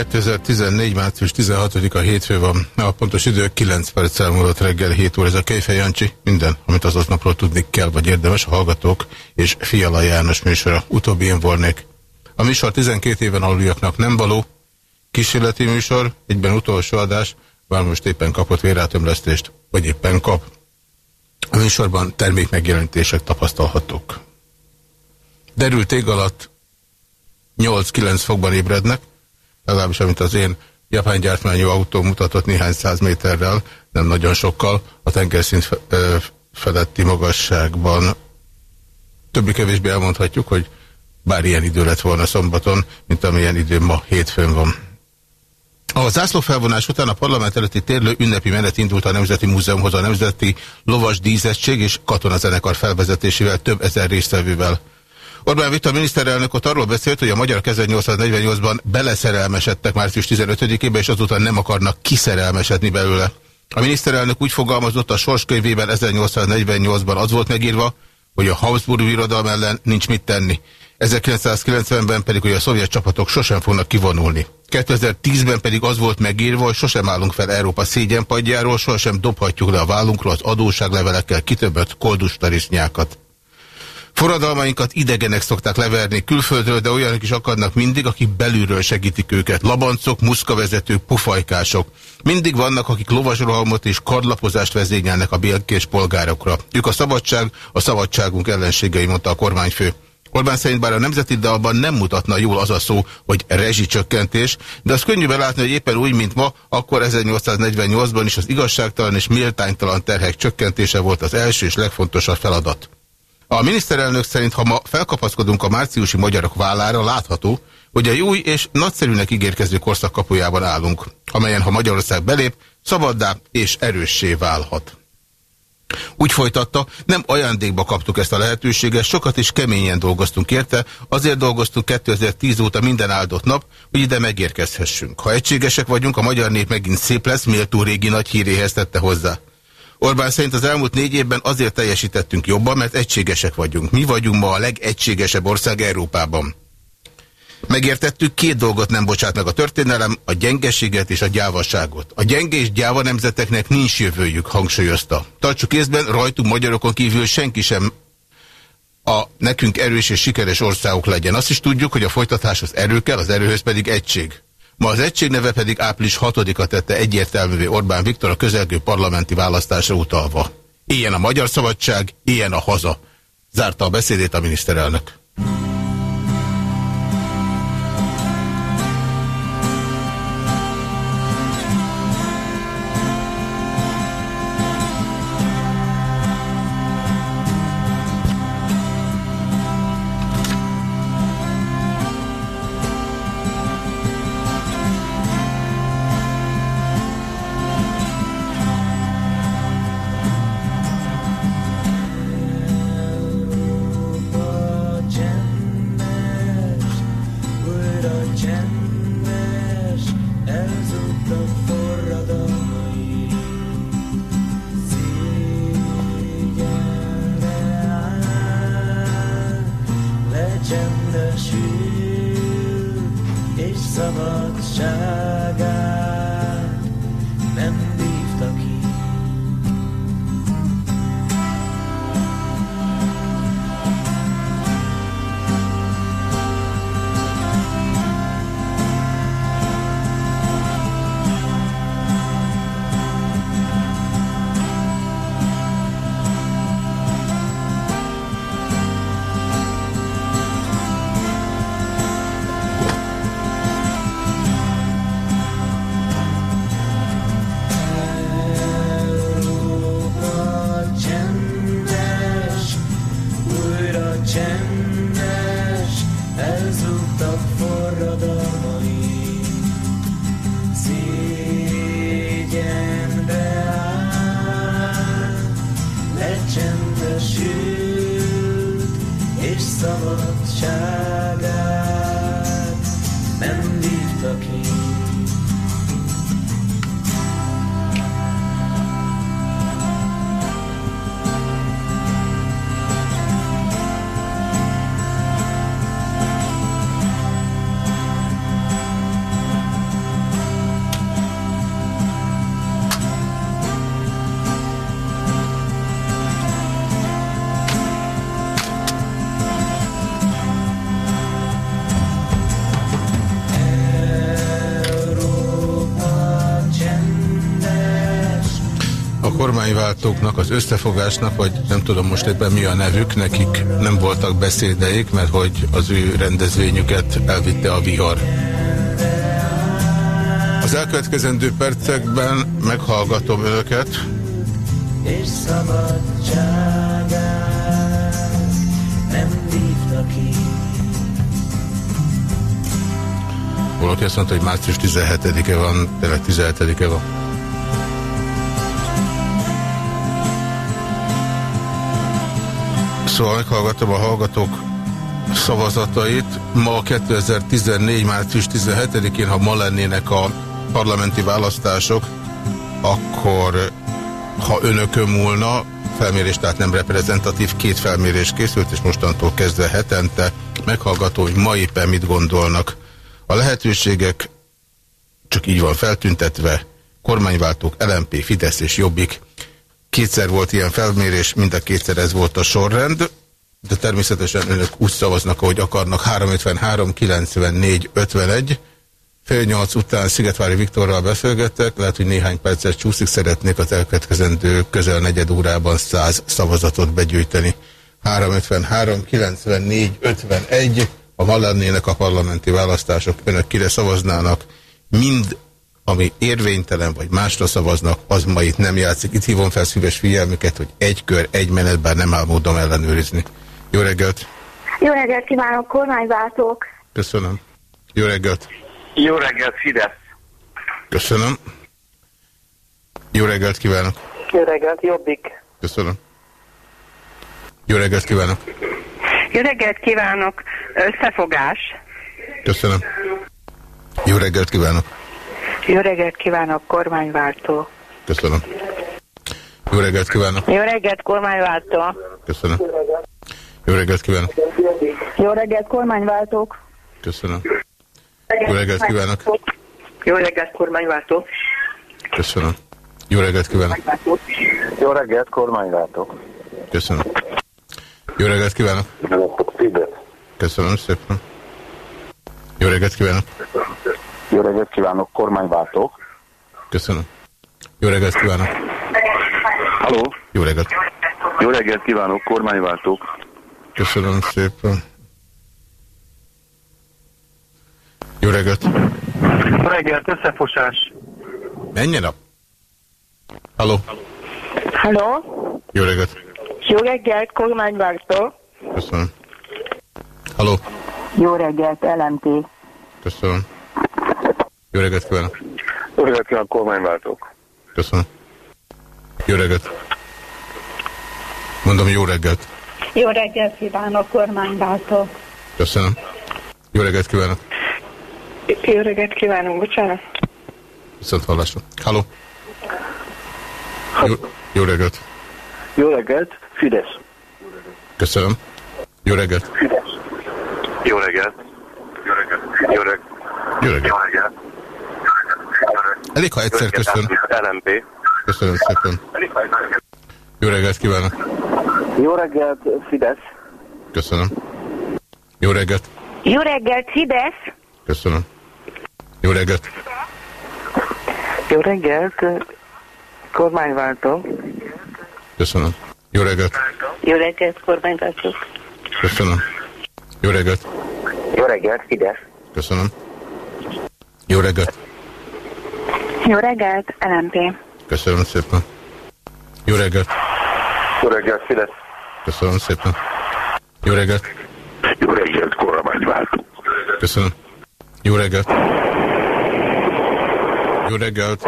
2014. március 16-a hétfő van. A pontos idő 9 perc elmúlott reggel 7 óra. Ez a Kejfej Jancsi. Minden, amit az napról tudni kell, vagy érdemes a hallgatók és Fiala János műsora. Utóbbi én volnék. A műsor 12 éven aluliaknak nem való. Kísérleti műsor, egyben utolsó adás, bár most éppen kapott vérátömlesztést, vagy éppen kap. A műsorban termékmegjelenítések tapasztalhatók. Derült ég alatt 8-9 fokban ébrednek, legalábbis amit az én japán gyártmányú autó mutatott néhány száz méterrel, nem nagyon sokkal, a tengerszint feletti magasságban. Többé-kevésbé elmondhatjuk, hogy bár ilyen idő lett volna szombaton, mint amilyen idő ma hétfőn van. A zászlófelvonás után a parlament előtti térlő ünnepi menet indult a Nemzeti Múzeumhoz a Nemzeti Lovas Díszegység és Katonazenekar felvezetésével több ezer résztvevővel. Orbán Viktor miniszterelnök ott arról beszélt, hogy a magyar 1848-ban beleszerelmesedtek március 15-ébe, és azután nem akarnak kiszerelmesedni belőle. A miniszterelnök úgy fogalmazott, a sorskönyvében 1848-ban az volt megírva, hogy a Habsburg birodalom ellen nincs mit tenni. 1990-ben pedig, hogy a szovjet csapatok sosem fognak kivonulni. 2010-ben pedig az volt megírva, hogy sosem állunk fel Európa szégyenpadjáról, sosem dobhatjuk le a vállunkról az adóságlevelekkel kitöbbött koldustarisznyákat. Forradalmainkat idegenek szokták leverni külföldről, de olyanok is akadnak mindig, akik belülről segítik őket. Labancok, muszkavezetők, pufajkások. Mindig vannak, akik lovasrohamot és karlapozást vezényelnek a békés polgárokra. Ők a szabadság, a szabadságunk ellenségei, mondta a kormányfő. Orbán szerint bár a nemzeti dalban nem mutatna jól az a szó, hogy rezsicsökkentés, de az könnyű belátni, hogy éppen úgy, mint ma, akkor 1848-ban is az igazságtalan és méltánytalan terhek csökkentése volt az első és legfontosabb feladat. A miniszterelnök szerint, ha ma felkapaszkodunk a márciusi magyarok vállára, látható, hogy a új és nagyszerűnek ígérkező korszak kapujában állunk, amelyen, ha Magyarország belép, szabaddá és erőssé válhat. Úgy folytatta, nem ajándékba kaptuk ezt a lehetőséget, sokat és keményen dolgoztunk érte, azért dolgoztunk 2010 óta minden áldott nap, hogy ide megérkezhessünk. Ha egységesek vagyunk, a magyar nép megint szép lesz, méltó régi nagy híréhez tette hozzá. Orbán szerint az elmúlt négy évben azért teljesítettünk jobban, mert egységesek vagyunk. Mi vagyunk ma a legegységesebb ország Európában. Megértettük, két dolgot nem bocsát meg a történelem, a gyengeséget és a gyávasságot. A gyenge és gyáva nemzeteknek nincs jövőjük, hangsúlyozta. Tartsuk észben, rajtunk magyarokon kívül senki sem a nekünk erős és sikeres országok legyen. Azt is tudjuk, hogy a folytatáshoz erő kell, az erőhöz pedig egység. Ma az egység neve pedig április 6-a tette egyértelművé Orbán Viktor a közelgő parlamenti választásra utalva. Ilyen a magyar szabadság, ilyen a haza. Zárta a beszédét a miniszterelnök. Kormányváltóknak, az összefogásnak, vagy nem tudom most ebben mi a nevük, nekik nem voltak beszédeik, mert hogy az ő rendezvényüket elvitte a vihar. Az elkövetkezendő percekben meghallgatom önöket. És Valaki azt mondta, hogy március 17-e van, tényleg 17-e van. Szóval meghallgatom a hallgatók szavazatait. Ma 2014. március 17-én, ha ma lennének a parlamenti választások, akkor ha önökön múlna, felmérés tehát nem reprezentatív, két felmérés készült, és mostantól kezdve hetente meghallgató, hogy ma éppen mit gondolnak. A lehetőségek csak így van feltüntetve, kormányváltók, LMP, Fidesz és Jobbik Kétszer volt ilyen felmérés, mind a kétszer ez volt a sorrend, de természetesen önök úgy szavaznak, ahogy akarnak. 353, 94, 51. Fél nyolc után Szigetvári Viktorral beszélgettek, lehet, hogy néhány percet csúszik, szeretnék az elkövetkezendő közel negyed órában 100 szavazatot begyűjteni. 353, 94, 51. Ha ma lennének a parlamenti választások, önök kire szavaznának, mind ami érvénytelen vagy másra szavaznak, az ma itt nem játszik. Itt hívom fel szíves figyelmüket, hogy egy kör, egy menetben nem áll módon ellenőrizni. Jó reggelt! Jó reggelt kívánok, kormányváltók! Köszönöm. Jó reggelt! Jó reggelt, Fidesz! Köszönöm. Jó reggelt kívánok! Jó reggelt, Jobbik! Köszönöm. Jó reggelt kívánok! Jó reggelt kívánok! Összefogás! Köszönöm. Jó reggelt kívánok! Jó reggelt kívánok, kormányváltó. Köszönöm. Jó reggelt kívánok. Jó reggelt, kormányváltó. Köszönöm. Jó reggelt kívánok. Jó reggelt, kormányváltók. Köszönöm. Jó reggelt kívánok. Jó reggelt, kormányváltó. Köszönöm. Jó reggelt kívánok. Jó reggelt, kormányváltók. Köszönöm. Jó reggelt kívánok. Köszönöm szépen. Jó reggelt kívánok. Jó reggelt kívánok, kormányváltók. Köszönöm. Jó reggelt kívánok. Halló. Jó reggelt. Jó reggelt kívánok, kormányváltók. Köszönöm szépen. Jó reggelt. Jó reggelt, összefosás. Menjen a... Halló. Halló? Jó reggelt. Jó reggelt, kormányváltó. Köszönöm. Halló. Jó reggelt, LMT. Köszönöm. Jó reggelt kívánok. Jó reggelt kívánok, kormányváltók. Köszönöm. Jó reggelt. Mondom jó reggelt. Jó reggelt kívánok, kormányváltó. Köszönöm. Jó reggelt kívánok. Jó reggelt kívánok, bocsánat. Viszont hallásra. Halló. Jó, jó reggelt. Jó reggelt, Fidesz. Köszönöm. Jó reggelt. Jó reggelt. Jó reggelt. Jó reggelt. Jó reggelt. reggelt. Elég, ha egyszer köszön. LMP. Köszönöm szépen. Jó reggelt kívánok. Jó reggelt, Fidesz. Köszönöm. Jó reggelt. Jó reggelt, Fidesz! Köszönöm. Jó reggelt. Jó reggelt, kormányváltó. Köszönöm. Jó reggelt. Jó reggelt, kormányváltó. Köszönöm. Jó reggelt. Jó reggelt, Fidesz. Köszönöm. Jó reggelt. Jó reggelt, LMP. Köszönöm szépen. Jó reggelt. Jó reggelt, Fidesz. Köszönöm szépen. Jó reggelt. Jó reggelt, kormányváltók. Köszönöm. Jó reggelt. Jó reggelt.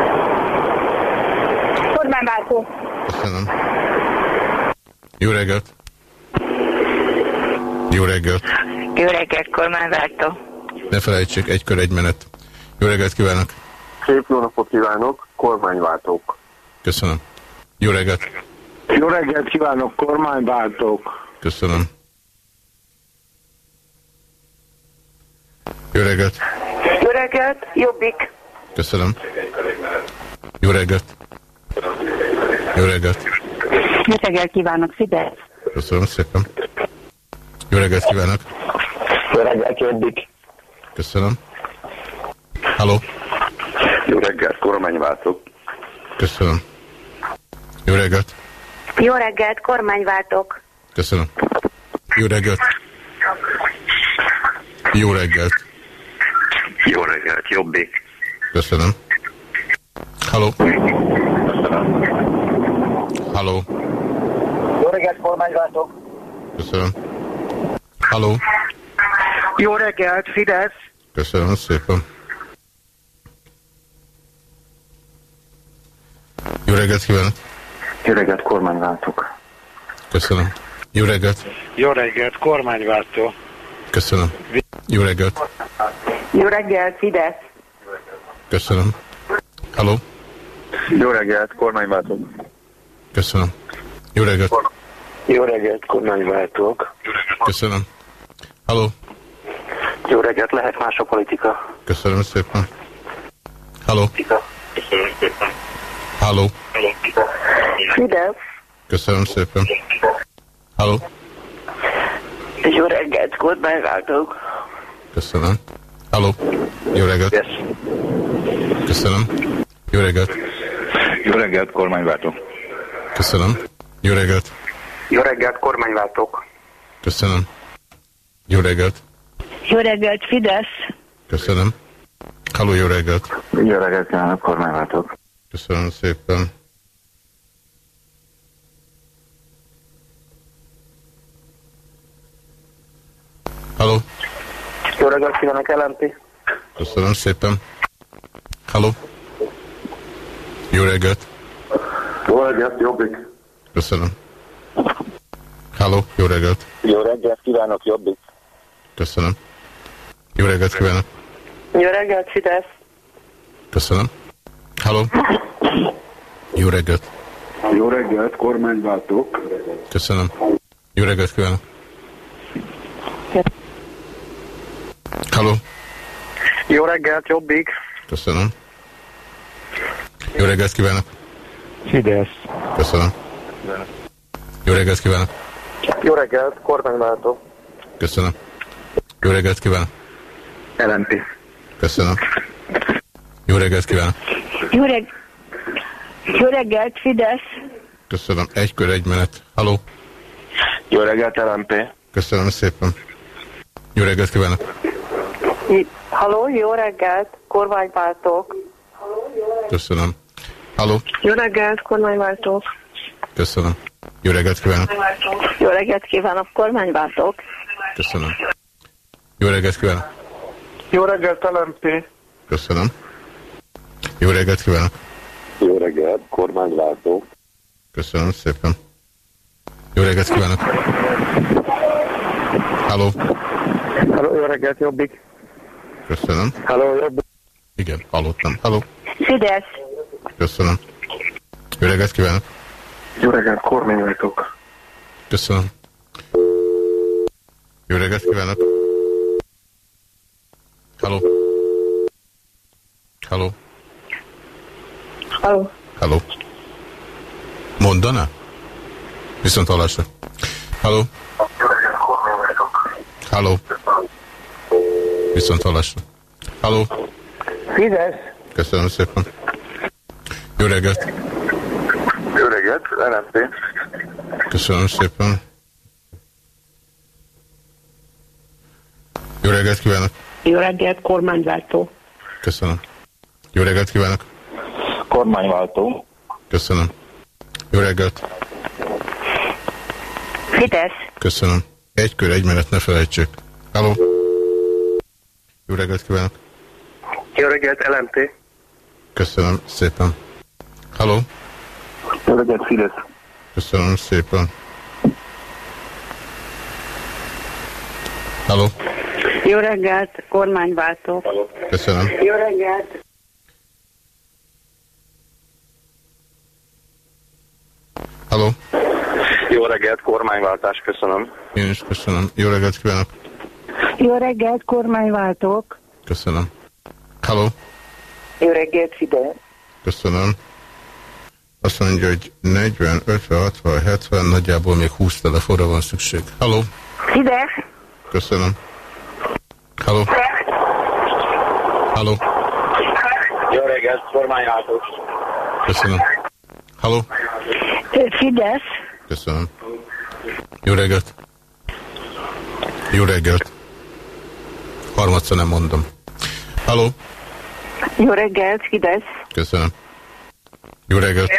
Kormányváltó. Köszönöm. Jó reggelt. Jó reggelt. Jó reggelt, kormányváltó. Ne felejtsék, egy kör, egy menet. Jó reggelt kívánok. Szép jó napot kívánok, kormányváltók. Köszönöm. Jó reggelt. Jó reggelt kívánok, kormányváltók. Köszönöm. Jó reggelt. Jó reggelt, jobbik. Köszönöm. Jó reggelt. Jó reggelt. Jó reggelt kívánok, Fidesz! Köszönöm szépen. Jó reggelt kívánok. Jó reggelt, jobbik. Köszönöm. Halló. Jó reggelt, kormányváltók. Köszönöm. Jó reggelt. Jó reggelt, kormányváltók! Köszönöm. Jó reggelt. Jó reggelt. Jó reggelt, jobbik. Köszönöm. Halló. Halló. Jó reggelt, kormányváltók. Köszönöm. Halló. Jó reggelt, Fidesz. Köszönöm szépen. Jó reggelt kívánok. Jó reggelt, kormányváltók. Köszönöm. Jó reggelt. Jó reggelt, kormányváltó. Köszönöm. Jó reggelt. Jó reggelt, Fidesz. Köszönöm. Halló. Jó reggelt, kormányváltók. Köszönöm. Jó reggelt. Jó reggelt, kormányváltók. Köszönöm. Halló. Jó reggelt, lehet más a politika. Köszönöm szépen. Halló. Halló. Fidesz. Köszönöm szépen. Halló. Jó reggelt, kormányváltók. Köszönöm. Halló. Jó reggelt. Yes. Köszönöm. Jó reggelt. Jó reggelt, kormányváltók. Köszönöm. Jó reggelt. Jó reggelt, kormányváltók. Köszönöm. Jó reggelt. Jó reggelt, Fidesz! Köszönöm. Halló, jó reggelt. Jó reggelt, kívánok, kormányváltók. Köszönöm szépen. Halló. Jó reggelt, kívánok, LMP. Köszönöm szépen. Halló. Jó reggelt. Jó reggelt, jobbik. Köszönöm. Halló, jó reggelt. Jó reggelt, kívánok, jobbik. Köszönöm. Jó reggelt kívánok. Jó reggelt, Fidesz. Köszönöm. Halló. Jó reggelt. Jó reggelt, kormányváltók. Köszönöm. Jó reggelt kívánok. Halló. Jó reggelt, jobbik. Köszönöm. Jó reggelt kívánok. Fidesz. Köszönöm. Jó reggelt kívánok. Jó reggelt, kormányváltók. Köszönöm. Jó reggelt kívánok. LMP. Köszönöm. Jó reggelt kívánok! Jó, reg... Jó reggelt, Fidesz! Köszönöm. Egy kör, egy menet. Haló! Jó reggelt, LMP. Köszönöm szépen. Jó reggelt kívánok! Halló, jó reggelt, kormányváltók. Köszönöm. Haló! Jó reggelt, kormányváltók. Köszönöm. Jó reggelt kívánok! Jó reggelt kívánok, kormányváltók. Köszönöm. Jó reggelt kívánok! Jó reggelt, LMP. Köszönöm. Jó reggelt kívánok! Jó reggelt, kormányváltó. Köszönöm szépen. Jó reggelt kívánok! Halló! Halló, jó reggelt, Jobbik. Köszönöm. Halló, Jobbik. Igen, hallottam. Halló! Fidesz. Köszönöm. Jó reggelt kívánok! Jó reggelt, kormányváltók. Köszönöm. Jó reggelt kívánok! Halló! Halló! Halló. Halló! Mondaná? Viszont hallásra. Halló! Halló! Viszont hallásra. Halló! Fidesz. Köszönöm szépen. Jó reggelt! Jó reggelt, LMP. Köszönöm szépen. Jó reggelt kívánok! Jó reggelt, kormányváltó! Köszönöm. Jó reggelt kívánok! Kormányváltó. Köszönöm. Jó reggelt! Fidesz. Köszönöm. Egy kör, egy menet, ne felejtsék. Halló! Jó reggelt kívánok! Jó reggelt, LMP. Köszönöm szépen. Halló! Jó reggelt, Fidesz. Köszönöm szépen. Halló! Jó reggelt, kormányváltó! Köszönöm. Jó reggelt! Halló! Jó reggelt, kormányváltás, köszönöm. Én is köszönöm. Jó reggelt kívánok! Jó reggelt, kormányváltók! Köszönöm. Halló! Jó reggelt, Fidesz. Köszönöm. Azt mondja, hogy 40, 50, 60, 70, nagyjából még 20 telefonra van szükség. Halló! Fidesz. Köszönöm. Halló! Halló! Jó reggelt, kormányváltó. Köszönöm. Halló! Fidesz! Köszönöm. Jó reggelt! Jó reggelt! Harmadszor nem mondom. Halló! Jó reggelt, Fidesz. Köszönöm. Jó reggelt!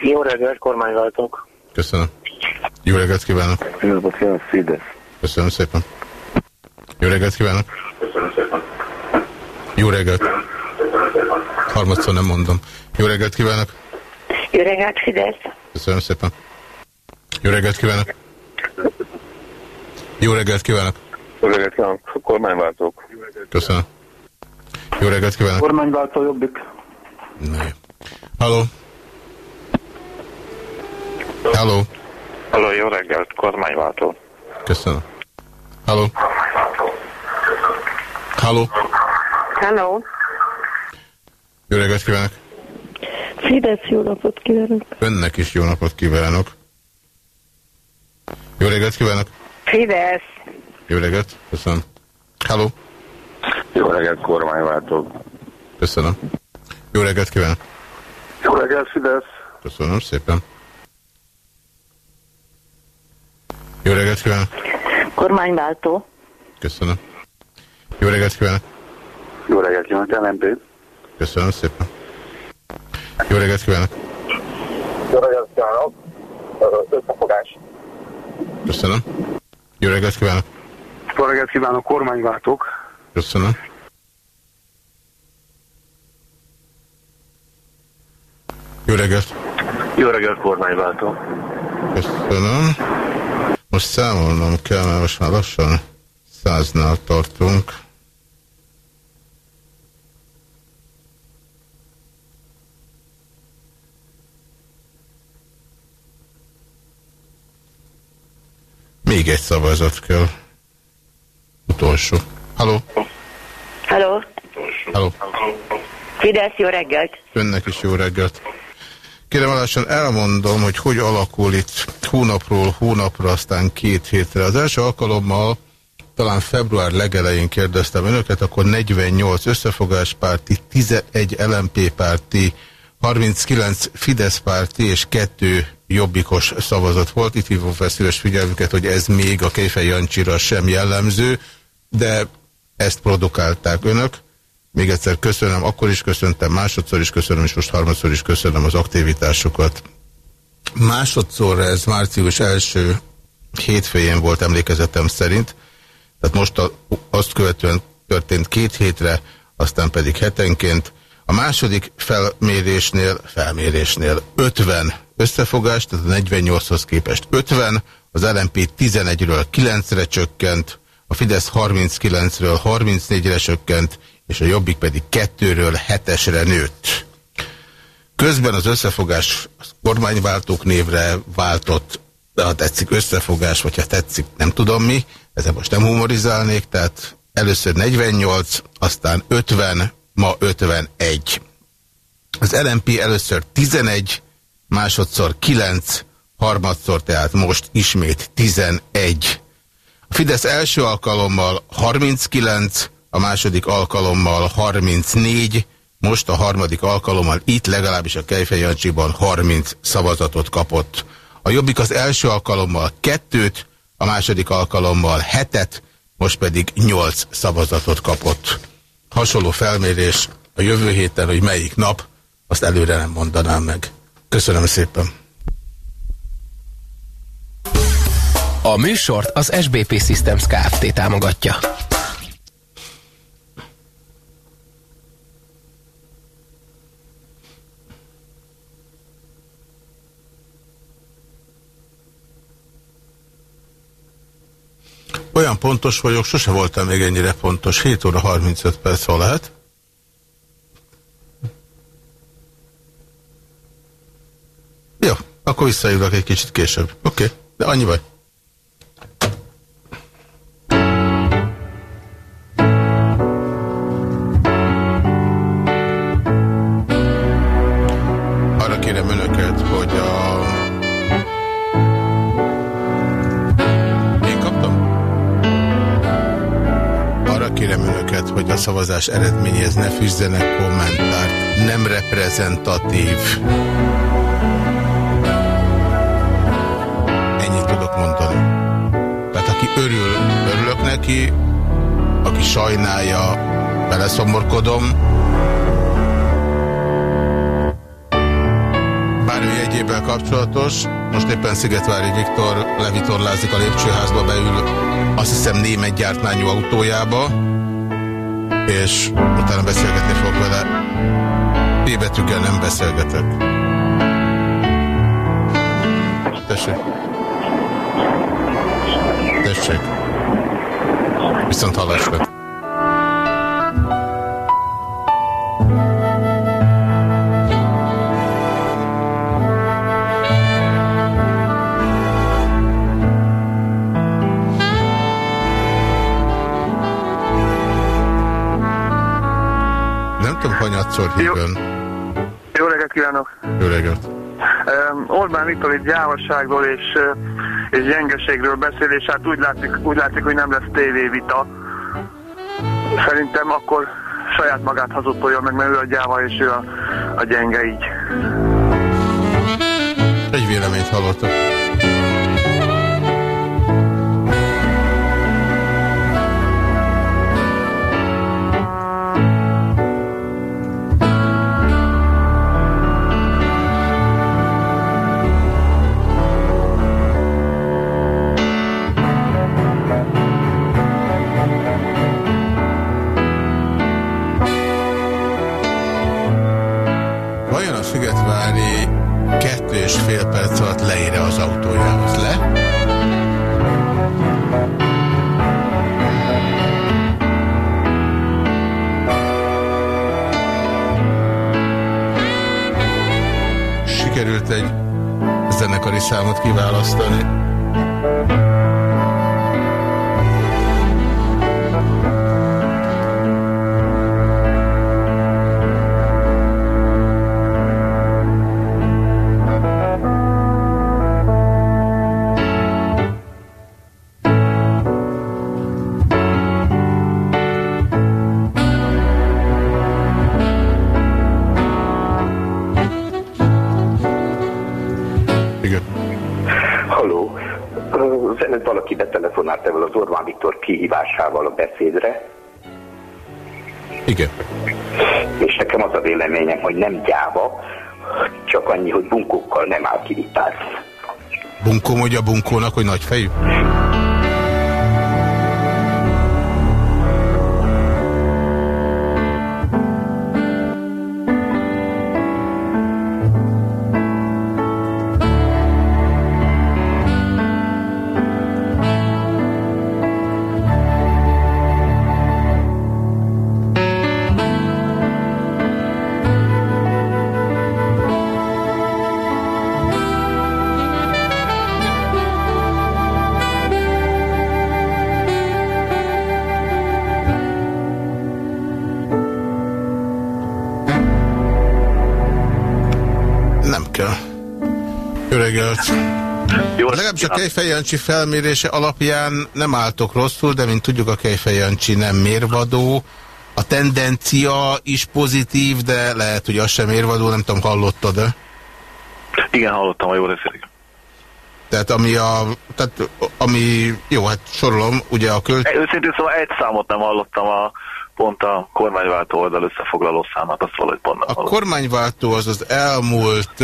Jó reggelt, kormányváltók. Köszönöm. Jó reggelt kívánok! Jó reggelt, Fidesz. Köszönöm szépen. Jó reggelt kívánok! Jó reggelt! Harmadszor nem mondom. Jó reggelt kívánok! Jó reggelt, Fidesz. Köszönöm szépen. Jó reggelt kívánok! Jó reggelt kívánok! Jó reggelt, kívánok, kormányváltók. Köszönöm. Jó reggelt kívánok! Kormányváltó, Jobbik. Ne. Halló! Halló! Halló, jó reggelt, kormányváltó. Köszönöm. Halló! Halló! Hello. Jó reggelt kívánok! Fidesz, jó napot kívánok! Önnek is jó napot kívánok! Jó reggelt kívánok! Fidesz. Jó reggelt! Köszönöm. Halló! Jó reggelt, kormányváltó. Köszönöm. Jó reggelt kívánok! Jó reggelt, Fidesz. Köszönöm szépen. Jó reggelt kívánok! Kormányváltó. Köszönöm. Jó reggelt kívánok! Jó reggelt, kívánok, LMP. Köszönöm szépen. Jó reggelt kívánok! Jó reggelt, kívánok. Összefogás. Köszönöm. Jó reggelt kívánok! Jó reggelt kívánok, kormányváltók. Köszönöm. Jó reggelt! Jó reggelt, kormányváltó. Köszönöm. Most számolnom kell, mert most már lassan száznál tartunk. Még egy szavazat kell. Utolsó. Halló? Hello. Halló? Fidesz, jó reggelt. Önnek is jó reggelt. Kérem alásan elmondom, hogy hogy alakul itt hónapról hónapra, aztán két hétre. Az első alkalommal talán február legelején kérdeztem önöket, akkor 48 összefogáspárti, 11 LMP párti, 39 Fidesz párti és 2 jobbikos szavazat volt. Itt hívom fel szíves figyelmüket, hogy ez még a Kejfej Jancsira sem jellemző, de ezt produkálták önök. Még egyszer köszönöm, akkor is köszöntem, másodszor is köszönöm, és most harmadszor is köszönöm az aktivitásokat. Másodszor ez március első hétfőjén volt emlékezetem szerint, tehát most a, azt követően történt két hétre, aztán pedig hetenként. A második felmérésnél, felmérésnél 50 összefogás, tehát a 48-hoz képest 50, az LNP 11-ről 9-re csökkent, a Fidesz 39-ről 34-re csökkent, és a Jobbik pedig 2-ről 7-esre nőtt. Közben az összefogás kormányváltók névre váltott, de ha tetszik összefogás, vagy ha tetszik nem tudom mi, ezzel most nem humorizálnék, tehát először 48, aztán 50, ma 51. Az LMP először 11, másodszor 9, harmadszor tehát most ismét 11. A Fidesz első alkalommal 39, a második alkalommal 34, most a harmadik alkalommal itt legalábbis a Kejfej Jancsiban 30 szavazatot kapott. A Jobbik az első alkalommal kettőt, a második alkalommal hetet, most pedig nyolc szavazatot kapott. Hasonló felmérés a jövő héten, hogy melyik nap, azt előre nem mondanám meg. Köszönöm szépen! A műsort az SBP Systems Kft. támogatja. Olyan pontos vagyok, sose voltam még ennyire pontos. 7 óra 35 perc, lehet? Jó, akkor visszajövök egy kicsit később. Oké, okay, de annyi vagy. Szavazás eredményhez ne fűzzenek kommentárt. Nem reprezentatív. Ennyit tudok mondani. Tehát aki örül, örülök neki, aki sajnálja, beleszomorkodom. Bármi egyébben kapcsolatos, most éppen Szigetvári Viktor levitorlázik a lépcsőházba, beül azt hiszem német gyártmányú autójába, és utána beszélgetni fog vele. P betűkkel nem beszélgetek. Tessék. Tessék. Viszont hallásra. Nem tudom, hanyatszor hív ön. Jó reggelt kívánok! Jó reggelt. Um, Orbán Viktor itt gyávasságról és, és gyengeségről beszél, és hát úgy látszik, úgy látszik, hogy nem lesz tévévita. Szerintem akkor saját magát hazudtolja meg, mert ő a gyáva és ő a, a gyenge így. Egy véleményt hallottam. Mondja bunkónak, hogy nagy fejű? Legalábbis a Kejfej Jancsi felmérése alapján nem álltok rosszul, de mint tudjuk a Kejfej Jancsi nem mérvadó. A tendencia is pozitív, de lehet, hogy az sem mérvadó, nem tudom, hallottad-e? Igen, hallottam, a jól eszik. Tehát ami a... Tehát ami... Jó, hát sorolom, ugye a költ... Őszintén szóval egy számot nem hallottam a pont a kormányváltó oldal összefoglaló számát, azt valahogy pont A kormányváltó az az elmúlt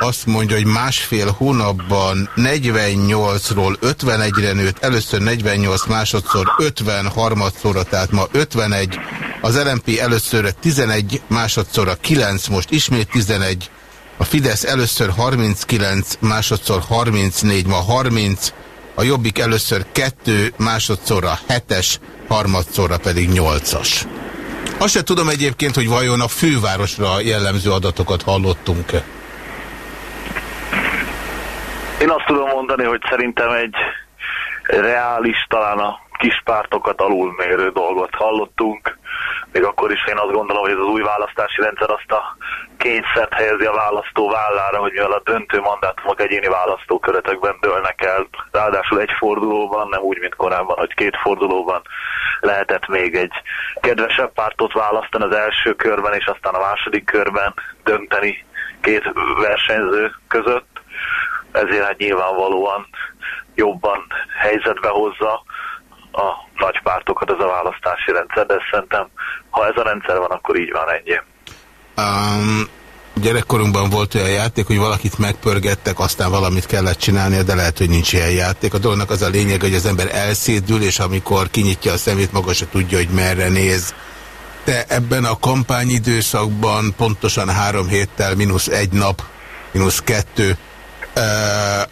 azt mondja, hogy másfél hónapban 48-ról 51-re nőtt, először 48 másodszor 50 harmadszorra, tehát ma 51, az LMP először 11 másodszorra 9, most ismét 11, a Fidesz először 39, másodszor 34, ma 30, a Jobbik először 2, másodszorra 7-es, harmadszorra pedig nyolcas. Azt se tudom egyébként, hogy vajon a fővárosra jellemző adatokat hallottunk-e. Én azt tudom mondani, hogy szerintem egy reális, talán a kis pártokat alulmérő dolgot hallottunk. Még akkor is én azt gondolom, hogy ez az új választási rendszer azt a kényszert helyezi a választó vállára, hogy mivel a döntő mandátumok egyéni választóköretekben dőlnek el, ráadásul egy fordulóban, nem úgy, mint korábban, hogy két fordulóban lehetett még egy kedvesebb pártot választani az első körben, és aztán a második körben dönteni két versenyző között. Ezért hát nyilvánvalóan jobban helyzetbe hozza a nagy pártokat ez a választási rendszer, de szerintem, ha ez a rendszer van, akkor így van ennyi. Um, gyerekkorunkban volt olyan játék, hogy valakit megpörgettek, aztán valamit kellett csinálnia, de lehet, hogy nincs ilyen játék. A dolognak az a lényeg, hogy az ember elszédül, és amikor kinyitja a szemét, maga se tudja, hogy merre néz. Te ebben a kampányidőszakban pontosan három héttel, mínusz egy nap, mínusz kettő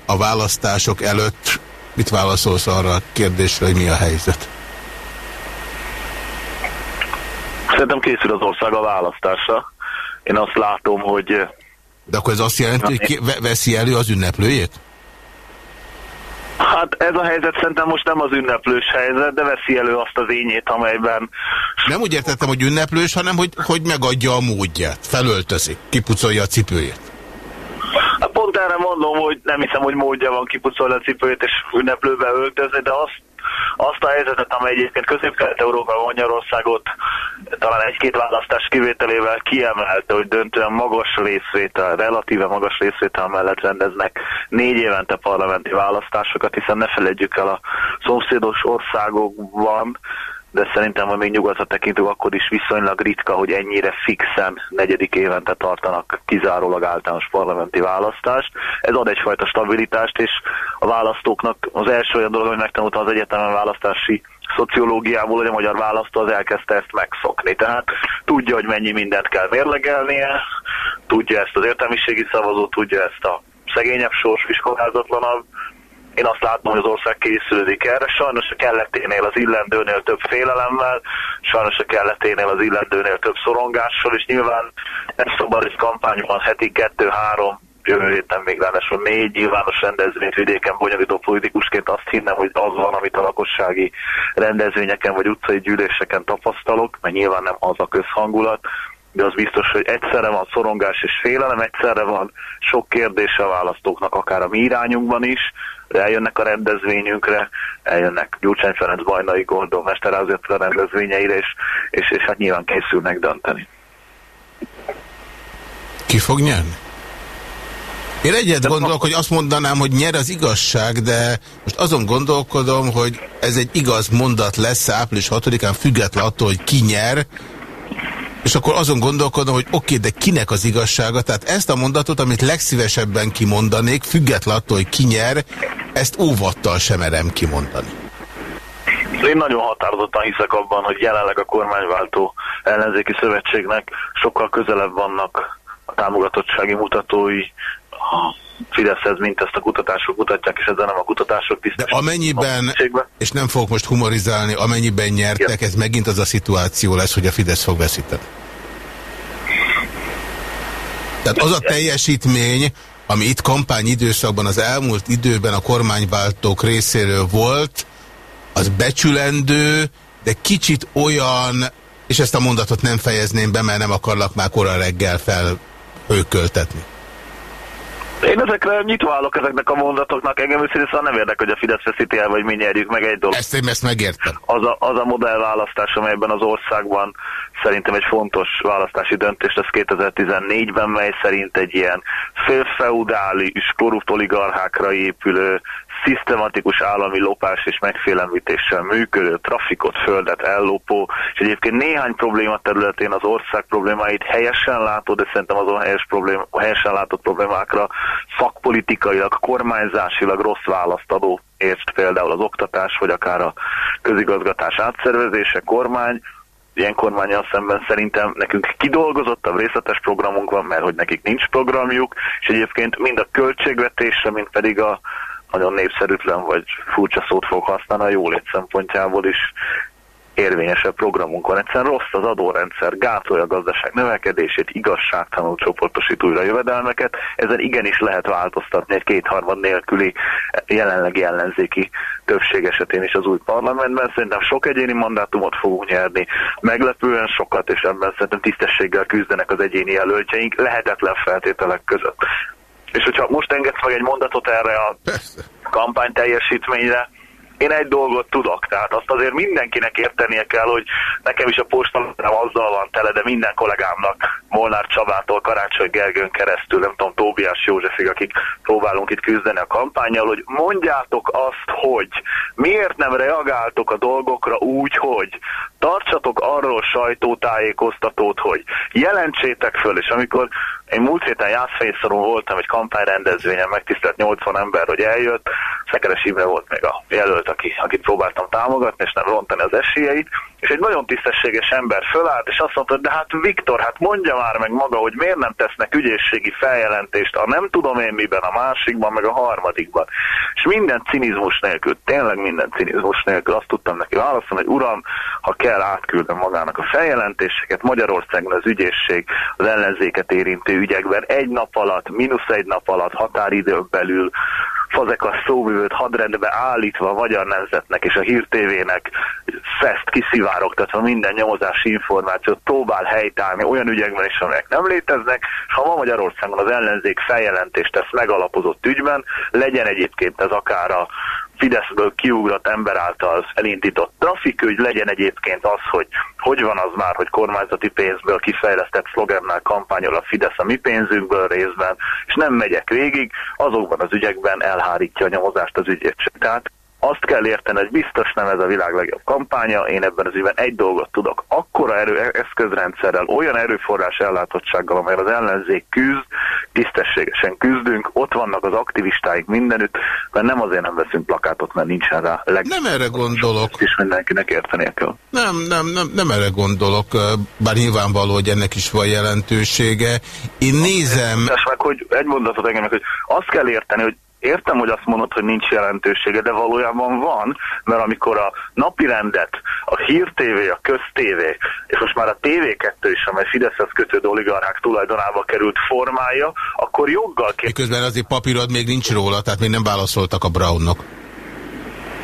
a választások előtt mit válaszolsz arra a kérdésre, hogy mi a helyzet? Szerintem készül az ország a választásra én azt látom, hogy... De akkor ez azt jelenti, hogy ki veszi elő az ünneplőjét? Hát ez a helyzet szerintem most nem az ünneplős helyzet, de veszi elő azt az ényét, amelyben... Nem úgy értettem, hogy ünneplős, hanem hogy, hogy megadja a módját, felöltözi, kipucolja a cipőjét. Hát pont erre mondom, hogy nem hiszem, hogy módja van kipucolni a cipőjét és ünneplőbe öltözni, de azt azt a helyzetet, amely egyébként Közép-Kelet-Európa Magyarországot talán egy-két választás kivételével kiemelte, hogy döntően magas részvétel, relatíve magas részvétel mellett rendeznek négy évente parlamenti választásokat, hiszen ne felejtjük el a szomszédos országokban, de szerintem, ha még nyugatra tekintünk, akkor is viszonylag ritka, hogy ennyire fixen negyedik évente tartanak kizárólag általános parlamenti választást. Ez ad egyfajta stabilitást, és a választóknak az első olyan dolog, hogy megtanultam az egyetemen választási szociológiából, hogy a magyar választó az elkezdte ezt megszokni. Tehát tudja, hogy mennyi mindent kell mérlegelnie, tudja ezt az értelmiségi szavazó, tudja ezt a szegényebb sors, iskolázatlanabb, én azt látom, hogy az ország készülődik erre. Sajnos a kelleténél az illendőnél több félelemmel, sajnos a kelleténél az illendőnél több szorongással, és nyilván ez szabad egy kampányban heti kettő-három jövő héten még ráadásul négy nyilvános rendezvényt vidéken bonyolító politikusként azt hinnem, hogy az van, amit a lakossági rendezvényeken vagy utcai gyűléseken tapasztalok, mert nyilván nem az a közhangulat, de az biztos, hogy egyszerre van szorongás és félelem, egyszerre van sok kérdése a választóknak, akár a mi irányunkban is, eljönnek a rendezvényünkre, eljönnek Gyurcsány Ferenc Bajnai Gondol, Mesterházi a rendezvényeire, és, és, és hát nyilván készülnek dönteni. Ki fog nyerni? Én egyet gondolok, hogy azt mondanám, hogy nyer az igazság, de most azon gondolkodom, hogy ez egy igaz mondat lesz április 6-án, független attól, hogy ki nyer, és akkor azon gondolkodom, hogy oké, okay, de kinek az igazsága? Tehát ezt a mondatot, amit legszívesebben kimondanék, független attól, hogy ki nyer, ezt óvattal sem merem kimondani. Én nagyon határozottan hiszek abban, hogy jelenleg a kormányváltó ellenzéki szövetségnek sokkal közelebb vannak a támogatottsági mutatói a Fideszhez, mint ezt a kutatások mutatják, és ezzel nem a kutatások tisztesek. De amennyiben, és nem fogok most humorizálni, amennyiben nyertek, ez megint az a szituáció lesz, hogy a Fidesz fog veszíteni. Tehát az a teljesítmény, ami itt kampányidőszakban az elmúlt időben a kormányváltók részéről volt, az becsülendő, de kicsit olyan, és ezt a mondatot nem fejezném be, mert nem akarlak már kora reggel felhőköltetni. Én ezekre nyitva állok ezeknek a mondatoknak, engem őszintén szóval nem érdekel, hogy a Fidesz veszíti el, vagy mi nyerjük meg egy dolog. Ezt én ezt megértem. Az a, az a modellválasztás, amelyben az országban szerintem egy fontos választási döntés lesz 2014-ben, mely szerint egy ilyen félfeudális, korrupt oligarchákra épülő szisztematikus állami lopás és megfélemlítéssel működő, trafikot, földet ellopó, és egyébként néhány probléma területén az ország problémáit helyesen látod, de szerintem azon helyes probléma, helyesen látott problémákra szakpolitikailag, kormányzásilag rossz választ adó ért például az oktatás, vagy akár a közigazgatás átszervezése, kormány, ilyen kormányjal szemben szerintem nekünk kidolgozottabb részletes programunk van, mert hogy nekik nincs programjuk, és egyébként mind a költségvetésre, mind pedig a nagyon népszerűtlen vagy furcsa szót fog használni a jólét szempontjából is érvényesebb programunk van. Egyszerűen rossz az adórendszer, gátolja a gazdaság növekedését, igazságtalanul csoportosít újra jövedelmeket. Ezen igenis lehet változtatni egy kétharmad nélküli jelenlegi ellenzéki többség esetén is az új parlamentben. Szerintem sok egyéni mandátumot fogunk nyerni, meglepően sokat, és ebben szerintem tisztességgel küzdenek az egyéni jelöltjeink lehetetlen feltételek között. És hogyha most engedsz meg egy mondatot erre a kampány teljesítményre, én egy dolgot tudok, tehát azt azért mindenkinek értenie kell, hogy nekem is a postalapám azzal van tele, de minden kollégámnak, Molnár Csabától, Karácsony Gergőn keresztül, nem tudom, Tóbiás Józsefig, akik próbálunk itt küzdeni a kampányjal, hogy mondjátok azt, hogy miért nem reagáltok a dolgokra úgy, hogy tartsatok arról sajtótájékoztatót, hogy jelentsétek föl, és amikor én múlt héten Jászfényszoron voltam egy kampányrendezvényen, megtisztelt 80 ember, hogy eljött, Szekeres Imre volt még a jelölt, aki, akit próbáltam támogatni, és nem rontani az esélyeit, és egy nagyon tisztességes ember fölállt, és azt mondta, de hát Viktor, hát mondja már meg maga, hogy miért nem tesznek ügyészségi feljelentést, a nem tudom én miben, a másikban, meg a harmadikban. És minden cinizmus nélkül, tényleg minden cinizmus nélkül azt tudtam neki válaszolni, hogy uram, ha kell, átküldöm magának a feljelentéseket, Magyarországon az ügyészség az ellenzéket ügyekben egy nap alatt, mínusz egy nap alatt, határidőn belül fazekas szóvivőt hadrendbe állítva a Magyar Nemzetnek és a Hír TV-nek feszt kiszivárogtatva minden nyomozási információt próbál helytállni olyan ügyekben is, amelyek nem léteznek, és ha ma Magyarországon az ellenzék feljelentést tesz megalapozott ügyben, legyen egyébként ez akár a Fideszből kiugrott ember által elindított trafikügy, legyen egyébként az, hogy hogy van az már, hogy kormányzati pénzből kifejlesztett szlogennel kampányol a Fidesz a mi pénzünkből részben, és nem megyek végig, azokban az ügyekben elhárítja a nyomozást az ügyészség. Tehát azt kell érteni, hogy biztos nem ez a világ legjobb kampánya, én ebben az ügyben egy dolgot tudok. Akkora erő, eszközrendszerrel, olyan erőforrás ellátottsággal, amely az ellenzék küzd, tisztességesen küzdünk, ott vannak az aktivistáink mindenütt, mert nem azért nem veszünk plakátot, mert nincsen rá. Leg... Nem erre gondolok. És mindenkinek értenie kell. Nem, nem, nem, nem erre gondolok, bár nyilvánvaló, hogy ennek is van jelentősége. Én nézem... Meg, hogy egy mondatot engem, hogy azt kell érteni, hogy értem, hogy azt mondod, hogy nincs jelentősége, de valójában van, mert amikor a napi rendet, a hír TV, a köz-TV, és most már a TV2 is, amely Fideszhez kötődő oligarchák tulajdonába került formája, akkor joggal kell... Miközben azért papírod még nincs róla, tehát még nem válaszoltak a Brownnak.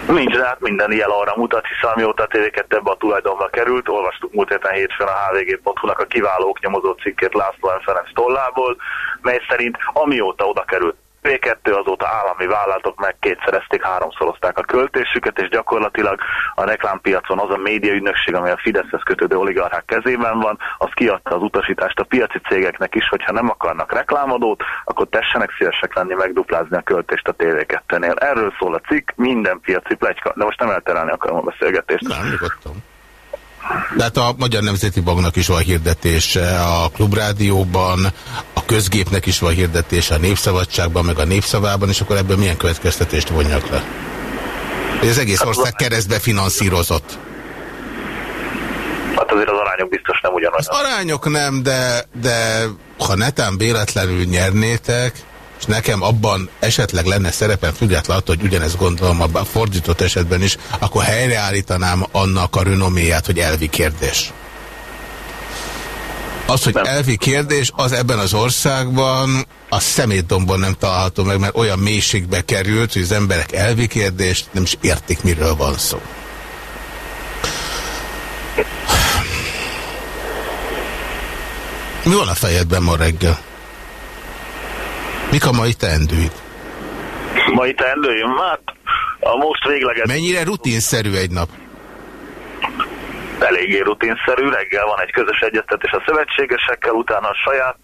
Nincs, de hát minden jel arra mutat, hiszen amióta a TV2 ebbe a tulajdonba került, olvastuk múlt héten hétfőn a hvg.hu-nak a kiváló nyomozó cikkét László Ferenc tollából, mely szerint amióta oda került TV2 azóta állami vállalatok meg kétszerezték, háromszorozták a költésüket, és gyakorlatilag a reklámpiacon az a médiaügynökség, amely a Fideszhez kötődő oligarchák kezében van, az kiadta az utasítást a piaci cégeknek is, hogyha nem akarnak reklámadót, akkor tessenek szívesek lenni megduplázni a költést a TV2-nél. Erről szól a cikk, minden piaci plegyka, de most nem elterelni akarom a beszélgetést. Nem, nyugodtan. Tehát a Magyar Nemzeti Banknak is van hirdetése a Klubrádióban, közgépnek is van hirdetése a Népszabadságban, meg a Népszavában, és akkor ebből milyen következtetést vonjak le? Hogy az egész ország keresztbe finanszírozott. Hát azért az arányok biztos nem ugyanaz. Az arányok nem, de, de ha netán véletlenül nyernétek, és nekem abban esetleg lenne szerepem, független attól, hogy ugyanezt gondolom abban fordított esetben is, akkor helyreállítanám annak a renoméját, hogy elvi kérdés. Az, hogy elvi kérdés, az ebben az országban a szemétdomban nem található meg, mert olyan mélységbe került, hogy az emberek elvi kérdést nem is értik, miről van szó. Mi van a fejedben ma reggel? Mik a mai teendőid? Mai teendőim? Hát a most végleges... Mennyire rutinszerű egy nap? Eléggé rutinszerű, reggel van egy közös egyeztetés a szövetségesekkel, utána a saját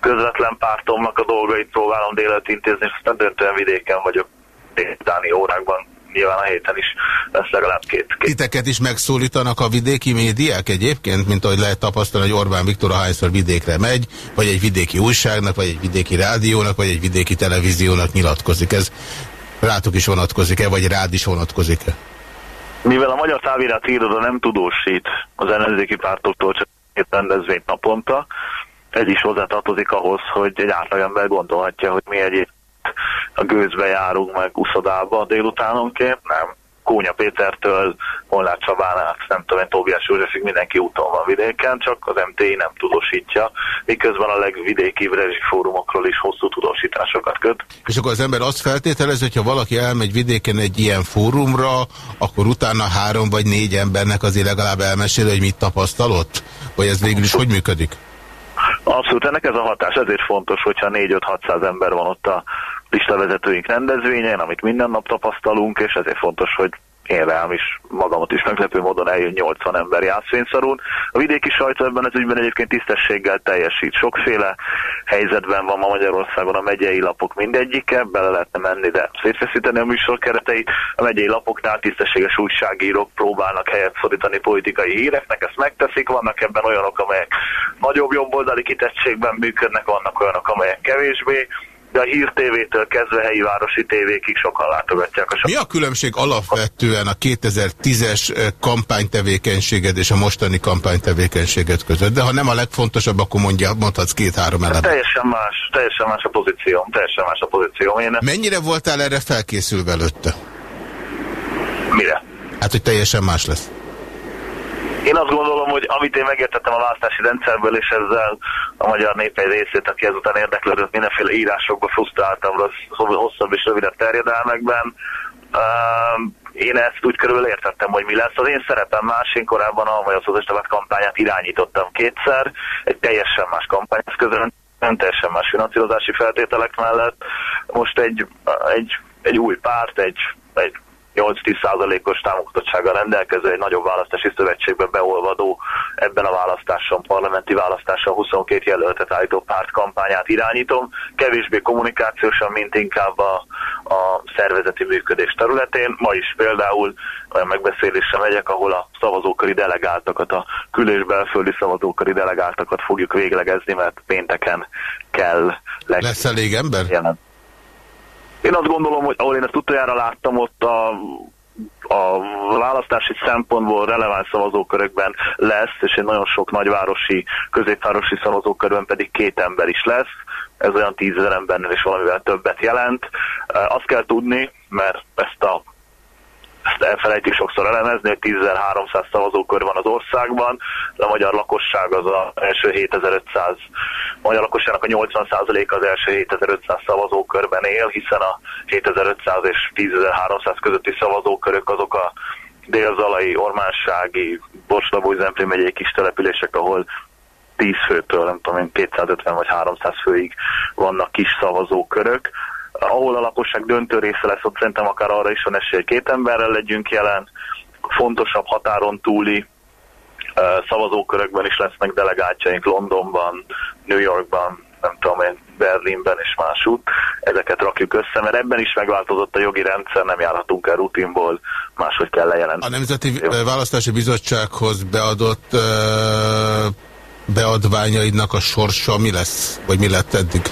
közvetlen pártomnak a dolgait próbálom délelőtt intézni, és aztán döntően vidéken vagyok délutáni órákban nyilván a héten is lesz legalább két, két. Titeket is megszólítanak a vidéki médiák egyébként, mint ahogy lehet tapasztalni, hogy Orbán Viktor hányszor vidékre megy, vagy egy vidéki újságnak, vagy egy vidéki rádiónak, vagy egy vidéki televíziónak nyilatkozik. Ez rátok is vonatkozik-e, vagy rád is vonatkozik-e? Mivel a Magyar Távirát Iroda nem tudósít az ellenzéki pártoktól csak két rendezvényt naponta, ez is hozzátartozik ahhoz, hogy egy átlagember gondolhatja, hogy mi egy a gőzbe járunk meg uszodába délutánonként, nem. Kónya Pétertől, Molnár Csabán át, nem tudom én, Tóbiás Józsefig mindenki úton van vidéken, csak az MTI nem tudósítja, miközben a legvidékibb fórumokról is hosszú tudósításokat köt. És akkor az ember azt feltételez, hogyha valaki elmegy vidéken egy ilyen fórumra, akkor utána három vagy négy embernek azért legalább elmesél, hogy mit tapasztalott? Vagy ez végül is hogy működik? Abszolút, ennek ez a hatás, ezért fontos, hogyha 4-5-600 ember van ott a listavezetőink rendezvényen, amit minden nap tapasztalunk, és ezért fontos, hogy én rám is magamat is meglepő módon eljön 80 ember játszvényszarún. A vidéki sajtó ebben az ügyben egyébként tisztességgel teljesít. Sokféle helyzetben van ma Magyarországon a megyei lapok mindegyike, bele lehetne menni, de szétfeszíteni a műsor kereteit. A megyei lapoknál tisztességes újságírók próbálnak helyet szorítani politikai híreknek, ezt megteszik. Vannak ebben olyanok, amelyek nagyobb jobboldali kitettségben működnek, vannak olyanok, amelyek kevésbé de a hírtévétől kezdve helyi városi tévékig sokan látogatják. A Mi a különbség alapvetően a 2010-es kampánytevékenységed és a mostani kampánytevékenységed között? De ha nem a legfontosabb, akkor mondja, mondhatsz két-három elemet. Teljesen más, teljesen más a pozícióm, teljesen más a pozícióm. Én... Mennyire voltál erre felkészülve előtte? Mire? Hát, hogy teljesen más lesz. Én azt gondolom, hogy amit én megértettem a választási rendszerből, és ezzel a magyar nép egy részét, aki ezután érdeklődött mindenféle írásokba, frusztráltam hosszabb és rövidebb terjedelmekben, én ezt úgy körülbelül értettem, hogy mi lesz. Az én szerepem más, én korábban a Magyar Szocialisták kampányát irányítottam kétszer, egy teljeszem más kampányeszközön, nem teljesen más finanszírozási feltételek mellett. Most egy, egy, egy új párt, egy, egy 8-10%-os támogatottsággal rendelkező egy nagyobb választási szövetségben beolvadó ebben a választáson, parlamenti választáson 22 jelöltet állító párt kampányát irányítom, kevésbé kommunikációsan, mint inkább a, a szervezeti működés területén. Ma is például olyan megbeszélésre megyek, ahol a szavazóköri delegáltakat, a kül- és belföldi szavazóköri delegáltakat fogjuk véglegezni, mert pénteken kell. Lesz elég ember? Jelent. Én azt gondolom, hogy ahol én ezt utoljára láttam, ott a, a választási szempontból releváns szavazókörökben lesz, és egy nagyon sok nagyvárosi, középvárosi szavazókörben pedig két ember is lesz. Ez olyan tízezer embernél is valamivel többet jelent. Azt kell tudni, mert ezt a ezt elfelejtik sokszor elemezni, hogy 10.300 szavazókör van az országban, de a magyar lakosság az az első 7500, a magyar lakosságnak a 80% az első 7500 szavazókörben él, hiszen a 7500 és 10.300 közötti szavazókörök azok a délzalai, ormánsági, Borslabói, Zemplén megyei kis települések, ahol 10 főtől, nem tudom én, 250 vagy 300 főig vannak kis szavazókörök, ahol a lakosság döntő része lesz, ott szerintem akár arra is van esély, két emberrel legyünk jelen, fontosabb határon túli szavazókörökben is lesznek delegátjaink Londonban, New Yorkban, nem tudom én, Berlinben és másút. Ezeket rakjuk össze, mert ebben is megváltozott a jogi rendszer, nem járhatunk el rutinból, máshogy kell lejelenteni. A Nemzeti Választási Bizottsághoz beadott uh, beadványaidnak a sorsa mi lesz, vagy mi lett eddig?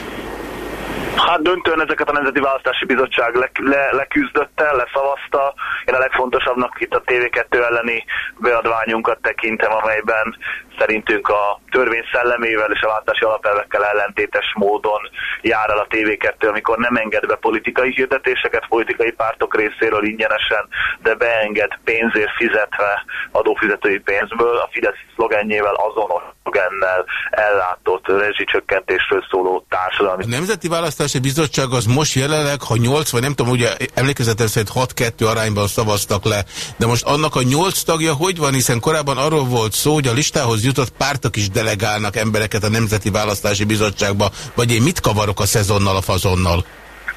Hát döntően ezeket a Nemzeti Választási Bizottság le, le, leküzdötte, leszavazta. Én a legfontosabbnak itt a TV2 elleni beadványunkat tekintem, amelyben szerintünk a törvény szellemével és a választási alapelvekkel ellentétes módon jár el a TV2, amikor nem enged be politikai hirdetéseket politikai pártok részéről ingyenesen, de beenged pénzért fizetve adófizetői pénzből, a Fidesz szlogenjével azonos szlogennel ellátott rezsicsökkentésről szóló társadalmi. A Nemzeti Választási Bizottság az most jelenleg, ha 8 vagy nem tudom, ugye emlékezetem szerint 6-2 arányban szavaztak le, de most annak a 8 tagja hogy van, hiszen korábban arról volt szó, hogy a listához jutott pártok is delegálnak embereket a Nemzeti Választási Bizottságba, vagy én mit kavarok a szezonnal, a fazonnal?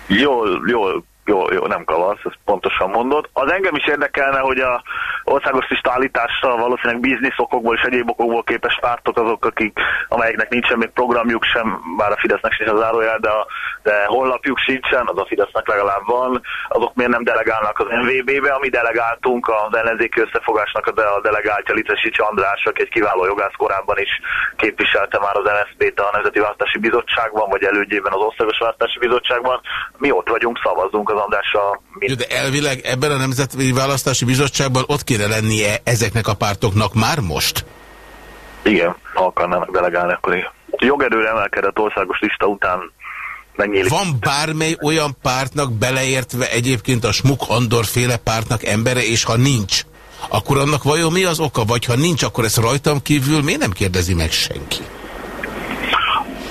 Jól, jól jó, jó, nem kavarsz, ezt pontosan mondod. Az engem is érdekelne, hogy a országos lista valószínűleg bizniszokokból és egyéb okokból képes pártok azok, akik, amelyeknek nincsen még programjuk sem, bár a Fidesznek sincs az zárójel, de, a, de honlapjuk sincsen, az a Fidesznek legalább van, azok miért nem delegálnak az NVB-be, ami delegáltunk az ellenzéki összefogásnak a, a delegáltja Licesics András, aki egy kiváló jogász korábban is képviselte már az NSZP-t a Nemzeti Választási Bizottságban, vagy elődjében az Országos Választási Bizottságban. Mi ott vagyunk, szavazunk az Andrással. Jó, de elvileg ebben a Nemzeti Választási Bizottságban ott kéne lennie ezeknek a pártoknak már most? Igen, ha akarnának delegálni, akkor igen. Jogerőre emelkedett országos lista után megnyílik. Van bármely olyan pártnak beleértve egyébként a Smuk Andor féle pártnak embere, és ha nincs, akkor annak vajon mi az oka? Vagy ha nincs, akkor ezt rajtam kívül miért nem kérdezi meg senki?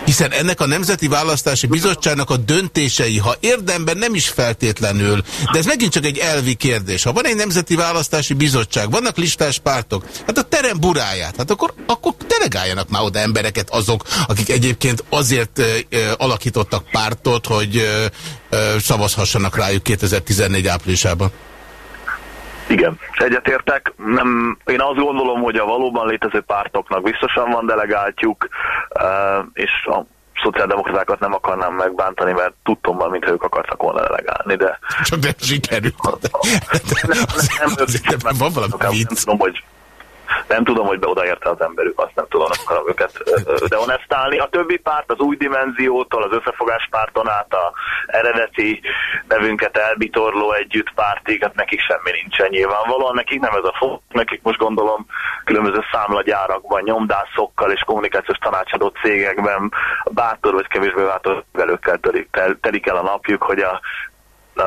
Hiszen ennek a Nemzeti Választási Bizottságnak a döntései, ha érdemben nem is feltétlenül, de ez megint csak egy elvi kérdés. Ha van egy Nemzeti Választási Bizottság, vannak listás pártok, hát a terem buráját, hát akkor, akkor delegáljanak már oda embereket azok, akik egyébként azért ö, ö, alakítottak pártot, hogy ö, ö, szavazhassanak rájuk 2014 áprilisában. Igen, egyetértek. Nem, én azt gondolom, hogy a valóban létező pártoknak biztosan van delegáltjuk, és a szociáldemokratákat nem akarnám megbántani, mert tudtam már, mintha ők akartak volna delegálni, de... Csak nem sikerült. Nem, nem, nem, nem, van valami nem tudom, hogy nem tudom, hogy be odaérte az emberük, azt nem tudom, akarom őket deonestálni. A többi párt az új dimenziótól, az összefogás párton át a eredeti nevünket elbitorló együtt pártig, hát nekik semmi nincsen nyilvánvalóan, nekik nem ez a fog, nekik most gondolom különböző számlagyárakban, nyomdászokkal és kommunikációs tanácsadó cégekben bátor vagy kevésbé bátor velőkkel telik el a napjuk, hogy a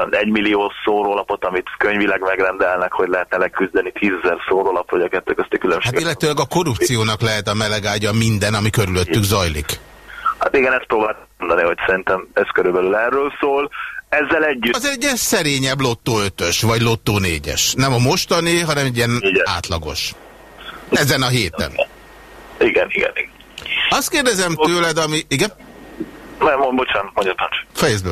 egy millió szórólapot, amit könyvileg megrendelnek, hogy lehetne leküzdeni tízezer szórólap, hogy a kettő közti különbség. Hát illetőleg a korrupciónak lehet a melegágya minden, ami körülöttük zajlik. Hát igen, ezt próbált mondani, hogy szerintem ez körülbelül erről szól. Ezzel együtt... Az egy ilyen szerényebb lottó ötös, vagy lottó négyes. Nem a mostani, hanem egy ilyen igen. átlagos. Ezen a héten. Igen, igen, igen. Azt kérdezem tőled, ami... Igen? Nem, bocsánat, mondja Fejezd be.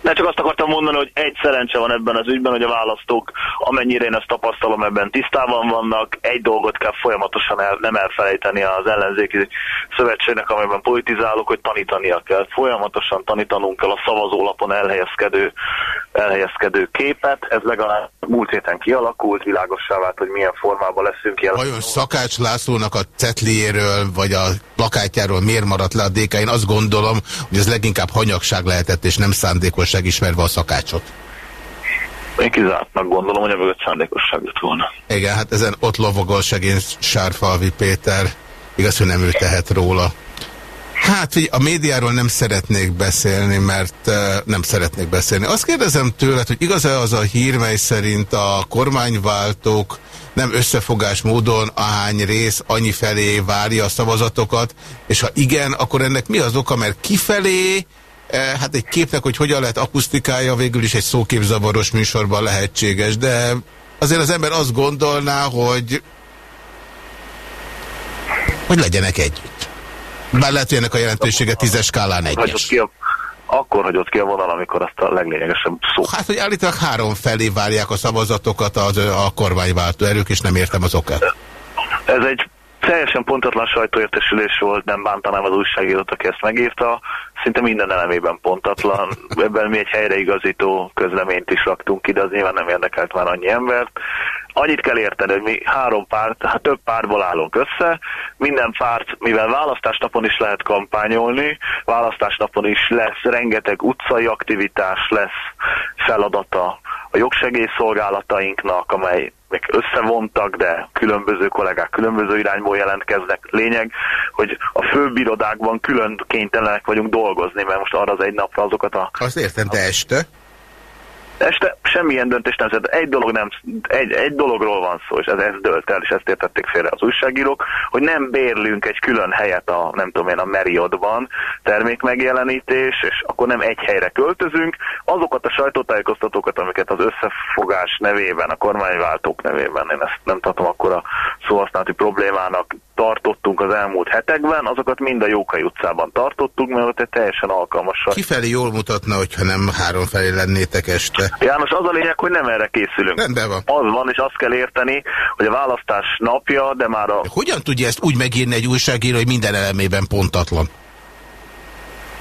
De csak azt akartam mondani, hogy egy szerencse van ebben az ügyben, hogy a választók, amennyire én ezt tapasztalom, ebben tisztában vannak. Egy dolgot kell folyamatosan el, nem elfelejteni az ellenzéki szövetségnek, amelyben politizálok, hogy tanítania kell. Folyamatosan tanítanunk kell a szavazólapon elhelyezkedő, elhelyezkedő képet. Ez legalább múlt héten kialakult, világossá vált, hogy milyen formában leszünk jelen. Vajon Szakács Lászlónak a cetliéről, vagy a plakátjáról miért maradt le a DK? Én azt gondolom, hogy ez leginkább hanyagság lehetett, és nem szándékosság ismerve a szakácsot. Én kizártnak gondolom, hogy a mögött szándékosság lett volna. Igen, hát ezen ott lovagol segény Sárfalvi Péter. Igaz, hogy nem ő tehet róla. Hát, a médiáról nem szeretnék beszélni, mert uh, nem szeretnék beszélni. Azt kérdezem tőled, hogy igaz-e az a hír, mely szerint a kormányváltók nem összefogás módon ahány rész annyi felé várja a szavazatokat, és ha igen, akkor ennek mi az oka, mert kifelé hát egy képnek, hogy hogyan lehet akusztikája, végül is egy szóképzavaros műsorban lehetséges, de azért az ember azt gondolná, hogy hogy legyenek együtt. Bár lehet, hogy ennek a jelentősége tízes skálán egyes. A, akkor hagyott ki a vonal, amikor azt a leglényegesebb szó. Hát, hogy állítólag három felé várják a szavazatokat az, a kormányváltó erők, és nem értem az okát. Ez egy teljesen pontatlan sajtóértesülés volt, nem bántanám az újságírót, aki ezt megírta. Szinte minden elemében pontatlan. Ebben mi egy helyreigazító közleményt is raktunk ki, de az nyilván nem érdekelt már annyi embert. Annyit kell érteni, hogy mi három párt, hát több pártból állunk össze, minden párt, mivel választásnapon is lehet kampányolni, választásnapon is lesz rengeteg utcai aktivitás, lesz feladata a jogsegélyszolgálatainknak, amely még összevontak, de különböző kollégák különböző irányból jelentkeznek. Lényeg, hogy a főbirodákban külön kénytelenek vagyunk dolgozni, mert most arra az egy napra azokat a... Azt értem, de este? Este semmilyen döntés nem szeret. Egy, dolog nem, egy, egy dologról van szó, és ez, ez dölt el, és ezt értették félre az újságírók, hogy nem bérlünk egy külön helyet a, nem tudom én, a Meriodban termékmegjelenítés, és akkor nem egy helyre költözünk. Azokat a sajtótájékoztatókat, amiket az összefogás nevében, a kormányváltók nevében, én ezt nem tartom akkor a szóhasználati problémának tartottunk az elmúlt hetekben, azokat mind a Jókai utcában tartottuk, mert ott egy teljesen alkalmas. Kifelé jól mutatna, hogyha nem három felé lennétek este. János, az a lényeg, hogy nem erre készülünk. Rendben van. Az van, és azt kell érteni, hogy a választás napja, de már a... Hogyan tudja ezt úgy megírni egy újságíró, hogy minden elemében pontatlan?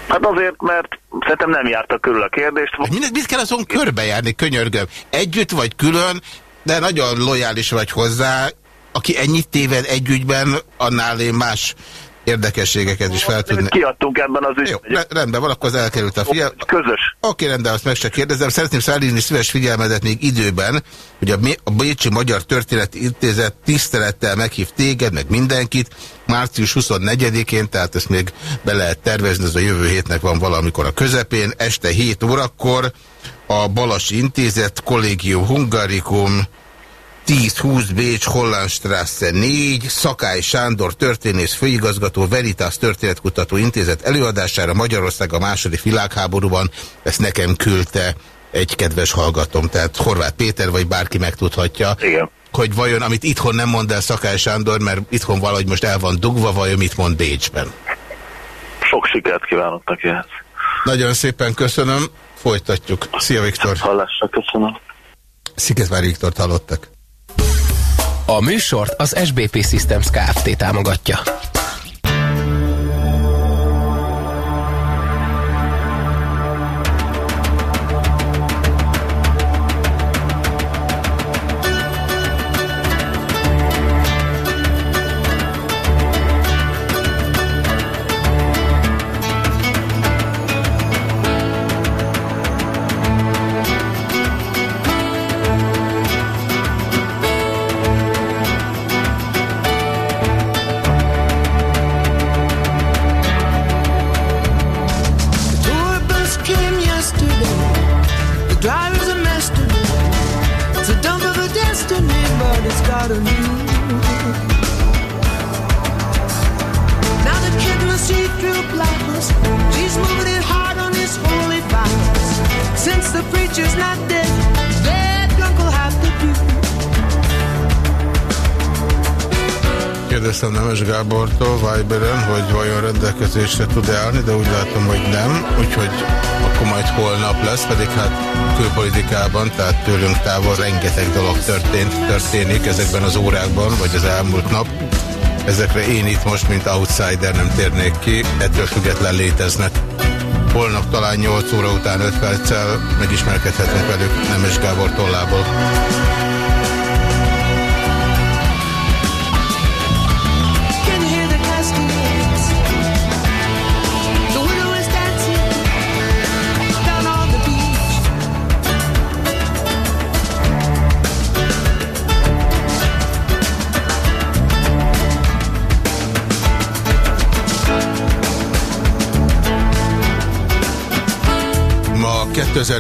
Hát azért, mert szerintem nem jártak körül a kérdést. Mit, mit kell azon körbejárni, könyörgöm? Együtt vagy külön, de nagyon lojális vagy hozzá, aki ennyit téved egy ügyben, annál én más érdekességeket is fel tudni. Kiadtunk ebben az ügyben. Jó, rendben van, akkor az elkerült a figyel. Közös. Oké, rendben, azt meg se kérdezem. Szeretném szállítani szíves figyelmedet még időben, hogy a, a Bécsi Magyar Történeti Intézet tisztelettel meghív téged, meg mindenkit, március 24-én, tehát ezt még be lehet tervezni, ez a jövő hétnek van valamikor a közepén, este 7 órakor a Balasi Intézet, Kollégium Hungarikum, 10-20 Bécs, Hollandstrasse 4, Szakály Sándor történész főigazgató, Veritas Történetkutató Intézet előadására Magyarország a második világháborúban, ezt nekem küldte egy kedves hallgatom, tehát Horváth Péter vagy bárki megtudhatja. Igen. Hogy vajon, amit itthon nem mond el Szakály Sándor, mert itthon valahogy most el van dugva, vajon mit mond Bécsben? Sok sikert kívánok neki ehhez. Nagyon szépen köszönöm, folytatjuk. Szia Viktor! Hallásra, köszönöm. Szikeszvári Viktort hallottak. A műsort az SBP Systems Kft. támogatja. Rendelkezésre tud állni, de úgy látom, hogy nem, úgyhogy akkor majd holnap lesz, pedig hát külpolitikában, tehát tőlünk távol rengeteg dolog történt, történik ezekben az órákban, vagy az elmúlt nap. Ezekre én itt most, mint outsider nem térnék ki, ettől független léteznek. Holnap talán 8 óra után 5 perccel megismerkedhetünk velük Nemes Gábor tollából.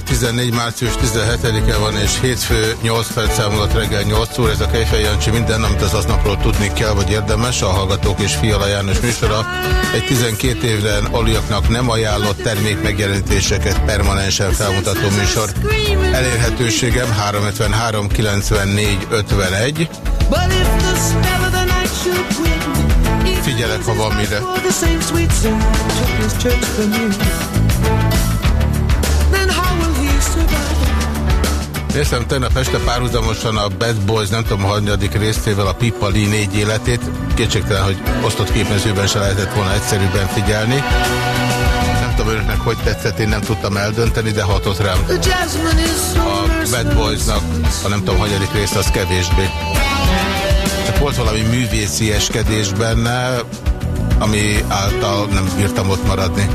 2014. március 17-e van, és hétfő 8 perc számolat reggel 8 óra. Ez a Kejfej Jancsi minden, amit az aznapról tudni kell, vagy érdemes. A Hallgatók és Fiala János műsora egy 12 évben aliaknak nem ajánlott termék megjelenítéseket permanensen felmutató műsor. Elérhetőségem 353 94 51. Figyelek, ha van mire. Néztem tegnap este párhuzamosan a Bad Boys, nem tudom, a hanyadik részével a Pippa Lee négy életét. Kétségtelen, hogy osztott képmezőben se lehetett volna egyszerűbben figyelni. Nem tudom önöknek, hogy tetszett, én nem tudtam eldönteni, de hatott rám. A Bad Boysnak, a nem tudom, hanyadik rész, az kevésbé. Csak volt valami művészi eskedés benne, ami által nem bírtam ott maradni.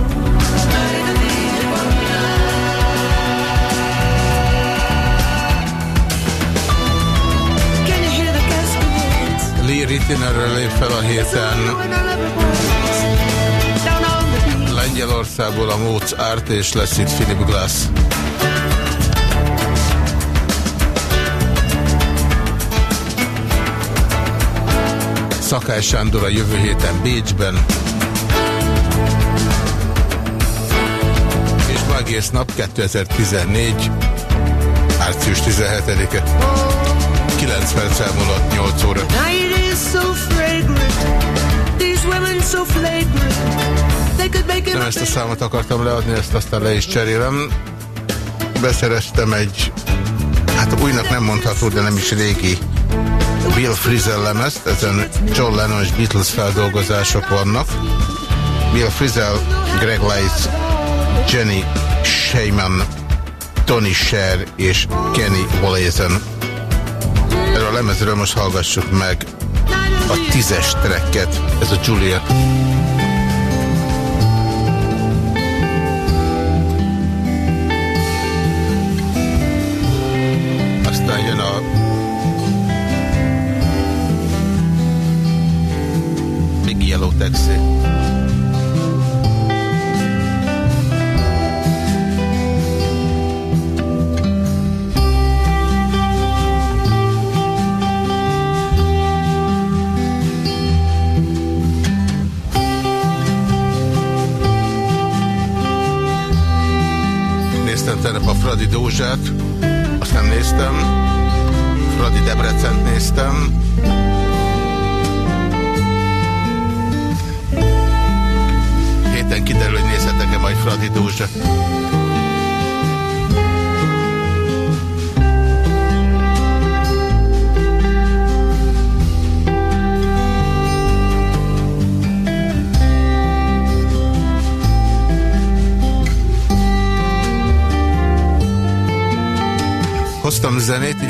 Lee Rittinerről lép fel a héten Lengyelországból a Mozart és lesz itt Philip Glass. Szakály Sándor a jövő héten Bécsben. És ma egész nap 2014. március 17-e. 9 perc elmúlott 8 óra. Nem ezt a számot akartam leadni, ezt aztán le is cserélem. Beszereztem egy, hát újnak nem mondható, de nem is régi Bill Frisell lemezt, ezen John Lennon és Beatles feldolgozások vannak. Bill Frisell, Greg Lice, Jenny Sheyman, Tony Sher és Kenny Wollazen. Lemezről most hallgassuk meg a tízes tracket, ez a Julia.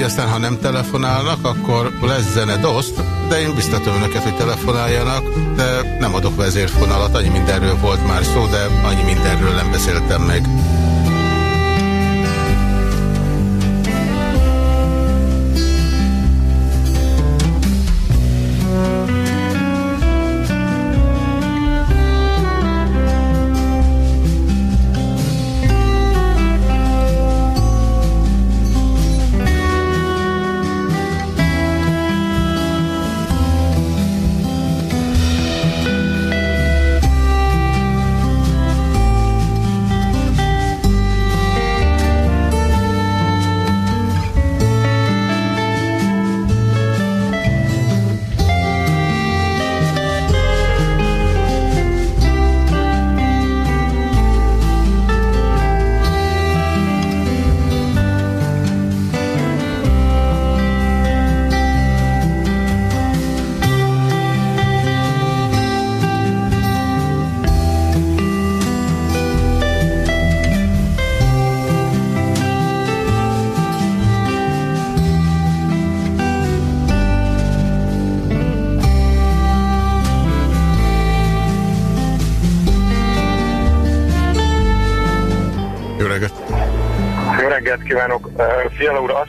Aztán ha nem telefonálnak, akkor lesz zene doszt, de én biztatom önöket, hogy telefonáljanak, de nem adok vezérfonalat, annyi mindenről volt már szó, de annyi mindenről nem beszéltem meg.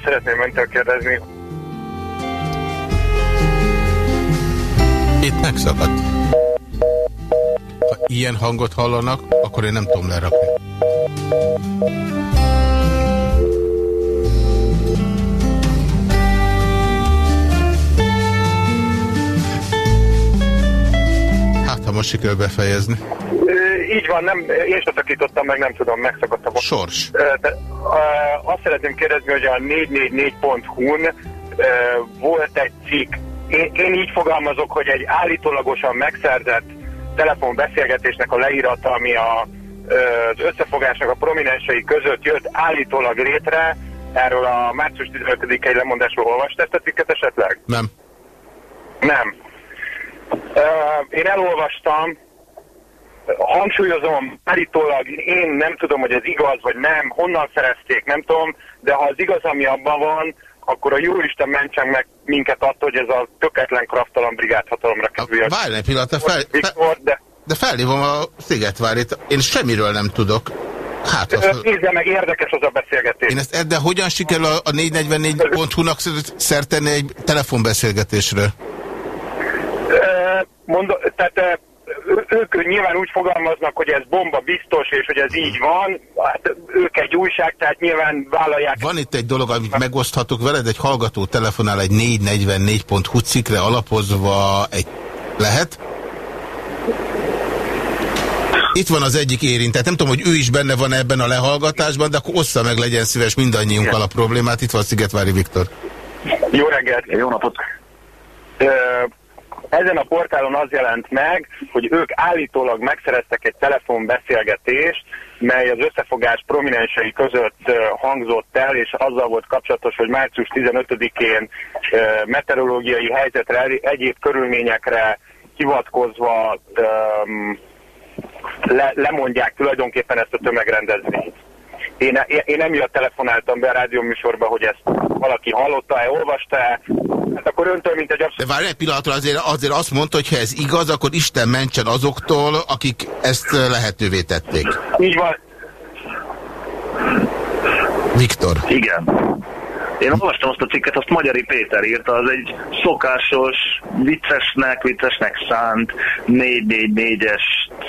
Szeretném öntől kérdezni, Itt megszakadt. Ha ilyen hangot hallanak, akkor én nem tudom lerakni. Hát, ha most sikerül befejezni. Ö, így van, nem, én sem szakítottam meg, nem tudom, megszakadtam. Sors. Ö, De, szeretném kérdezni, hogy a 444.hu-n ö, volt egy cikk, én, én így fogalmazok, hogy egy állítólagosan megszerzett telefonbeszélgetésnek a leírata, ami a az összefogásnak a prominensei között jött állítólag létre, erről a március 15-i lemondásról olvast ezt a cikket esetleg? Nem. Nem. Uh, én elolvastam, hangsúlyozom, állítólag én nem tudom, hogy ez igaz vagy nem, honnan szerezték, nem tudom, de ha az igaz, ami abban van, akkor a Jóisten mentsen meg minket attól, hogy ez a töketlen kraftalan brigád hatalomra kerüljön. Várj egy pillanat, fel, Viktor, de... de felhívom a Szigetvárit. Én semmiről nem tudok. Hát, azt... Nézze meg, érdekes az a beszélgetés. Én ezt, de hogyan sikerül a, a 444.hu-nak szertenni egy telefonbeszélgetésről? Ö, Mondom, tehát ők nyilván úgy fogalmaznak, hogy ez bomba biztos, és hogy ez így van. Hát ők egy újság, tehát nyilván vállalják. Van itt egy dolog, amit megoszthatok veled, egy hallgató telefonál egy 444.hu cikkre alapozva egy... Lehet? Itt van az egyik érintett. Nem tudom, hogy ő is benne van ebben a lehallgatásban, de akkor ossza meg, legyen szíves mindannyiunkkal a problémát. Itt van Szigetvári Viktor. Jó reggelt! Jó napot! Ö, ezen a portálon az jelent meg, hogy ők állítólag megszereztek egy telefonbeszélgetést, mely az összefogás prominensei között hangzott el, és azzal volt kapcsolatos, hogy március 15-én ö, meteorológiai helyzetre, el- egyéb körülményekre hivatkozva le, lemondják tulajdonképpen ezt a tömegrendezvényt. Én, én, én emiatt telefonáltam be a rádióműsorba, hogy ezt valaki hallotta-e, olvasta-e, hát akkor öntől, mint egy abszolút... De várj egy pillanatra, azért, azért azt mondta, hogy ha ez igaz, akkor Isten mentsen azoktól, akik ezt lehetővé tették. Így van. Viktor. Igen. Én olvastam azt a cikket, azt Magyari Péter írta, az egy szokásos, viccesnek, viccesnek szánt 444-es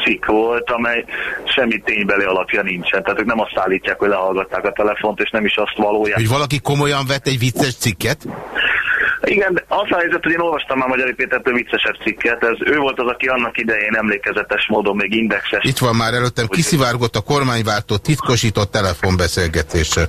cikk volt, amely semmi ténybeli alapja nincsen. Tehát ők nem azt állítják, hogy lehallgatták a telefont, és nem is azt valójában. Hogy valaki komolyan vett egy vicces cikket? Igen, de az a helyzet, hogy én olvastam már Magyari Pétertől viccesebb cikket, ez ő volt az, aki annak idején emlékezetes módon még indexes. Itt van már előttem, kiszivárgott a kormányváltó titkosított telefonbeszélgetése.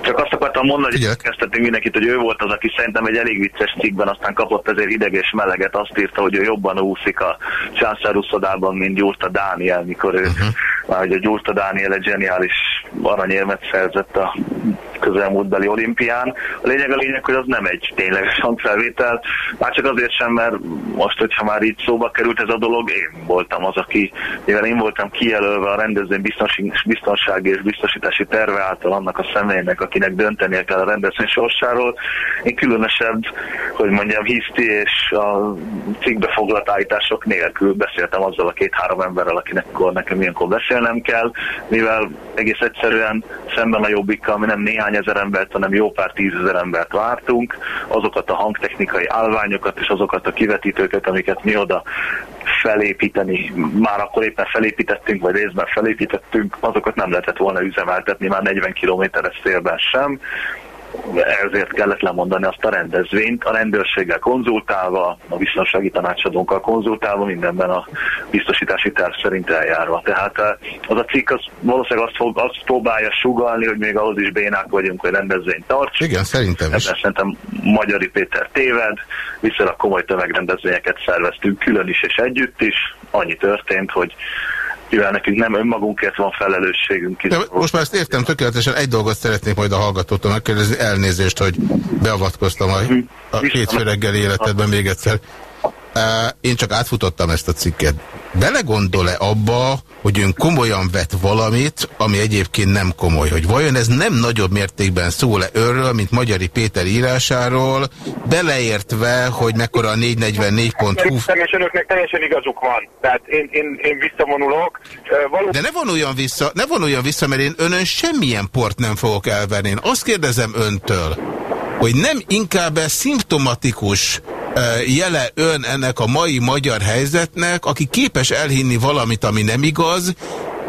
Csak akartam mondani, hogy kezdtetünk mindenkit, hogy ő volt az, aki szerintem egy elég vicces cikkben, aztán kapott ezért ideg és meleget, azt írta, hogy ő jobban úszik a császáruszodában, mint Gyurta Dániel, mikor ő, uh-huh. már a Gyurta Dániel egy zseniális aranyérmet szerzett a közelmúltbeli olimpián. A lényeg a lényeg, hogy az nem egy tényleges hangfelvétel, már csak azért sem, mert most, hogyha már így szóba került ez a dolog, én voltam az, aki, mivel én voltam kijelölve a rendezvény biztonsági, és biztosítási terve által annak a személynek, akinek döntenie kell a rendezvény sorsáról. Én különösebb, hogy mondjam, hiszti és a cikkbe foglalt állítások nélkül beszéltem azzal a két-három emberrel, akinek nekem ilyenkor beszélnem kell, mivel egész egyszerűen szemben a jobbikkal mi nem néhány ezer embert, hanem jó pár tízezer embert vártunk, azokat a hangtechnikai állványokat és azokat a kivetítőket, amiket mi oda felépíteni, már akkor éppen felépítettünk, vagy részben felépítettünk, azokat nem lehetett volna üzemeltetni már 40 kilométeres szélben sem, ezért kellett lemondani azt a rendezvényt, a rendőrséggel konzultálva, a biztonsági tanácsadónkkal konzultálva, mindenben a biztosítási terv szerint eljárva. Tehát eh, az a cikk az valószínűleg azt, fog, azt próbálja sugalni, hogy még ahhoz is bénák vagyunk, hogy rendezvényt tartsunk. Igen, szerintem is. Ebben szerintem Magyari Péter téved, viszonylag komoly tömegrendezvényeket szerveztünk külön is és együtt is. Annyi történt, hogy mivel nekünk nem önmagunkért van felelősségünk. De most már ezt értem tökéletesen, egy dolgot szeretnék majd a hallgatótól megkérdezni, elnézést, hogy beavatkoztam a, a hétfő reggeli életedben még egyszer. Én csak átfutottam ezt a cikket. Belegondol-e abba, hogy ön komolyan vett valamit, ami egyébként nem komoly? Hogy vajon ez nem nagyobb mértékben szól-e örről, mint Magyari Péter írásáról, beleértve, hogy mekkora a 444.hu... Szerintem, és önöknek teljesen igazuk van. Tehát én, én, én visszavonulok. Való... De ne vonuljon vissza, ne vonuljon vissza, mert én önön semmilyen port nem fogok elverni. Én azt kérdezem öntől, hogy nem inkább ez szimptomatikus jele ön ennek a mai magyar helyzetnek, aki képes elhinni valamit, ami nem igaz,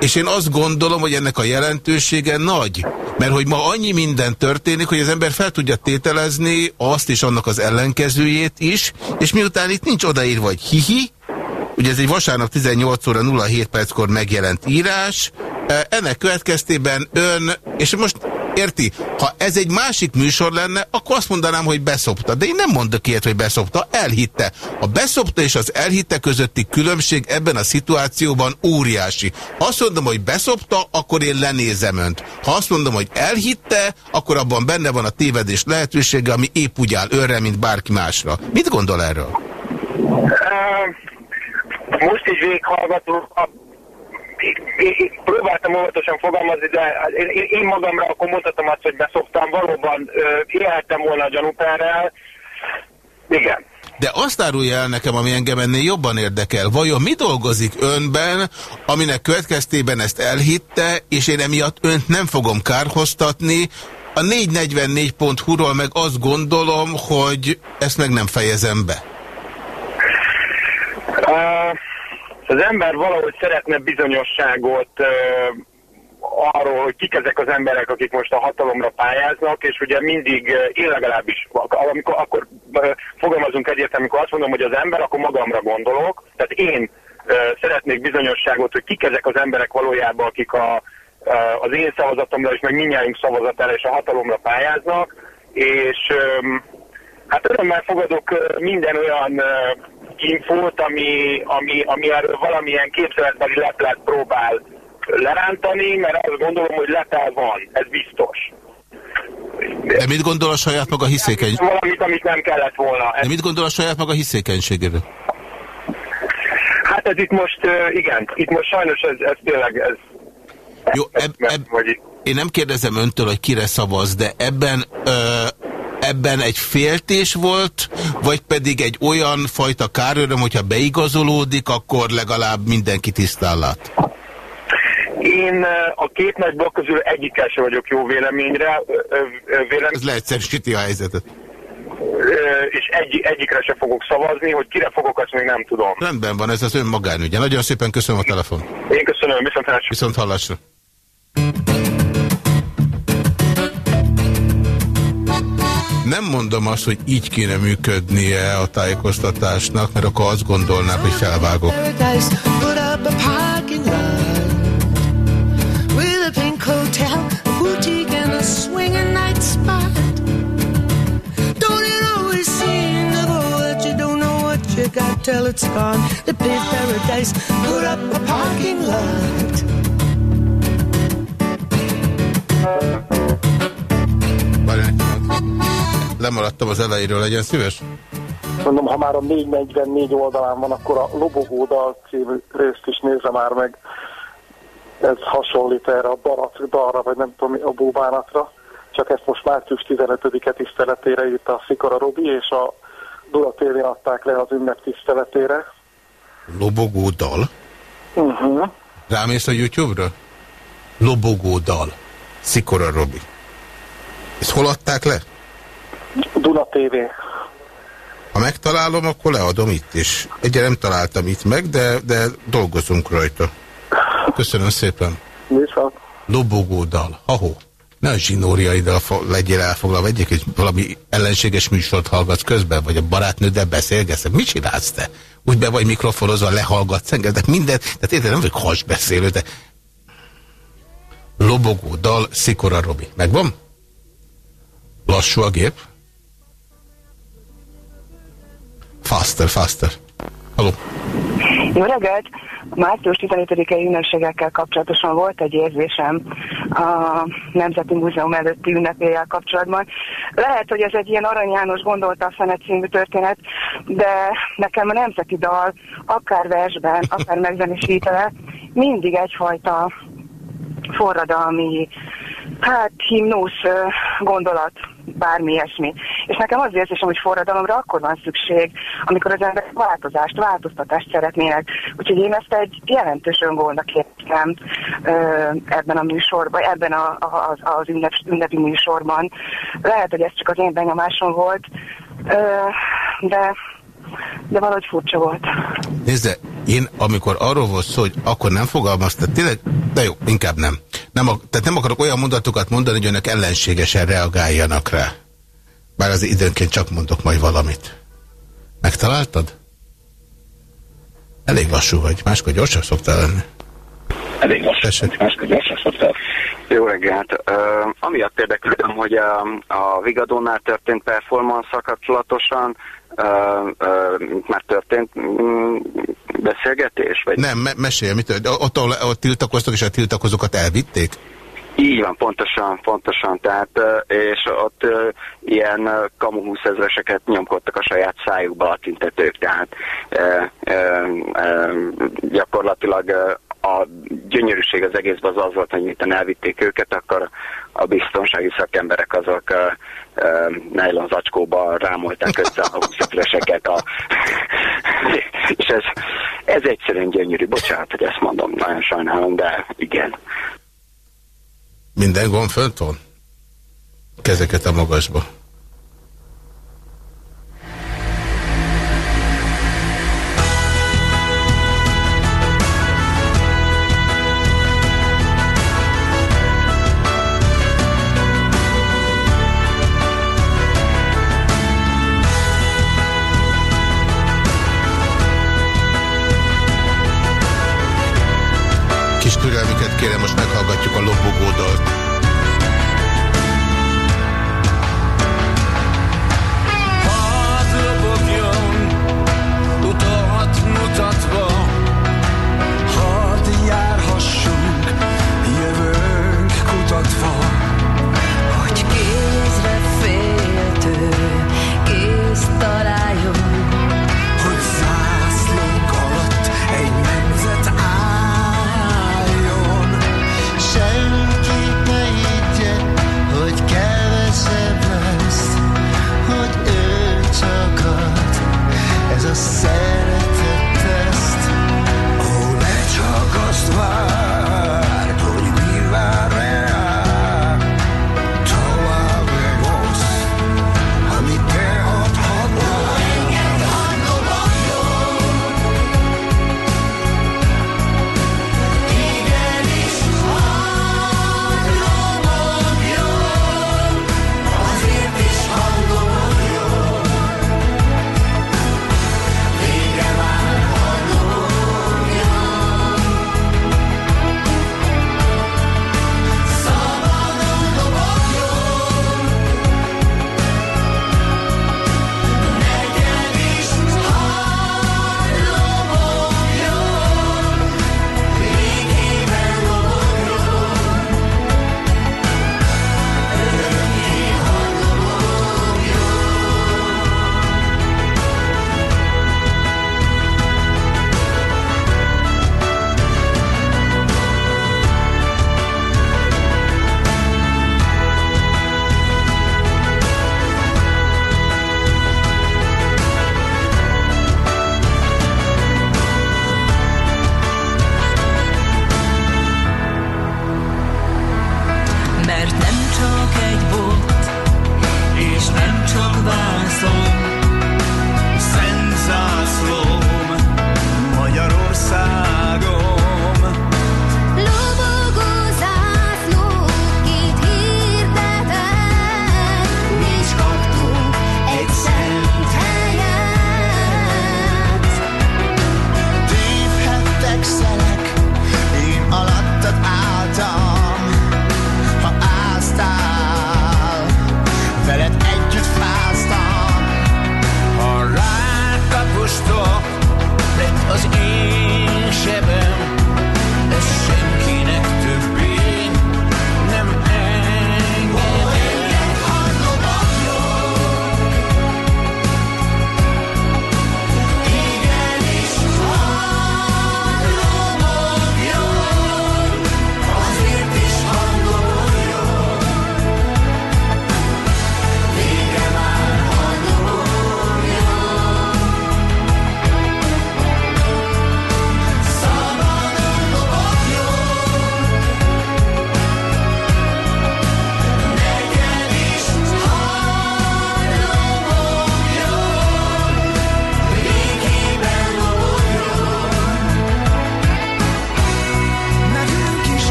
és én azt gondolom, hogy ennek a jelentősége nagy. Mert hogy ma annyi minden történik, hogy az ember fel tudja tételezni azt és annak az ellenkezőjét is, és miután itt nincs odaírva, hogy hihi, ugye ez egy vasárnap 18 óra 07 perckor megjelent írás, ennek következtében ön, és most Érti? Ha ez egy másik műsor lenne, akkor azt mondanám, hogy beszopta. De én nem mondok ilyet, hogy beszopta, elhitte. A beszopta és az elhitte közötti különbség ebben a szituációban óriási. Ha azt mondom, hogy beszopta, akkor én lenézem önt. Ha azt mondom, hogy elhitte, akkor abban benne van a tévedés lehetősége, ami épp úgy áll őre, mint bárki másra. Mit gondol erről? Most így véghallgató, próbáltam óvatosan fogalmazni, de én, én magamra akkor mondhatom azt, hogy beszoktam, valóban élhettem volna a gyanúperrel. Igen. De azt árulja el nekem, ami engem ennél jobban érdekel. Vajon mi dolgozik önben, aminek következtében ezt elhitte, és én emiatt önt nem fogom kárhoztatni, a 444.hu-ról meg azt gondolom, hogy ezt meg nem fejezem be. Uh, az ember valahogy szeretne bizonyosságot uh, arról, hogy kik ezek az emberek, akik most a hatalomra pályáznak, és ugye mindig, én legalábbis, amikor akkor fogalmazunk egyértelműen, amikor azt mondom, hogy az ember, akkor magamra gondolok, tehát én uh, szeretnék bizonyosságot, hogy kik ezek az emberek valójában, akik a, az én szavazatomra és meg mindjárt szavazatára és a hatalomra pályáznak, és um, hát örömmel fogadok minden olyan infót, ami, ami, ami erről valamilyen képzeletbeli leplát próbál lerántani, mert azt gondolom, hogy letel van, ez biztos. De mit gondol a saját maga hiszékenységéről? Valamit, amit nem kellett volna. De mit gondol a saját maga hiszékenységéről? Hát ez itt most, igen, itt most sajnos ez, ez tényleg, ez... Jó, eb, eb, én nem kérdezem öntől, hogy kire szavaz, de ebben ö, ebben egy féltés volt, vagy pedig egy olyan fajta káröröm, hogyha beigazolódik, akkor legalább mindenki tisztán lát? Én a két nagy blokk közül egyikkel sem vagyok jó véleményre. Vélem... Ez leegyszerűsíti a helyzetet. És egy, egyikre se fogok szavazni, hogy kire fogok, azt még nem tudom. Rendben van, ez az ön magánügye. Nagyon szépen köszönöm a telefon. Én köszönöm, viszont hallásra. Viszont hallásra. Nem mondom azt, hogy így kéne működnie a tájékoztatásnak, mert akkor azt gondolnák, hogy felvágok. till it's gone. The big paradise, put up a parking lot. Lemaradtam az elejéről, legyen szíves? Mondom, ha már a 444 oldalán van, akkor a Lobogó dal című részt is nézze már meg. Ez hasonlít erre a Barack dalra, vagy nem tudom, a búbánatra. Csak ezt most március 15-e tiszteletére írta a Szikora Robi, és a Dura tv adták le az ünnep tiszteletére. Lobogó dal? Uh mhm. -huh. Rámész a YouTube-ra? Lobogó dal. Szikora Robi. Ezt hol adták le? Duna TV. Ha megtalálom, akkor leadom itt is. Egyre nem találtam itt meg, de, de dolgozunk rajta. Köszönöm szépen. Viszont. Lobogó dal. Ahó. Ne a zsinóriaiddal legyél elfoglalva. Egyik egy valami ellenséges műsort hallgatsz közben, vagy a barátnőddel beszélgetsz. Mit csinálsz te? Úgy be vagy mikrofonozva, lehallgatsz engem, de mindent, tehát érted, nem vagy hasbeszélő, de lobogó dal, Szikora Robi. Megvan? Lassú a gép? Faster, faster. Haló. Jó reggelt! Március 15-i ünnepségekkel kapcsolatosan volt egy érzésem a Nemzeti Múzeum előtti ünnepéjel kapcsolatban. Lehet, hogy ez egy ilyen Arany János gondolta a Fenet című történet, de nekem a nemzeti dal, akár versben, akár megzenésítele, mindig egyfajta forradalmi, hát himnusz gondolat bármi ilyesmi. És nekem az érzésem, hogy forradalomra akkor van szükség, amikor az emberek változást, változtatást szeretnének. Úgyhogy én ezt egy jelentős öngólnak értem ebben a műsorban, ebben a, a, az ünnep, ünnepi műsorban. Lehet, hogy ez csak az én benyomásom volt, ö, de de valahogy furcsa volt. Nézd, én amikor arról volt szó, hogy akkor nem fogalmazta, tényleg, de jó, inkább nem. nem tehát nem akarok olyan mondatokat mondani, hogy önök ellenségesen reagáljanak rá. Bár az időnként csak mondok majd valamit. Megtaláltad? Elég lassú vagy, máskor gyorsan szoktál lenni. Elég lassú vagy, máskor. Jó reggelt! Uh, amiatt érdeklődöm, hogy a, a Vigadónál történt performance kapcsolatosan uh, uh, már történt um, beszélgetés? Vagy? Nem, me mesélj, mit, ott, ahol, ott tiltakoztak, és a tiltakozókat elvitték? Így van, pontosan, pontosan. Tehát, és ott ilyen kamu 20 ezreseket nyomkodtak a saját szájukba a tüntetők, tehát e, e, e, gyakorlatilag a gyönyörűség az egészben az az volt, hogy miután elvitték őket, akkor a biztonsági szakemberek azok uh, uh, nylon zacskóba rámolták össze a 20 a... és ez, ez egyszerűen gyönyörű. Bocsánat, hogy ezt mondom, nagyon sajnálom, de igen. Minden gond fönt van? Kezeket a magasba. Kérem, most meghallgatjuk a lobogódalt.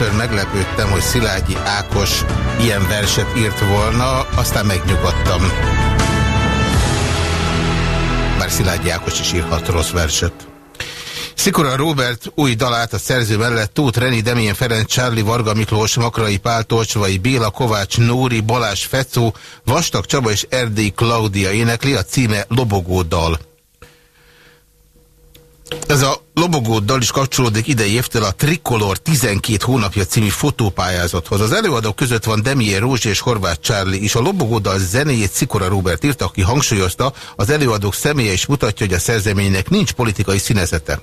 Először meglepődtem, hogy Szilágyi Ákos ilyen verset írt volna, aztán megnyugodtam. Bár Szilágyi Ákos is írhat rossz verset. Szikora Robert új dalát a szerző mellett Tóth Reni, Demien Ferenc, Charlie Varga Miklós, Makrai Pál, Tolcsvai Béla, Kovács Nóri, Balázs Fecó, Vastag Csaba és Erdély Klaudia énekli, a címe Lobogó dal. Ez a lobogó dal is kapcsolódik idei évtől a Tricolor 12 hónapja című fotópályázathoz. Az előadók között van Demier Rózs és Horváth Csárli is. A lobogó dal zenéjét Szikora Robert írta, aki hangsúlyozta, az előadók személye is mutatja, hogy a szerzeménynek nincs politikai színezete.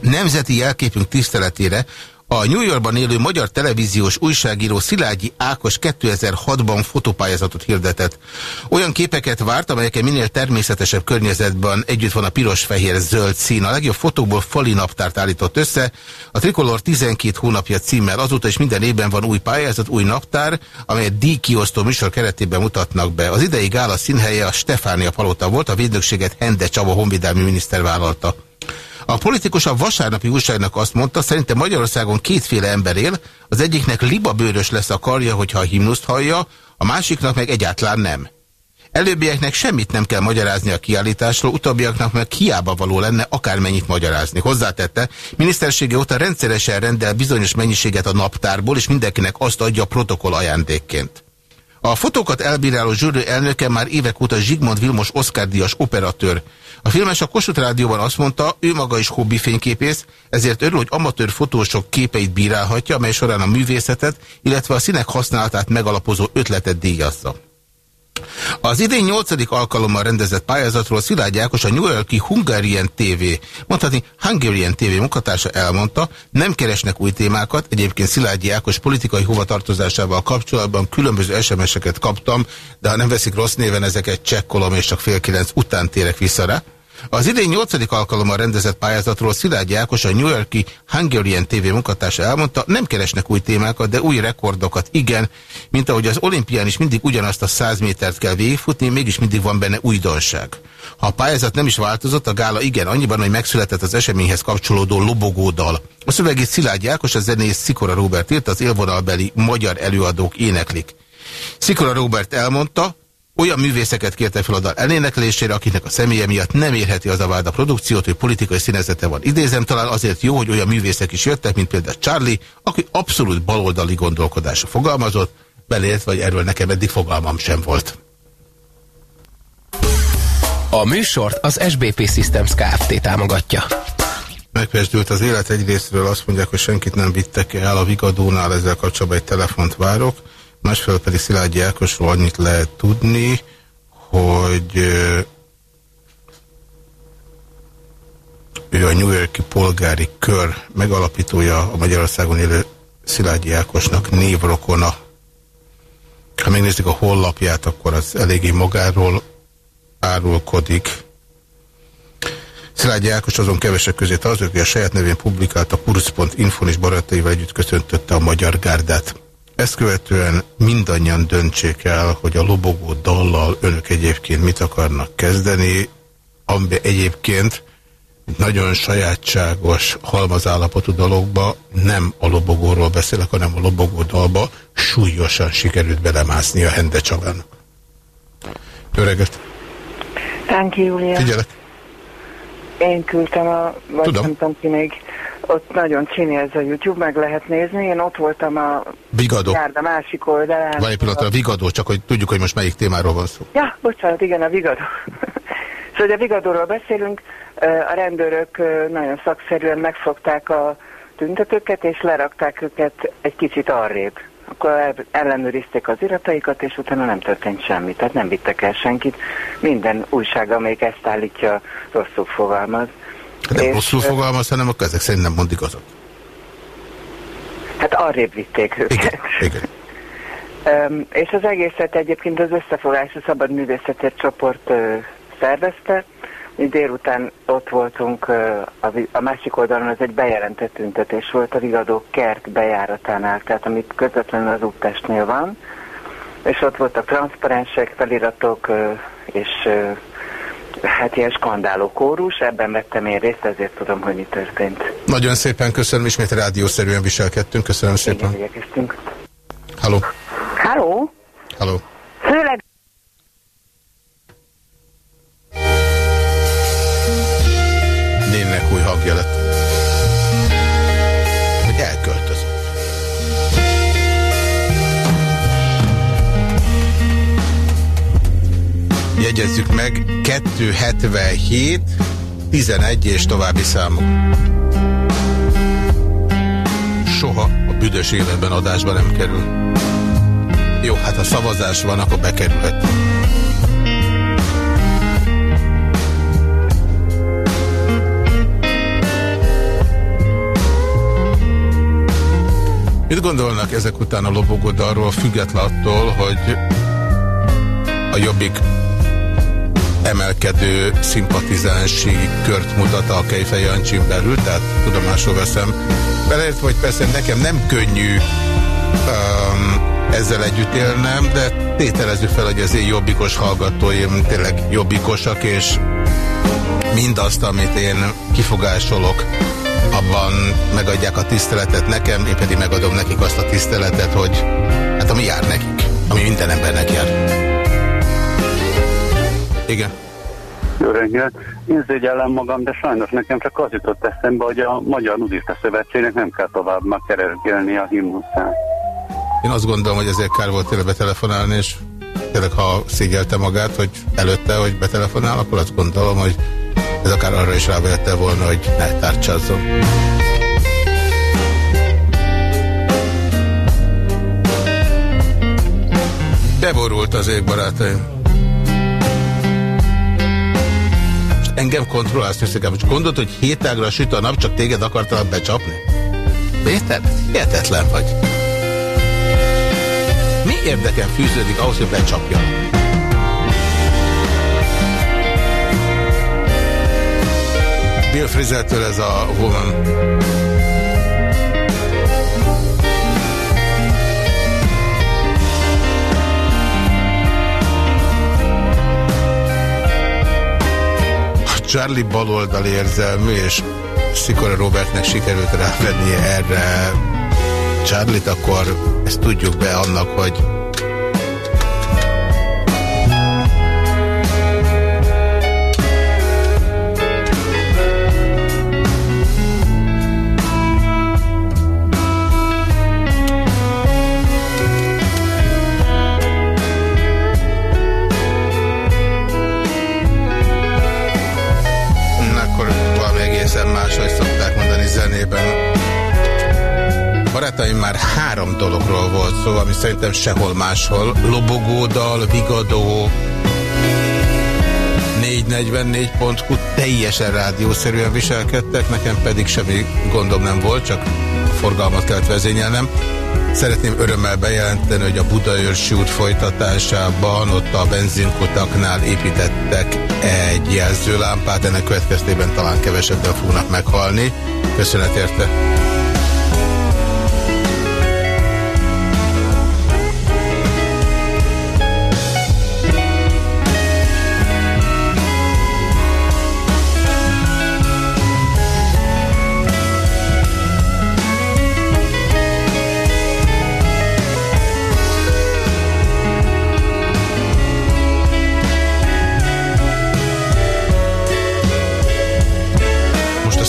Nemzeti jelképünk tiszteletére a New Yorkban élő magyar televíziós újságíró Szilágyi Ákos 2006-ban fotopályázatot hirdetett. Olyan képeket várt, amelyeken minél természetesebb környezetben együtt van a piros-fehér-zöld szín. A legjobb fotókból fali naptárt állított össze. A Tricolor 12 hónapja címmel azóta is minden évben van új pályázat, új naptár, amelyet díjkiosztó műsor keretében mutatnak be. Az idei gála színhelye a Stefánia palota volt, a védnökséget Hende Csaba honvédelmi miniszter vállalta. A politikus a vasárnapi újságnak azt mondta, szerintem Magyarországon kétféle ember él, az egyiknek libabőrös lesz a karja, hogyha a himnuszt hallja, a másiknak meg egyáltalán nem. Előbbieknek semmit nem kell magyarázni a kiállításról, utóbbiaknak meg hiába való lenne akármennyit magyarázni. Hozzátette, minisztersége óta rendszeresen rendel bizonyos mennyiséget a naptárból, és mindenkinek azt adja a protokoll ajándékként. A fotókat elbíráló zsűrő elnöke már évek óta Zsigmond Vilmos Oscar-díjas operatőr. A filmes a Kossuth Rádióban azt mondta, ő maga is hobbi fényképész, ezért örül, hogy amatőr fotósok képeit bírálhatja, amely során a művészetet, illetve a színek használatát megalapozó ötletet díjazza. Az idén 8. alkalommal rendezett pályázatról Szilágy Ákos a New Yorki Hungarian TV, mondhatni Hungarian TV munkatársa elmondta, nem keresnek új témákat, egyébként Szilágyi Ákos politikai hovatartozásával kapcsolatban különböző SMS-eket kaptam, de ha nem veszik rossz néven, ezeket csekkolom, és csak fél kilenc után térek vissza rá. Az idén 8. alkalommal rendezett pályázatról Szilágyi Ákos, a New Yorki Hungarian TV munkatársa elmondta, nem keresnek új témákat, de új rekordokat igen, mint ahogy az olimpián is mindig ugyanazt a 100 métert kell végigfutni, mégis mindig van benne újdonság. Ha a pályázat nem is változott, a gála igen, annyiban, hogy megszületett az eseményhez kapcsolódó lobogódal. A szövegét Szilágyi Ákos, a zenész Szikora Robert írt, az élvonalbeli magyar előadók éneklik. Szikora Robert elmondta, olyan művészeket kérte fel a dal eléneklésére, akiknek a személye miatt nem érheti az a vád a produkciót, hogy politikai színezete van. Idézem, talán azért jó, hogy olyan művészek is jöttek, mint például Charlie, aki abszolút baloldali gondolkodásra fogalmazott, belért, vagy erről nekem eddig fogalmam sem volt. A műsort az SBP Systems Kft. támogatja. Megpesdült az élet egyrésztről, azt mondják, hogy senkit nem vittek el a Vigadónál, ezzel kapcsolatban egy telefont várok másfelől pedig Szilágyi Ákosról annyit lehet tudni, hogy ő a New Yorki polgári kör megalapítója, a Magyarországon élő Szilágyi Ákosnak névrokona. Ha megnézzük a hollapját, akkor az eléggé magáról árulkodik. Szilágyi Ákos azon kevesek közé tartozik, hogy a saját nevén publikálta kurz.infon és barátaival együtt köszöntötte a Magyar Gárdát. Ezt követően mindannyian döntsék el, hogy a lobogó dallal önök egyébként mit akarnak kezdeni, amiben egyébként nagyon sajátságos halmazállapotú dologba nem a lobogóról beszélek, hanem a lobogó dalba súlyosan sikerült belemászni a Hende Csabának. Jó reggelt! Tánki Júlia. Figyelek! Én küldtem a, vagy Tudom. nem tudom ki még, ott nagyon csini ez a YouTube, meg lehet nézni. Én ott voltam a Vigadó. járda másik oldalán. Van egy pillanatra a Vigadó, csak hogy tudjuk, hogy most melyik témáról van szó. Ja, bocsánat, igen, a Vigadó. szóval a Vigadóról beszélünk, a rendőrök nagyon szakszerűen megfogták a tüntetőket, és lerakták őket egy kicsit arrébb. Akkor ellenőrizték az irataikat, és utána nem történt semmi. Tehát nem vittek el senkit. Minden újság, amelyik ezt állítja, rosszul fogalmaz. Nem rosszul fogalmaz, hanem akkor ezek szerint nem mond igazat. Hát arrébb vitték őket. Igen, igen. Um, és az egészet egyébként az összefogás a Szabad Művészetért csoport uh, szervezte. Mi délután ott voltunk, uh, a, a másik oldalon az egy bejelentett tüntetés volt a Vigadó kert bejáratánál, tehát amit közvetlenül az úttestnél van. És ott voltak transzparensek, feliratok, uh, és uh, hát ilyen skandáló kórus, ebben vettem én részt, ezért tudom, hogy mi történt. Nagyon szépen köszönöm, ismét rádiószerűen viselkedtünk. Köszönöm szépen. Igen, Halló. Halló? Halló. 277 11 és további számok. Soha a büdös életben adásba nem kerül. Jó, hát ha szavazás van, akkor bekerülhet. Mit gondolnak ezek után a lobogodalról, független attól, hogy a Jobbik emelkedő szimpatizánsi kört mutat a Kejfej Jancsin belül, tehát tudomásul veszem. Beleért, hogy persze nekem nem könnyű um, ezzel együtt élnem, de tételezzük fel, hogy az én jobbikos hallgatóim tényleg jobbikosak, és mindazt, amit én kifogásolok, abban megadják a tiszteletet nekem, én pedig megadom nekik azt a tiszteletet, hogy hát ami jár nekik, ami minden embernek jár. Igen. Jó reggelt. Én szégyellem magam, de sajnos nekem csak az jutott eszembe, hogy a Magyar Nudista Szövetségnek nem kell tovább már keresgélni a himnuszát. Én azt gondolom, hogy ezért kár volt tényleg betelefonálni, és tényleg ha szégyelte magát, hogy előtte, hogy betelefonál, akkor azt gondolom, hogy ez akár arra is rávette volna, hogy ne tárcsázzon. Beborult az ég, barátaim. Engem kontrollálsz, Nyuszikám, és gondolod, hogy hétágra süt a nap, csak téged akartalak becsapni? Péter, hihetetlen vagy. Mi érdekem fűződik ahhoz, hogy becsapja? Bill Frizzeltől ez a Woman. Charlie baloldal érzelmű, és Szikora Robertnek sikerült rávennie erre Charlie-t, akkor ezt tudjuk be annak, hogy már három dologról volt szó, ami szerintem sehol máshol. Lobogódal, vigadó, 444.hu teljesen rádiószerűen viselkedtek, nekem pedig semmi gondom nem volt, csak forgalmat kellett vezényelnem. Szeretném örömmel bejelenteni, hogy a Budaörsi út folytatásában ott a benzinkutaknál építettek egy jelzőlámpát, ennek következtében talán kevesebben fognak meghalni. Köszönet érte!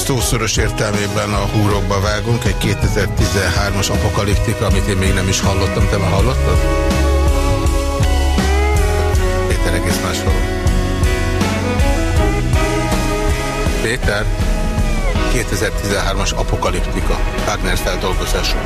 Szószoros értelmében a húrokba vágunk, egy 2013-as apokaliptika, amit én még nem is hallottam. Te már hallottad? Péter egész másról. Péter, 2013-as apokaliptika, Wagner feldolgozású.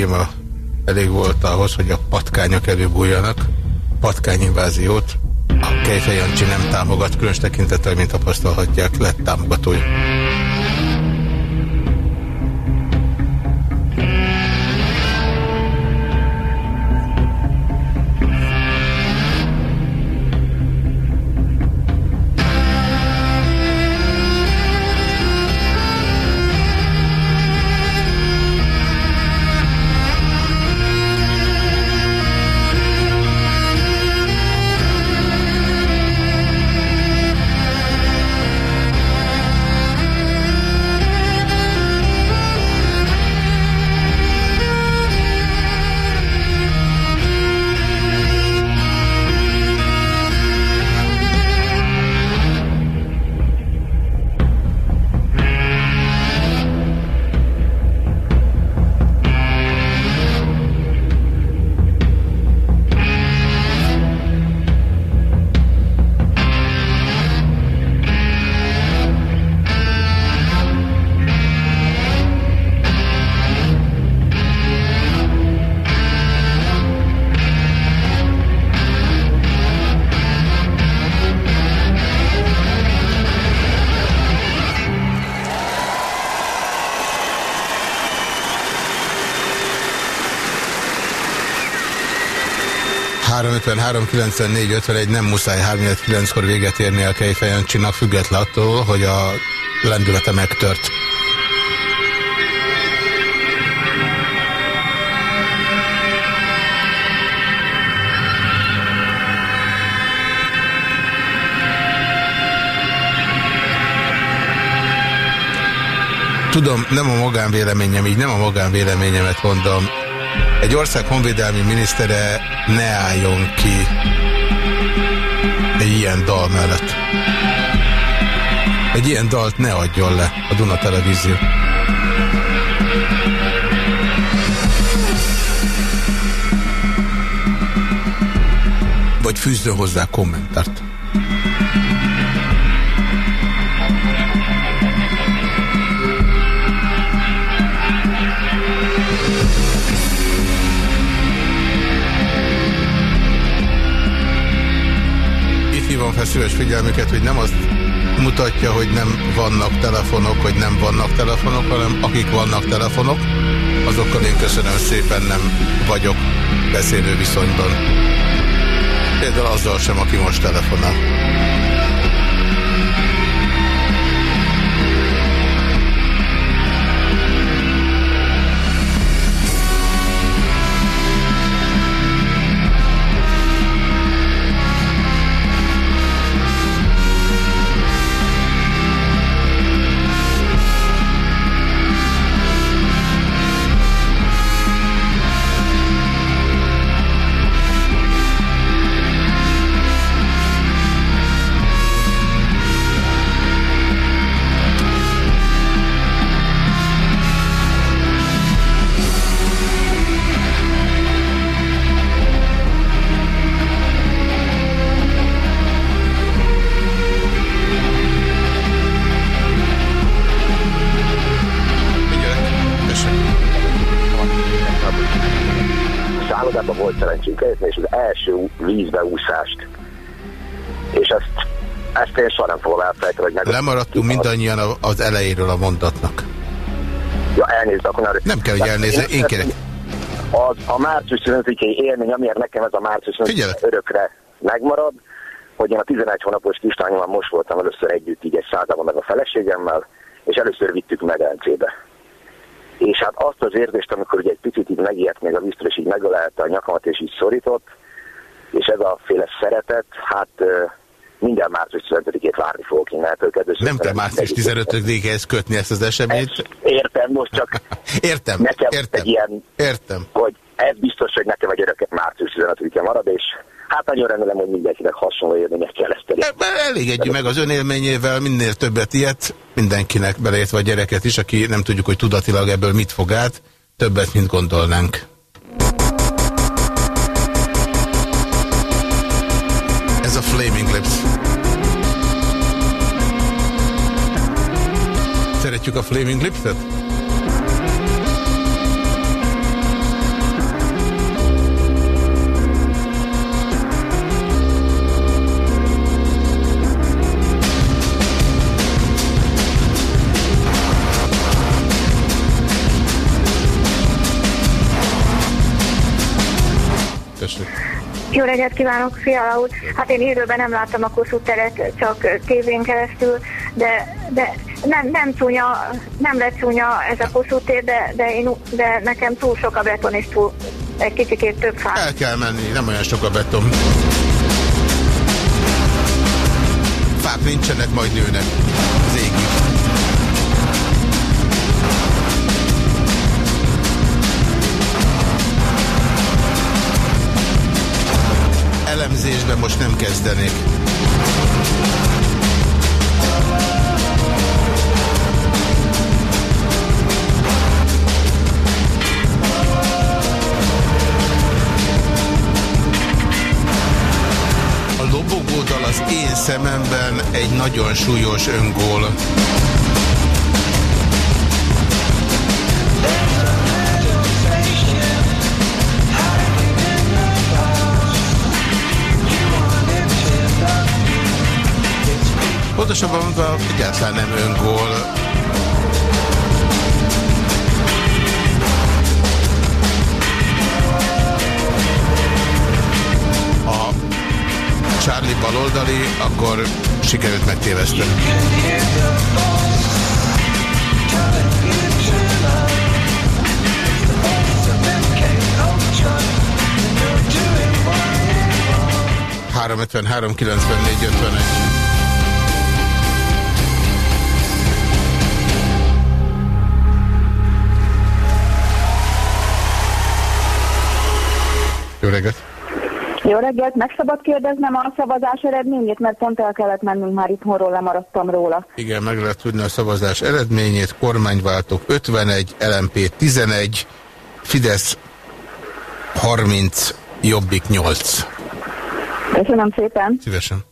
Téma elég volt ahhoz, hogy a patkányok előbújjanak. Patkányinváziót a Kejfej Jancsi nem támogat, különös tekintettel, mint tapasztalhatják, lett támogatója. 353 94 51 nem muszáj 39-kor véget érni a Kejfejancsinak, független attól, hogy a lendülete megtört. Tudom, nem a magánvéleményem, így nem a magánvéleményemet mondom. Egy ország honvédelmi minisztere ne álljon ki egy ilyen dal mellett. Egy ilyen dalt ne adjon le a Duna Televízió. Vagy fűzzön hozzá kommentárt. Hívom fel szíves figyelmüket, hogy nem azt mutatja, hogy nem vannak telefonok, hogy nem vannak telefonok, hanem akik vannak telefonok, azokkal én köszönöm szépen nem vagyok beszélő viszonyban. Például azzal sem, aki most telefonál. Lemaradtunk mindannyian az elejéről a mondatnak. Ja, elnézd, akkor... Nem kell, hogy elnézze, én kérek. Az, a március 15 élmény, amiért nekem ez a március 15 örökre megmarad, hogy én a 11 hónapos kislányommal most voltam először együtt így egy százában meg a feleségemmel, és először vittük Medencébe. És hát azt az érzést, amikor ugye egy picit így megijedt még a víztől, és így megölelte a nyakamat, és így szorított, és ez a féle szeretet, hát minden március 15-ét várni fogok innentől kezdve. Nem kell március 15-éhez kötni ezt az eseményt. Ezt értem, most csak értem, nekem értem, egy ilyen, értem. hogy ez biztos, hogy nekem egy öröket március 15-e marad, és hát nagyon remélem, hogy mindenkinek hasonló élményekkel lesz teli. Elégedjük meg az ön élményével, minél többet ilyet, mindenkinek beleértve a gyereket is, aki nem tudjuk, hogy tudatilag ebből mit fog át, többet, mint gondolnánk. Ez a Flaming Lips. Szeretjük a Flaming Lips-et? Jó reggelt kívánok, Fiala úr! Hát én élőben nem láttam a Kossuth teret, csak tévén keresztül, de, de nem, nem csúnya, nem lett csúnya ez a Kossuth tér, de, de, én, de nekem túl sok a beton és túl egy kicsit több fát. El kell menni, nem olyan sok a beton. Fák nincsenek, majd nőnek az égig. Most nem kezdenék. lobogódal az én szememben egy nagyon súlyos öngól. Pontosabban mondva egyáltalán nem öngól. Charlie baloldali, akkor sikerült megtéveszteni. Három ötven, három kilencvennégy, ötvenegy. Reggelt! Jó reggelt, meg szabad kérdeznem a szavazás eredményét, mert pont el kellett mennünk, már itthonról lemaradtam róla. Igen, meg lehet tudni a szavazás eredményét, kormányváltók 51, LMP 11, Fidesz 30, Jobbik 8. Köszönöm szépen. Szívesen.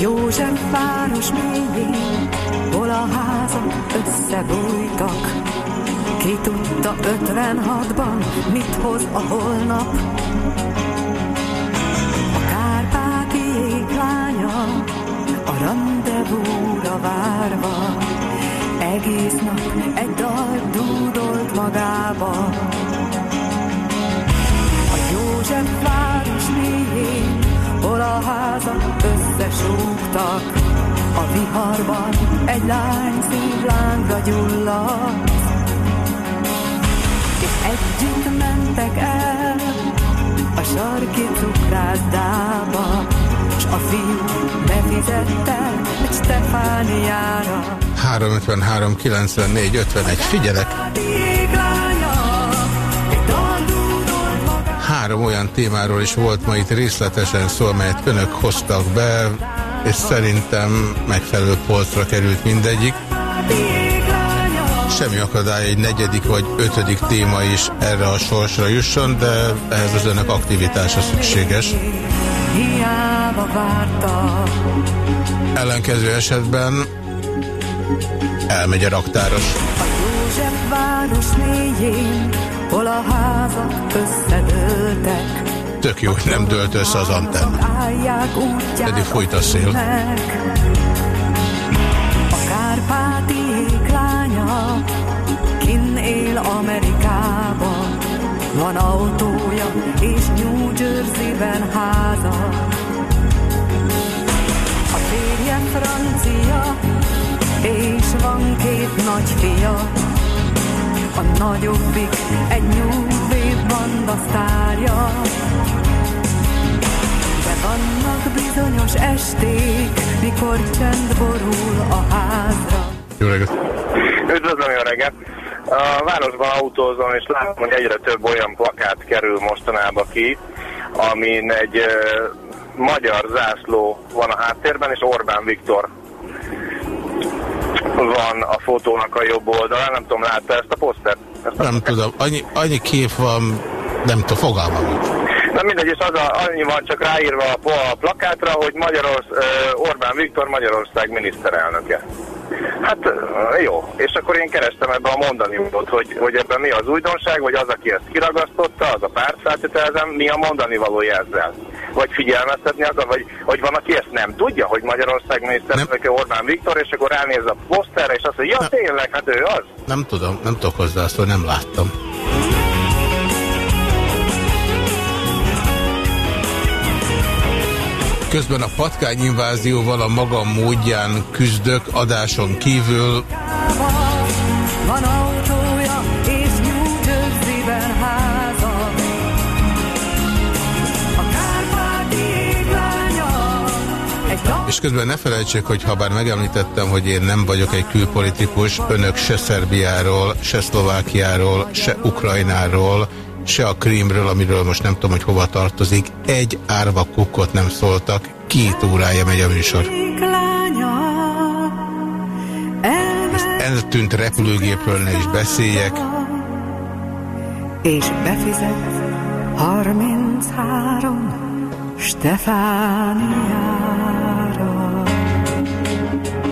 József város mélyén, hol a házak összebújtak, ki tudta 56-ban, mit hoz a holnap? A kárpáti églánya, a rendezvúra várva, egész nap egy dal dúdolt magába. A József város mélyén, hol a házak összesúgtak, a viharban egy lány szívlángra gyulladt. Együtt mentek el a sarki cukrászdába, s a fiú befizette egy Stefániára. 353 94 51, figyelek! Három olyan témáról is volt ma itt részletesen szó, amelyet önök hoztak be. és szerintem megfelelő polcra került mindegyik. Semmi akadály egy negyedik vagy ötödik téma is erre a sorsra jusson, de ehhez az önök aktivitása szükséges. Ellenkező esetben elmegy a raktáros. Város mélyén, hol a házak összedőltek, Tök jó, hogy nem dölt össze az antenn. Pedig folyt a szél. A kárpáti lánya kin él Amerikában, van autója és New Jersey-ben háza. A férje francia, és van két nagyfia, a nagyobbik egy Wave banda sztárja. De vannak bizonyos esték, mikor csend borul a házra. Jó reggelt! Üdvözlöm, jó reggelt! A városban autózom, és látom, hogy egyre több olyan plakát kerül mostanában ki, amin egy magyar zászló van a háttérben, és Orbán Viktor van a fotónak a jobb oldalán. Nem tudom, látta ezt a posztert? Ezt Nem tudom, annyi, annyi kép van, nem tudom, fogalmam. Na mindegy, és az a, annyi van csak ráírva a, a plakátra, hogy Magyarorsz, Orbán Viktor Magyarország miniszterelnöke. Hát jó, és akkor én kerestem ebbe a mondani valót, hogy, hogy ebben mi az újdonság, vagy az, aki ezt kiragasztotta, az a pártfeltételezem, mi a mondani valója ezzel. Vagy figyelmeztetni akar, vagy, vagy van, aki ezt nem tudja, hogy Magyarország miniszterelnöke Orbán Viktor, és akkor ránéz a poszterre, és azt mondja, ja tényleg, hát ő az. Nem tudom, nem tudok hozzászólni, nem láttam. Közben a patkányinvázióval a magam módján küzdök, adáson kívül. Van autója és New háza. És közben ne felejtsék, hogy ha bár megemlítettem, hogy én nem vagyok egy külpolitikus, önök se Szerbiáról, se Szlovákiáról, se Ukrajnáról, se a Krímről, amiről most nem tudom, hogy hova tartozik, egy árva kukkot nem szóltak, két órája megy a műsor. lánya Eltűnt repülőgépről ne is beszéljek. és befizet 33 Stefániára.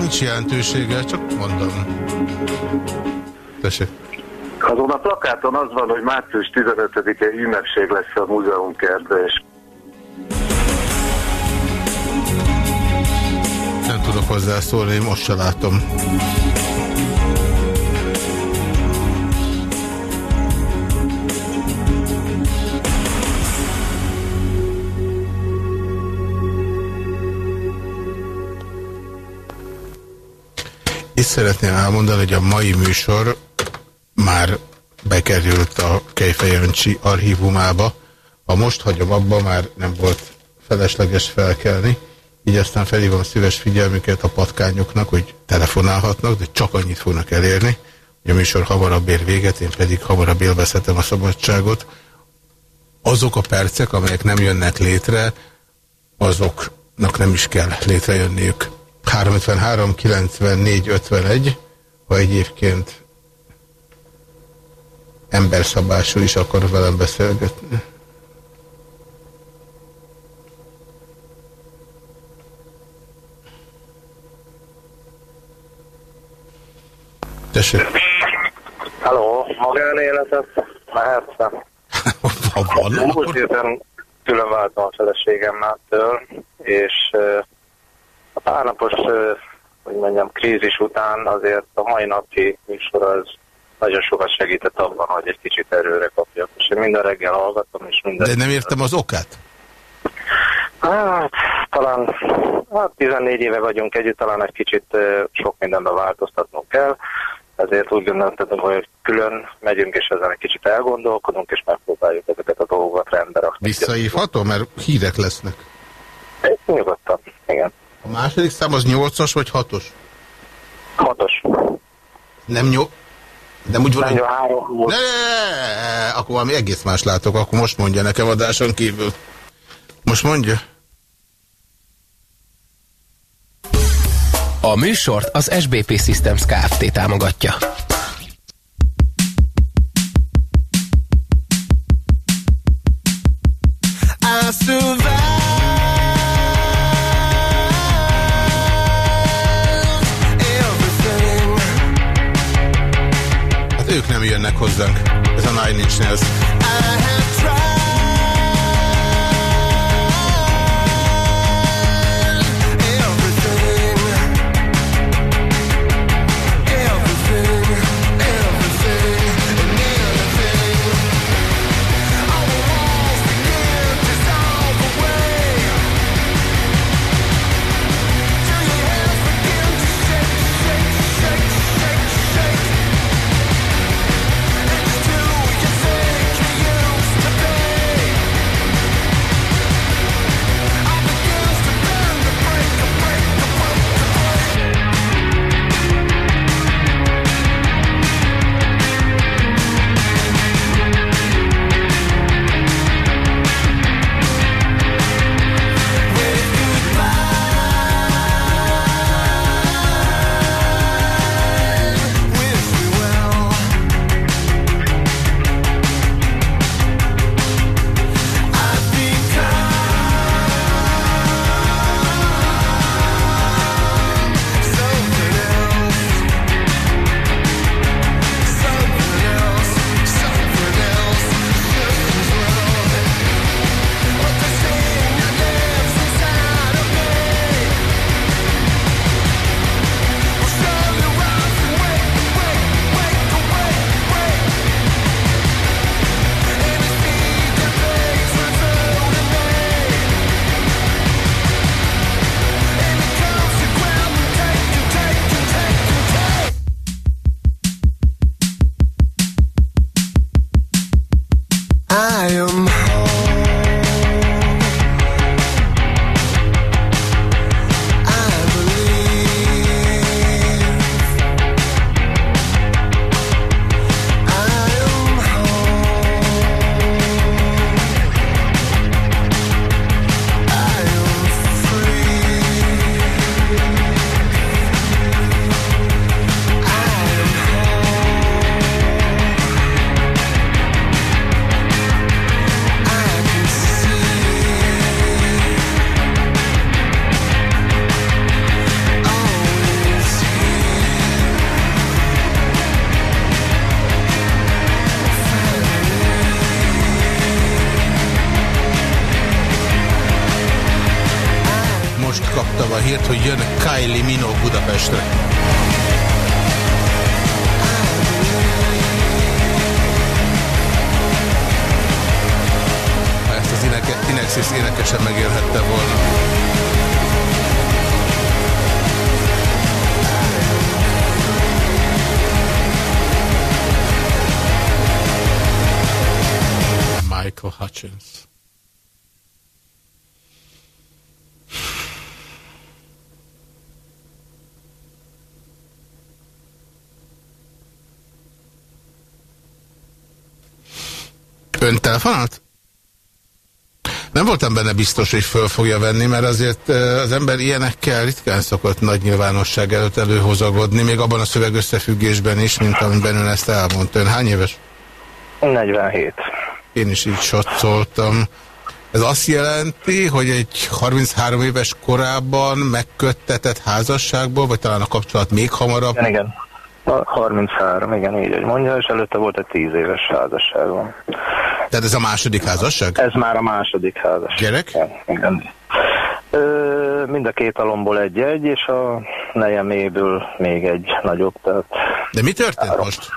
Nincs jelentősége, csak mondom. Tessék. Azon a plakáton az van, hogy március 15-e ünnepség lesz a múzeumkertbe, és Nem tudok hozzászólni, most se látom. Itt szeretném elmondani, hogy a mai műsor már bekerült a Kejfejancsi archívumába. Ha most hagyom abba, már nem volt felesleges felkelni. Így aztán felhívom szíves figyelmüket a patkányoknak, hogy telefonálhatnak, de csak annyit fognak elérni, hogy a műsor hamarabb ér véget, én pedig hamarabb élvezhetem a szabadságot. Azok a percek, amelyek nem jönnek létre, azoknak nem is kell létrejönniük. 353 94 51, ha egyébként emberszabású is akar velem beszélgetni. Tessék. Halló, magánéletet mehetsz? van. Múlt héten külön váltam a feleségemmel, és ö, a párnapos, hogy mondjam, krízis után azért a mai napi műsor az nagyon sokat segített abban, hogy egy kicsit erőre kapjak. És én minden reggel hallgatom, és minden... De nem értem az okát? Hát, talán hát 14 éve vagyunk együtt, talán egy kicsit sok mindenbe változtatnunk kell, ezért úgy gondoltam, hogy külön megyünk, és ezen egy kicsit elgondolkodunk, és megpróbáljuk ezeket a dolgokat rendbe rakni. Visszaívhatom, mert hírek lesznek. Nyugodtan, igen. A második szám az 8-as vagy 6-os? 6-os. Nem 8? Nem, úgy van, hogy... Ne, ne, ne, akkor valami egész más látok, akkor most mondja nekem adáson kívül. Most mondja. A műsort az SBP Systems Kft. támogatja. Hozzánk. Ez a Nine Inch Nails. Voltam benne biztos, hogy föl fogja venni, mert azért az ember ilyenekkel ritkán szokott nagy nyilvánosság előtt előhozagodni, még abban a szöveg összefüggésben is, mint amiben ön ezt elmondta. Ön hány éves? 47. Én is így satszoltam. Ez azt jelenti, hogy egy 33 éves korában megköttetett házasságból, vagy talán a kapcsolat még hamarabb? Igen, igen. 33, igen, így, hogy mondja, és előtte volt egy 10 éves házasságom. Tehát ez a második házasság? Ez már a második házasság. Gyerek? Igen. Ö, mind a két alomból egy-egy, és a nejeméből még egy nagyobb. Tehát De mi történt három. most?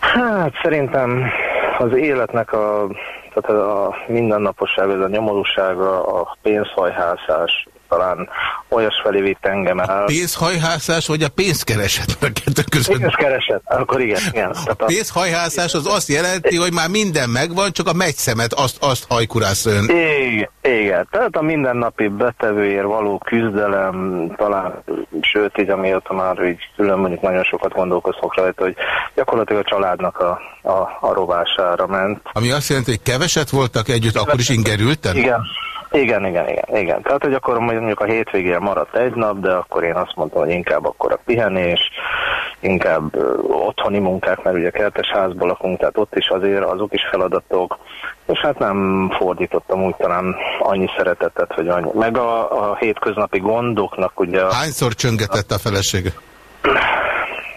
Hát szerintem az életnek a, tehát a mindennaposság, ez a nyomorúsága, a pénzhajhászás, talán olyas felé vitt engem el. A pénzhajhászás vagy a pénzkereset? A kettő között. Pénzkereset, akkor igen. igen. A pénzhajhászás az azt jelenti, hogy már minden megvan, csak a megyszemet azt, azt hajkurász ön. Igen, igen, tehát a mindennapi betevőért való küzdelem, talán, sőt így amióta már így külön mondjuk nagyon sokat gondolkozok rajta, hogy gyakorlatilag a családnak a, a, a rovására ment. Ami azt jelenti, hogy keveset voltak együtt, keveset. akkor is ingerülten? Igen, Igen, igen, igen, igen. Tehát, hogy akkor mondjuk a hétvégén maradt egy nap, de akkor én azt mondtam, hogy inkább akkor a pihenés, inkább otthoni munkák, mert ugye kertes házból lakunk, tehát ott is azért azok is feladatok, és hát nem fordítottam úgy talán annyi szeretetet, hogy annyi. Meg a, a hétköznapi gondoknak ugye... Hányszor csöngetett a felesége?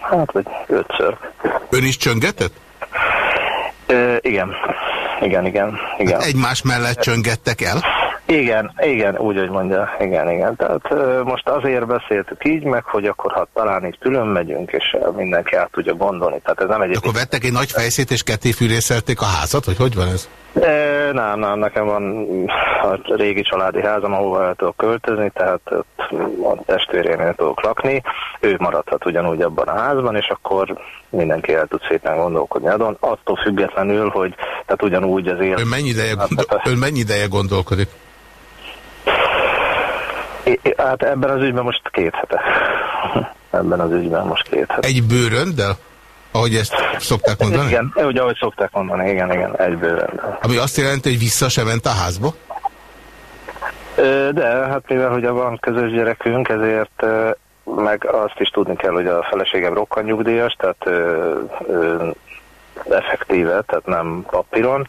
Hát, vagy ötször. Ön is csöngetett? Ö, igen, igen, igen, igen. Hát egymás mellett csöngettek el? Igen, igen, úgy, hogy mondja, igen, igen. Tehát most azért beszéltük így meg, hogy akkor ha talán így külön megyünk, és mindenki át tudja gondolni. Tehát ez nem egy... Akkor vettek egy nagy fejszét, és kettéfűrészelték a házat, vagy hogy van ez? E, nem, nem, nekem van a régi családi házam, ahova el tudok költözni, tehát ott a testvérénél tudok lakni. Ő maradhat ugyanúgy abban a házban, és akkor mindenki el tud szépen gondolkodni adon, attól függetlenül, hogy tehát ugyanúgy az élet... Ön mennyi ideje, gondol, ön mennyi ideje gondolkodik? É, hát ebben az ügyben most két hete. Ebben az ügyben most két hete. Egy bőröndel? Ahogy ezt szokták mondani? Igen, úgy, ahogy szokták mondani, igen, igen, egy bőröndel. Ami azt jelenti, hogy vissza se ment a házba? De, hát mivel hogy van közös gyerekünk, ezért meg azt is tudni kell, hogy a feleségem rokkanyugdíjas, tehát ö, ö, effektíve, tehát nem papíron,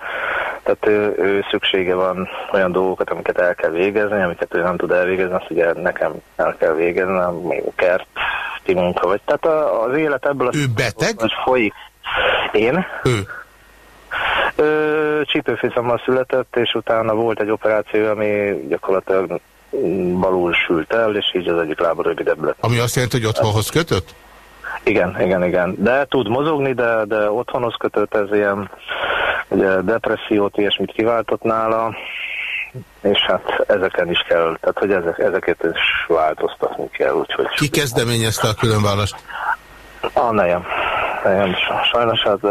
tehát ő, ő szüksége van olyan dolgokat, amiket el kell végezni, amiket ő nem tud elvégezni, azt ugye nekem el kell végeznem, még a kerti munka, vagy tehát az élet ebből a... Ő beteg? Hogy folyik. Én? Ő? Ö, csípőfészammal született, és utána volt egy operáció, ami gyakorlatilag balul sült el, és így az egyik lába rövidebb lett. Ami azt jelenti, hogy otthonhoz kötött? Igen, igen, igen. De tud mozogni, de, de otthonhoz kötött, ez ilyen ugye, depressziót, ilyesmit kiváltott nála, és hát ezeken is kell, tehát hogy ezek, ezeket is változtatni kell, úgyhogy... Ki kezdeményezte a különválaszt? A nejem. nejem. Sajnos hát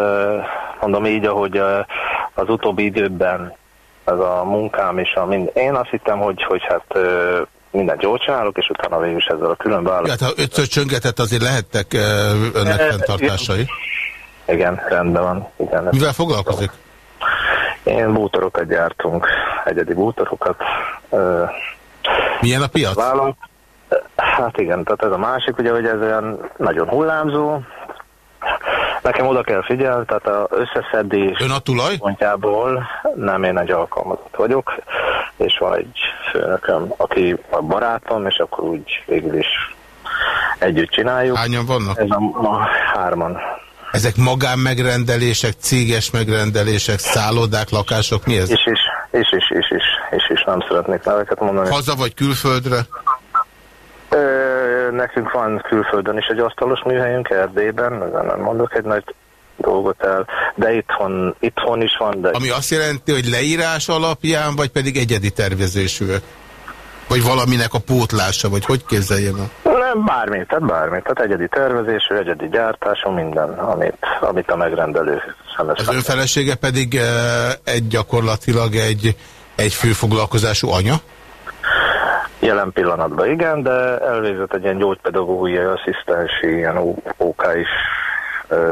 mondom így, ahogy az utóbbi időben ez a munkám és a mind... Én azt hittem, hogy, hogy hát mindent jól csinálok, és utána végül is ezzel a különválaszt. Hát ha ötször csöngetett, azért lehettek önnek fenntartásai. Igen, rendben van. Igen, Mivel foglalkozik? Én bútorokat gyártunk, egyedi bútorokat. Milyen a piac? Vállalok. Hát igen, tehát ez a másik, ugye, hogy ez olyan nagyon hullámzó. Nekem oda kell figyelni, tehát az összeszedés Ön a tulaj? pontjából nem én egy alkalmazott vagyok, és van egy főnököm, aki a barátom, és akkor úgy végül is együtt csináljuk. Hányan vannak? Ez a, a hárman. Ezek magánmegrendelések, céges megrendelések, szállodák, lakások, mi ez? És is, és is, és is, és is nem szeretnék neveket mondani. Haza vagy külföldre? Ö, nekünk van külföldön is egy asztalos műhelyünk Erdélyben, nem mondok egy nagy dolgot el, de itthon, itthon is van. De... Ami azt jelenti, hogy leírás alapján, vagy pedig egyedi tervezésűek? Vagy valaminek a pótlása, vagy hogy képzeljem el? Nem, bármi, tehát bármi. Tehát egyedi tervezésű, egyedi gyártású, minden, amit, amit a megrendelő szemes. Az ön felesége pedig egy gyakorlatilag egy, egy főfoglalkozású anya? Jelen pillanatban igen, de elvégzett egy ilyen gyógypedagógiai asszisztensi, ilyen OK is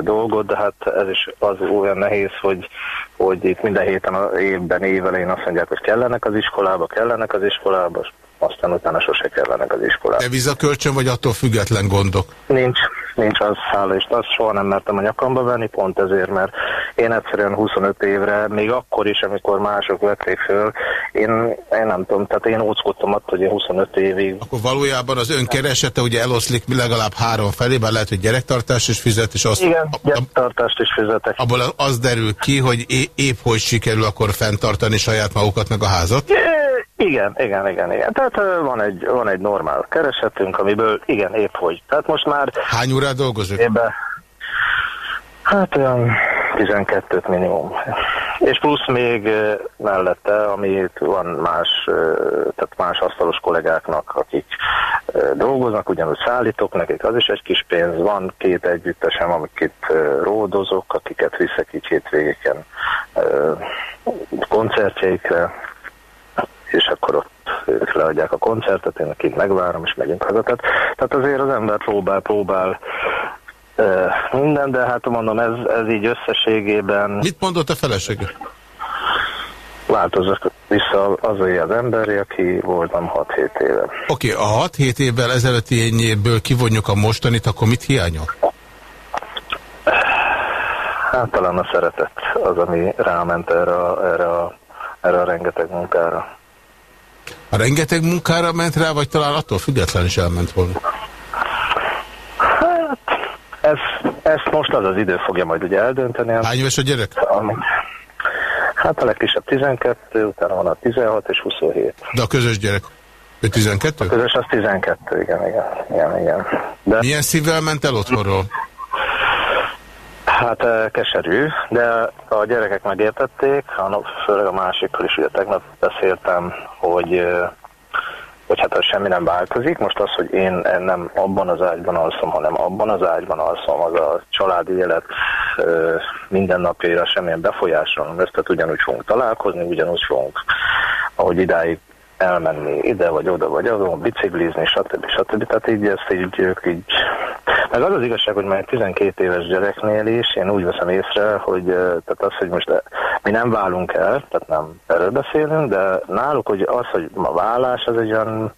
dolgot, de hát ez is az olyan nehéz, hogy, hogy itt minden héten évben, évelején azt mondják, hogy kellenek az iskolába, kellenek az iskolába, aztán utána sose kellenek az iskolába. Devizakölcsön vagy attól független gondok? Nincs, nincs az, hála és azt soha nem mertem a nyakamba venni, pont ezért, mert én egyszerűen 25 évre, még akkor is, amikor mások vették föl, én, én nem tudom, tehát én óckodtam attól, hogy én 25 évig. Akkor valójában az ön keresete ugye eloszlik legalább három felében, lehet, hogy gyerektartást is fizet, és azt... Igen, gyerektartást is fizetek. Abból az derül ki, hogy épp hogy sikerül akkor fenntartani saját magukat meg a házat? Igen, igen, igen, igen. Tehát van egy, van egy normál keresetünk, amiből igen, épp hogy. Tehát most már... Hány órát dolgozik? Ébe, hát olyan 12 minimum. És plusz még mellette, amit van más, tehát más asztalos kollégáknak, akik dolgoznak, ugyanúgy szállítok nekik, az is egy kis pénz. Van két együttesem, amiket ródozok, akiket viszek így hétvégéken koncertjeikre, és akkor ott ők leadják a koncertet, én akik megvárom, és megyünk haza. Tehát, tehát azért az ember próbál, próbál e, minden, de hát mondom, ez, ez így összességében... Mit mondott a felesége? Változat, vissza az az emberi, aki voltam 6-7 éve. Oké, okay, a 6-7 évvel ezelőtti ényéből kivonjuk a mostanit, akkor mit hiányol? Hát talán a szeretet az, ami ráment erre, erre, a, erre a rengeteg munkára. A rengeteg munkára ment rá, vagy talán attól független is elment volna? Hát, ez, ezt most az az idő fogja majd ugye eldönteni. Hány éves a gyerek? Hát a legkisebb 12, utána van a 16 és 27. De a közös gyerek? Ő 12? A közös az 12, igen, igen. igen, igen. De... Milyen szívvel ment el otthonról? Hát eh, keserű, de a gyerekek megértették, főleg a másikkal is, ugye tegnap beszéltem, hogy, eh, hogy hát semmi nem változik. Most az, hogy én nem abban az ágyban alszom, hanem abban az ágyban alszom, az a családi élet eh, mindennapjaira semmilyen befolyásra nem lesz, tehát ugyanúgy fogunk találkozni, ugyanúgy fogunk, ahogy idáig elmenni ide, vagy oda, vagy oda, biciklizni, stb. stb. Tehát így ezt így, ők így... Meg az az igazság, hogy már 12 éves gyereknél is, én úgy veszem észre, hogy tehát az, hogy most mi nem válunk el, tehát nem erről beszélünk, de náluk, hogy az, hogy a vállás, az egy olyan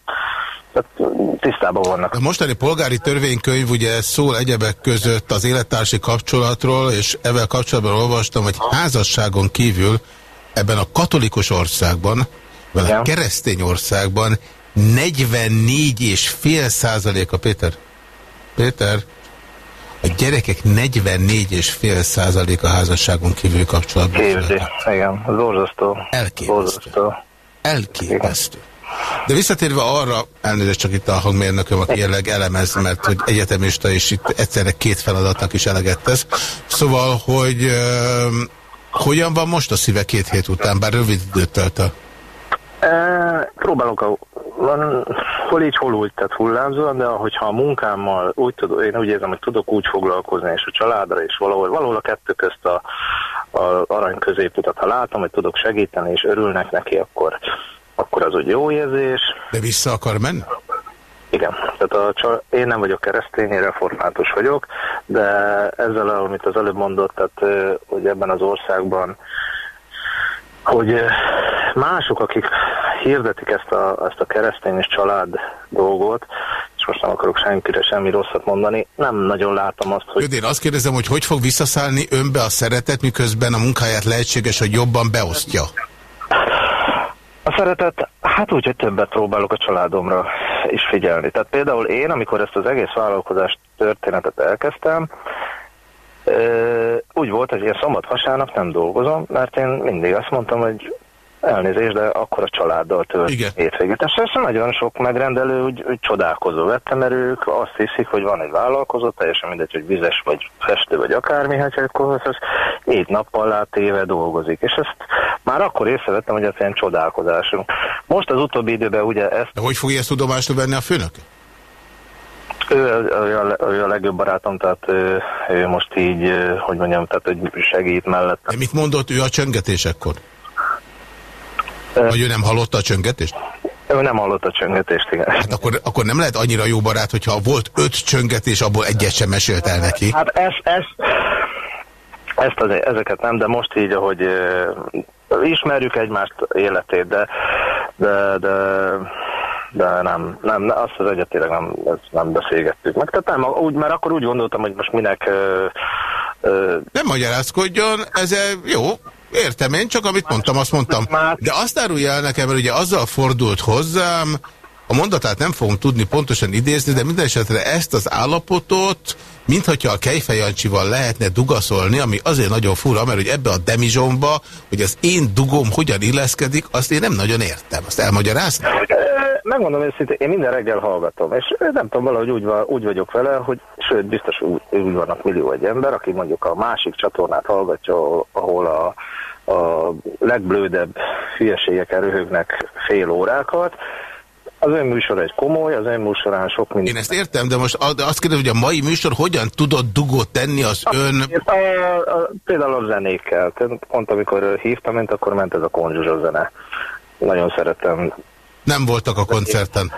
tehát tisztában vannak. A mostani polgári törvénykönyv ugye szól egyebek között az élettársi kapcsolatról, és ebben kapcsolatban olvastam, hogy házasságon kívül ebben a katolikus országban vele keresztény országban 44,5 százaléka, Péter? Péter? A gyerekek 44,5 százaléka házasságon kívül kapcsolatban. Képzi, igen, az borzasztó. Elképesztő. Elképesztő. De visszatérve arra, elnézést csak itt a hangmérnököm, aki jelenleg elemez, mert hogy egyetemista, és itt egyszerre két feladatnak is eleget tesz. Szóval, hogy uh, hogyan van most a szíve két hét után, bár rövid időt telt a E, próbálok a, van, hol így, hol úgy, tehát hullámzóan, de hogyha a munkámmal úgy tudom, én úgy érzem, hogy tudok úgy foglalkozni, és a családra, és valahol, valahol a kettő közt a, a arany középutat, ha látom, hogy tudok segíteni, és örülnek neki, akkor, akkor az úgy jó érzés. De vissza akar menni? Igen, tehát a, én nem vagyok keresztény, én református vagyok, de ezzel, amit az előbb mondott, tehát hogy ebben az országban hogy mások, akik hirdetik ezt a, ezt a keresztény és család dolgot, és most nem akarok senkire semmi rosszat mondani, nem nagyon látom azt, hogy... Én azt kérdezem, hogy hogy fog visszaszállni önbe a szeretet, miközben a munkáját lehetséges, hogy jobban beosztja? A szeretet, hát úgy, hogy többet próbálok a családomra is figyelni. Tehát például én, amikor ezt az egész vállalkozás történetet elkezdtem, úgy volt, hogy én szombat vasárnap nem dolgozom, mert én mindig azt mondtam, hogy elnézést, de akkor a családdal tölt hétvégét. És ez nagyon sok megrendelő úgy, úgy csodálkozó vettem, mert ők azt hiszik, hogy van egy vállalkozó, teljesen mindegy, hogy vizes vagy festő vagy akármi, hát akkor az négy nappal látéve dolgozik. És ezt már akkor észrevettem, hogy ez ilyen csodálkozásunk. Most az utóbbi időben ugye ezt... De hogy fogja ezt tudomásul venni a főnök? Ő, a, ő a legjobb barátom, tehát ő, ő most így, hogy mondjam, tehát hogy segít mellett. De mit mondott ő a csöngetésekkor? Vagy ő nem hallotta a csöngetést? Ő nem hallotta a csöngetést, igen. Hát akkor, akkor nem lehet annyira jó barát, hogyha volt öt csöngetés, abból egyet sem mesélt el neki. Hát ez, ez, ezt az, ezeket nem, de most így, ahogy ismerjük egymást életét, de, de, de de nem, nem, azt az egyet tényleg nem, nem beszélgettük meg. Tehát nem, úgy, mert akkor úgy gondoltam, hogy most minek... Ö, ö, nem magyarázkodjon, ez jó, értem én, csak amit mondtam, azt mondtam. De azt árulja el nekem, mert ugye azzal fordult hozzám, a mondatát nem fogom tudni pontosan idézni, de minden esetre ezt az állapotot, mintha a Kejfejancsival lehetne dugaszolni, ami azért nagyon fura, mert hogy ebbe a demizsomba, hogy az én dugom hogyan illeszkedik, azt én nem nagyon értem. Azt elmagyarázni? Megmondom őszintén, én minden reggel hallgatom, és nem tudom, valahogy úgy, úgy vagyok vele, hogy sőt, biztos úgy, úgy vannak millió egy ember, aki mondjuk a másik csatornát hallgatja, ahol a, a legblődebb hülyeségek röhögnek fél órákat, az ön műsor egy komoly, az ön műsorán sok minden. Én ezt értem, de most azt kérdezem, hogy a mai műsor hogyan tudott dugót tenni az ön... A, a, a, például a zenékkel. Pont amikor hívtam, ment, akkor ment ez a konzsuzsa zene. Nagyon szeretem. Nem voltak a koncerten?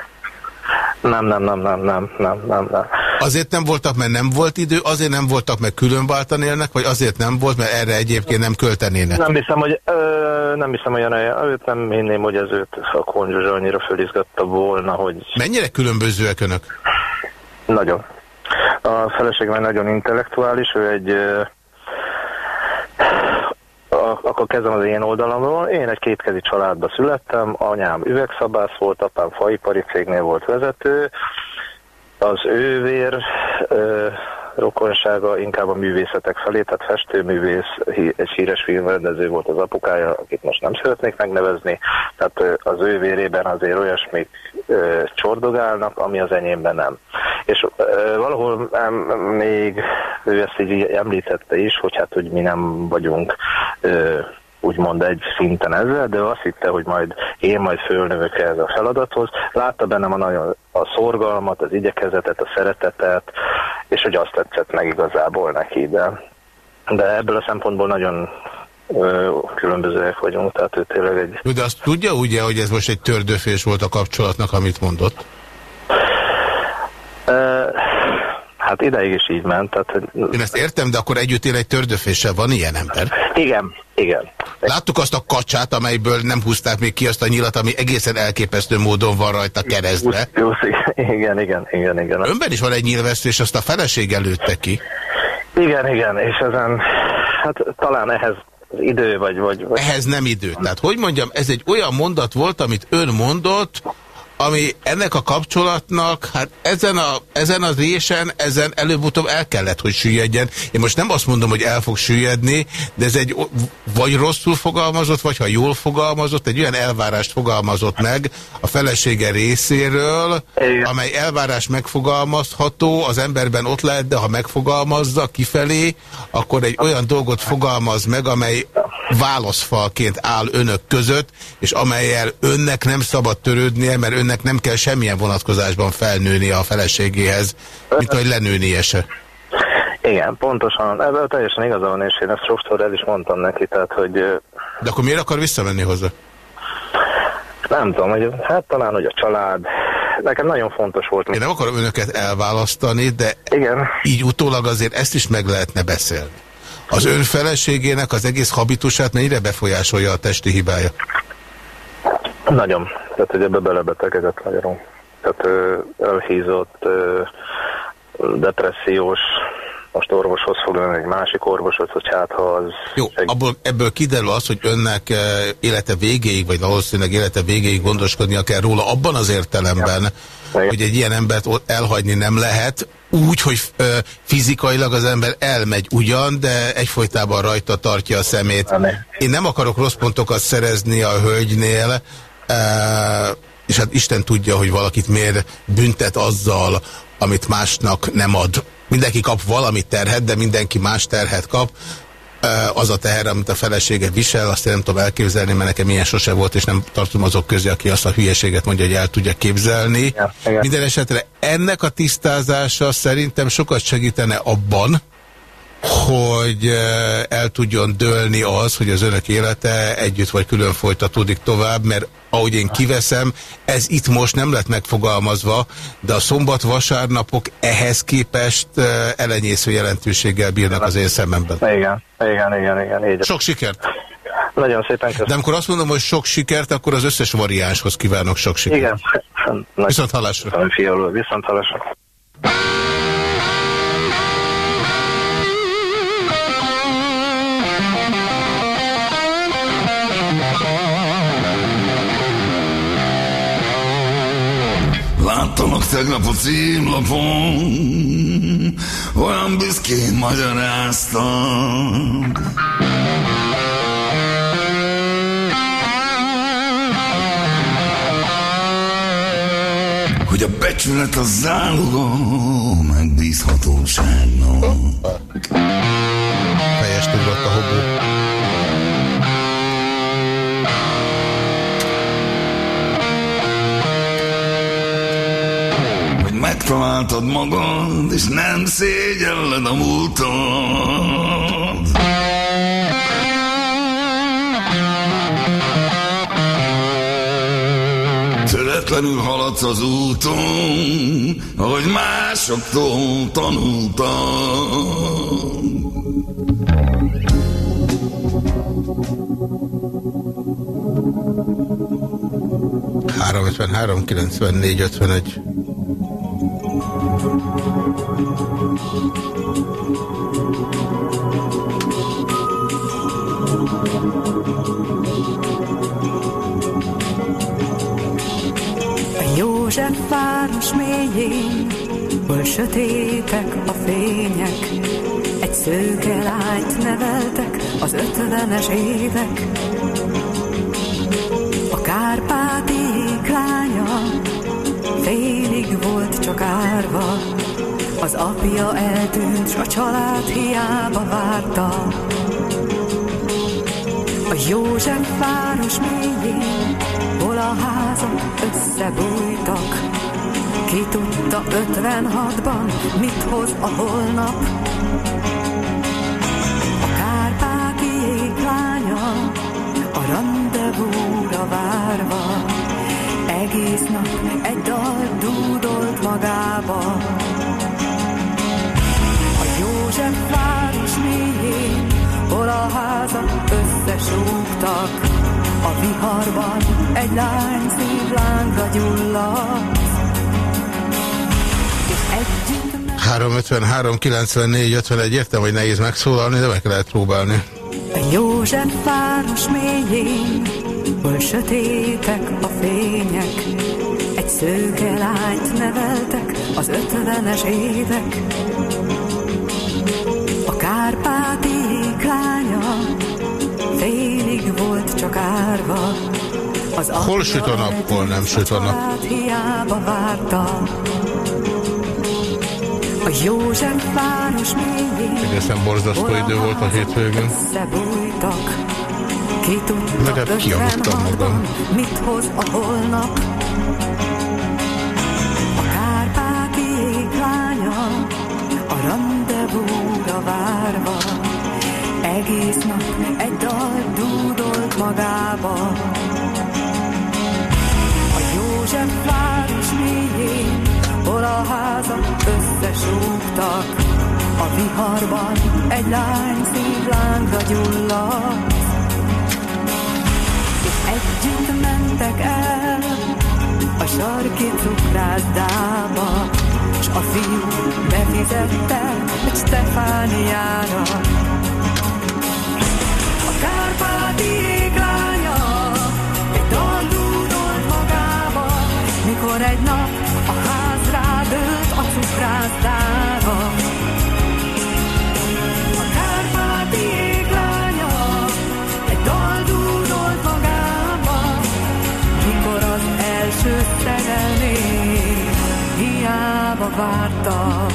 Nem, nem, nem, nem, nem, nem, nem, nem. Azért nem voltak, mert nem volt idő, azért nem voltak, mert külön váltan élnek, vagy azért nem volt, mert erre egyébként nem költenének? Nem hiszem, hogy ö, nem hiszem olyan, őt nem hinném, hogy ez őt a konzsuzsa annyira fölizgatta volna, hogy... Mennyire különbözőek önök? Nagyon. A feleség már nagyon intellektuális, ő egy akkor kezdem az én oldalamról. Én egy kétkezi családba születtem, anyám üvegszabász volt, apám faipari cégnél volt vezető, az ő vér ö, rokonsága inkább a művészetek felé, tehát festőművész, egy híres filmrendező volt az apukája, akit most nem szeretnék megnevezni, tehát az ő vérében azért olyasmik ö, csordogálnak, ami az enyémben nem. És ö, valahol em, még ő ezt így említette is, hogy hát, hogy mi nem vagyunk ö, úgymond egy szinten ezzel, de azt hitte, hogy majd én majd fölnövök ez a feladathoz. Látta bennem a, nagyon, a szorgalmat, az igyekezetet, a szeretetet, és hogy azt tetszett meg igazából neki, de, de ebből a szempontból nagyon különbözőek vagyunk, tehát ő tényleg egy... De azt tudja ugye, hogy ez most egy tördöfés volt a kapcsolatnak, amit mondott? Hát ideig is így ment. Tehát, Én ezt értem, de akkor együtt él egy tördöféssel, van ilyen ember? Igen, igen. Láttuk azt a kacsát, amelyből nem húzták még ki azt a nyilat, ami egészen elképesztő módon van rajta keresztbe. Igen, igen, igen, igen. Önben is van egy nyilvessző, és azt a feleség előtte ki. Igen, igen, és ezen, hát talán ehhez idő, vagy, vagy, vagy... Ehhez nem idő. Tehát, hogy mondjam, ez egy olyan mondat volt, amit ön mondott, ami ennek a kapcsolatnak, hát ezen, a, ezen az résen, ezen előbb-utóbb el kellett, hogy süllyedjen. Én most nem azt mondom, hogy el fog süllyedni, de ez egy vagy rosszul fogalmazott, vagy ha jól fogalmazott, egy olyan elvárást fogalmazott meg a felesége részéről, amely elvárás megfogalmazható, az emberben ott lehet, de ha megfogalmazza kifelé, akkor egy olyan dolgot fogalmaz meg, amely válaszfalként áll önök között, és amelyel önnek nem szabad törődnie, mert önnek nem kell semmilyen vonatkozásban felnőni a feleségéhez, mint hogy lenőnie se. Igen, pontosan. Ebből teljesen igaza van, és én ezt sokszor el is mondtam neki, tehát, hogy... De akkor miért akar visszamenni hozzá? Nem tudom, hogy hát talán, hogy a család, nekem nagyon fontos volt. Én nem akarom önöket elválasztani, de Igen. így utólag azért ezt is meg lehetne beszélni. Az ön feleségének az egész habitusát mennyire befolyásolja a testi hibája? Nagyon. Tehát, hogy ebbe belebetegedett nagyon. Tehát elhízott, depressziós, most orvoshoz fog lenni egy másik orvoshoz, hogy hát ha az... Jó, abból, ebből kiderül az, hogy önnek élete végéig, vagy valószínűleg élete végéig gondoskodnia kell róla abban az értelemben, ja. hogy egy ilyen embert elhagyni nem lehet, úgy, hogy ö, fizikailag az ember elmegy ugyan, de egyfolytában rajta tartja a szemét. Én nem akarok rossz pontokat szerezni a hölgynél, ö, és hát Isten tudja, hogy valakit miért büntet azzal, amit másnak nem ad. Mindenki kap valami terhet, de mindenki más terhet kap az a teher, amit a felesége visel, azt én nem tudom elképzelni, mert nekem ilyen sose volt, és nem tartom azok közé, aki azt a hülyeséget mondja, hogy el tudja képzelni. Minden esetre ennek a tisztázása szerintem sokat segítene abban, hogy el tudjon dőlni az, hogy az önök élete együtt vagy külön folytatódik tovább, mert ahogy én kiveszem, ez itt most nem lett megfogalmazva, de a szombat-vasárnapok ehhez képest elenyésző jelentőséggel bírnak az én szememben. Igen, igen, igen, igen. Így. Sok sikert! Nagyon szépen köszönöm. De amikor azt mondom, hogy sok sikert, akkor az összes variánshoz kívánok sok sikert. Igen. Viszont hallásra. Viszont hallásra. Láttalak tegnap a címlapon, olyan büszkén magyaráztam. Hogy a becsület a záloga megbízhatóságnak. Fejest ugrott a hobó. Megtaláltad magad, és nem szégyelled a múltad. Töretlenül haladsz az úton, ahogy másoktól tanultam. 353 94 51 József város mélyén, hol sötétek a fények, egy szőke lányt neveltek az ötvenes évek. A kárpáti lánya félig volt csak árva, az apja eltűnt, s a család hiába várta. A József város mélyén, hol a házak összebújtak, ki tudta 56-ban, mit hoz a holnap. A kárpáti jéglánya, a rendezvúra várva, egész nap egy dal dúdolt magába. A József város mélyén, hol a házak összesúgtak, a viharban egy lány szívlángra gyulladt. 353 94 51 értem, hogy nehéz megszólalni, de meg lehet próbálni. A József város mélyén, hol sötétek a fények, egy szőke lányt neveltek az ötvenes évek. A kárpáti lánya félig volt csak árva, az Hol süt a nap, hol nem süt a nap? Hiába várta. A József város mélyén Egészen borzasztó idő volt a hétvégén. Összebújtak Ki tudta kialudtam magam. Mit hoz a holnap? A kárpáti jéglánya A rendezvúra várva Egész nap egy dal dúdolt magába. A József város mélyén Hol a házak összesúgtak A viharban egy lány szívlángra gyulladt együtt mentek el A sarki cukrászdába S a fiú befizette egy Stefániára A kárpáti jéglánya Egy dal magába Mikor egy nap a ház rádőlt a cukrászdára. Hiába várta.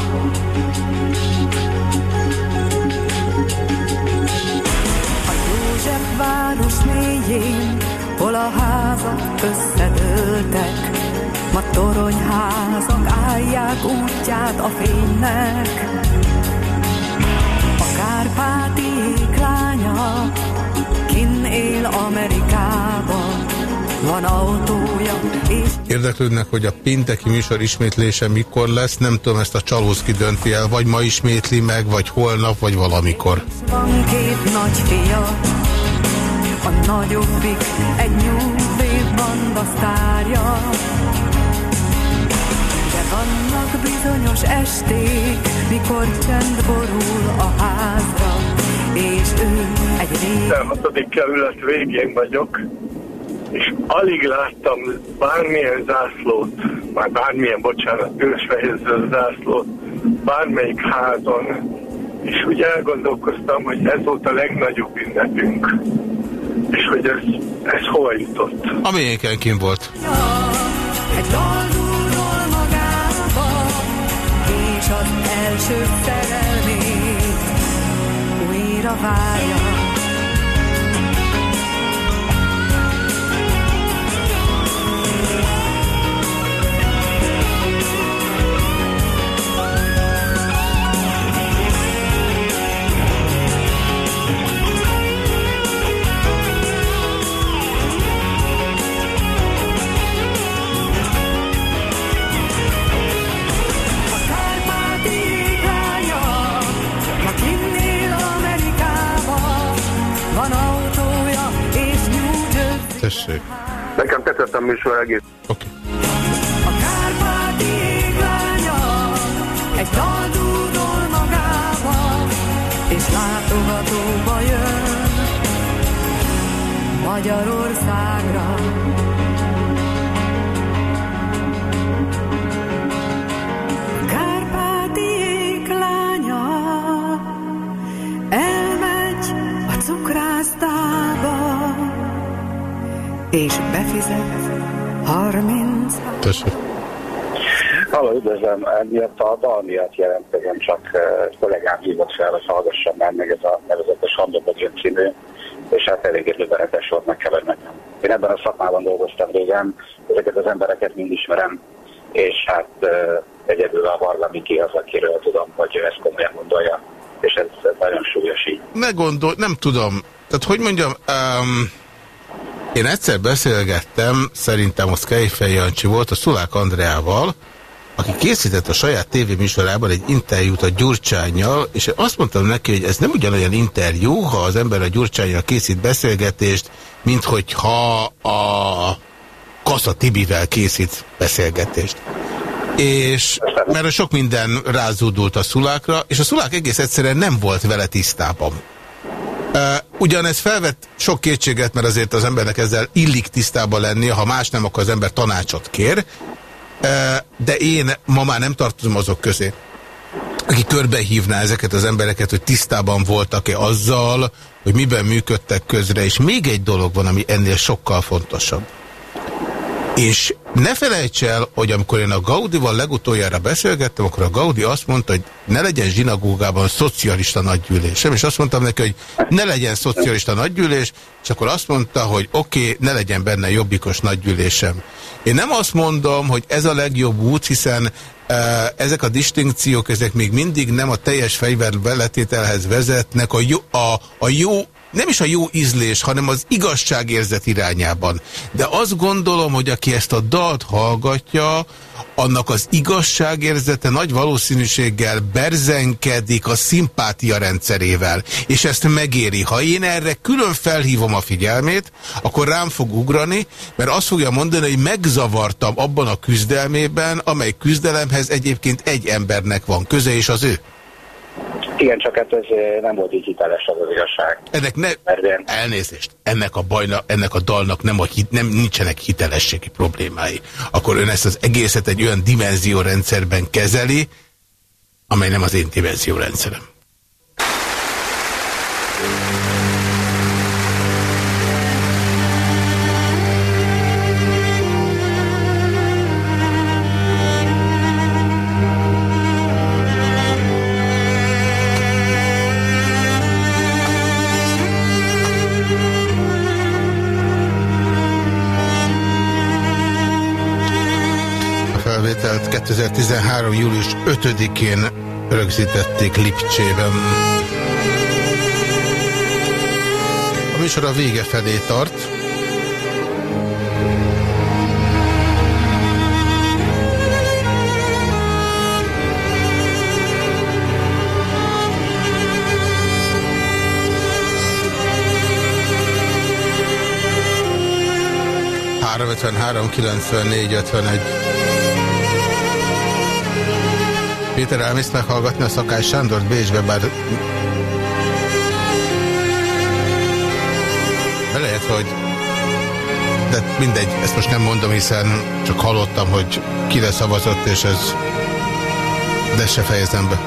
A József város mélyén, hol a házak összedőltek, Ma toronyházak állják útját a fénynek. A kárpáti lánya kin él Amerikában, van autója és... Érdeklődnek, hogy a pénteki műsor ismétlése mikor lesz, nem tudom, ezt a csalóz dönti el, vagy ma ismétli meg, vagy holnap, vagy valamikor. Van két nagy fia, a nagyobbik egy nyúlvév banda sztárja. De vannak bizonyos esték, mikor csend borul a házra, és ő egy rég... 16. kerület végén vagyok, és alig láttam bármilyen zászlót, már bármilyen, bocsánat, ősfehérző zászlót, bármelyik házon, és úgy elgondolkoztam, hogy ez volt a legnagyobb ünnepünk, és hogy ez, ez hova jutott. A miénken kim volt. Egy dal dúdol magába, és az első szerelmét újra várja. Tessék. Nekem tetszett a műsor egész. Oké. A kárpáti églánya egy dal dúdol magába, és látogatóba jön Magyarországra. És befizet 30 Tessék. Halló, üdvözlöm, miatt a dal miatt jelentkezem, csak uh, kollégám hívott fel, hogy hallgassam már meg ez a nevezetes Handobogén című, és hát eléggé döbbenetes volt meg kellett mennem. Én ebben a szakmában dolgoztam régen, ezeket az embereket mind ismerem, és hát uh, egyedül a Varga Miki az, akiről tudom, hogy ő ezt komolyan gondolja, és ez, ez nagyon súlyos így. Ne gondol, nem tudom. Tehát hogy mondjam, um, én egyszer beszélgettem, szerintem az Kejfej Jancsi volt, a Szulák Andreával, aki készített a saját tévéműsorában egy interjút a Gyurcsányjal, és azt mondtam neki, hogy ez nem ugyanolyan interjú, ha az ember a Gyurcsányjal készít beszélgetést, mint hogyha a Kassa Tibivel készít beszélgetést. És mert sok minden rázódult a szulákra, és a szulák egész egyszerűen nem volt vele tisztában. Ugyanez felvett sok kétséget, mert azért az embernek ezzel illik tisztában lenni, ha más nem, akkor az ember tanácsot kér. De én ma már nem tartozom azok közé, aki körbehívná ezeket az embereket, hogy tisztában voltak-e azzal, hogy miben működtek közre, és még egy dolog van, ami ennél sokkal fontosabb. És ne felejts el, hogy amikor én a Gaudival legutoljára beszélgettem, akkor a Gaudi azt mondta, hogy ne legyen zsinagógában szocialista nagygyűlésem, és azt mondtam neki, hogy ne legyen szocialista nagygyűlés, és akkor azt mondta, hogy oké, okay, ne legyen benne jobbikos nagygyűlésem. Én nem azt mondom, hogy ez a legjobb út, hiszen uh, ezek a distinkciók, ezek még mindig nem a teljes fegyver beletételhez vezetnek, a jó, a, a jó nem is a jó ízlés, hanem az igazságérzet irányában. De azt gondolom, hogy aki ezt a dalt hallgatja, annak az igazságérzete nagy valószínűséggel berzenkedik a szimpátia rendszerével, és ezt megéri. Ha én erre külön felhívom a figyelmét, akkor rám fog ugrani, mert azt fogja mondani, hogy megzavartam abban a küzdelmében, amely küzdelemhez egyébként egy embernek van köze, és az ő. Igen, csak hát ez eh, nem volt így hiteles az az igazság. Ennek ne, elnézést, ennek a bajna, ennek a dalnak nem, a hit, nem nincsenek hitelességi problémái. Akkor ön ezt az egészet egy olyan dimenziórendszerben kezeli, amely nem az én dimenziórendszerem. 2013. július 5-én rögzítették Lipcsében. A műsor a vége felé tart. Három 54 51. Péter, elmész meghallgatni a Szakás Sándort Bécsbe, bár... Lehet, hogy... De mindegy, ezt most nem mondom, hiszen csak hallottam, hogy kire szavazott, és ez... De se fejezem be.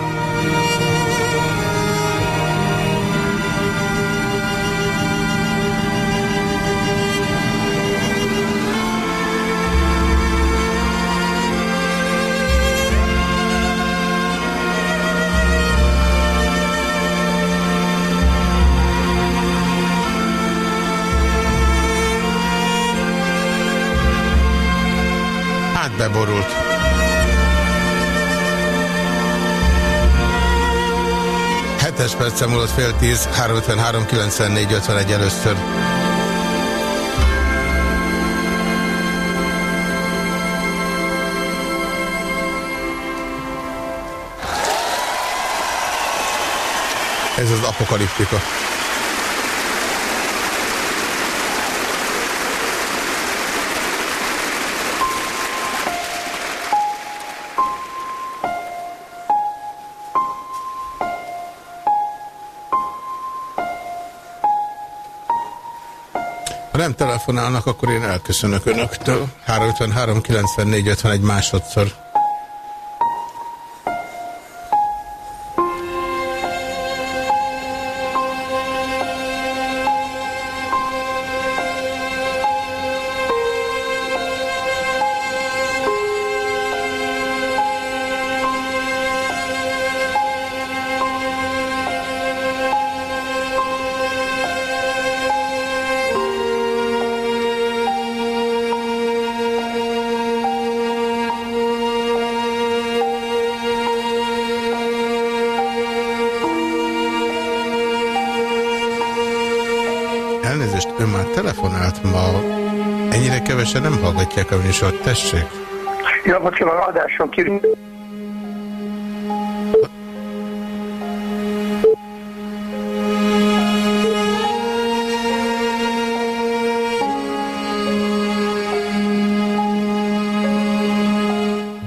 12 percen múlott fél 10, 353 94 51 először. Ez az apokaliptika. Nem telefonálnak, akkor én elköszönök önöktől. 353 94 51 másodszor. Nem hallgatják a műsort, tessék. Most van adáson kívül.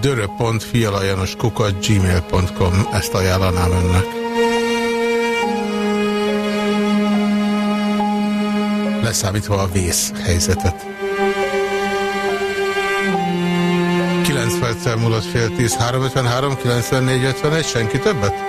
dörö.fialajanoskukat gmail.com Ezt ajánlanám önnek. Leszámítva a vész helyzetet. 9 perccel múlott fél 10, 353, 94, 51, senki többet?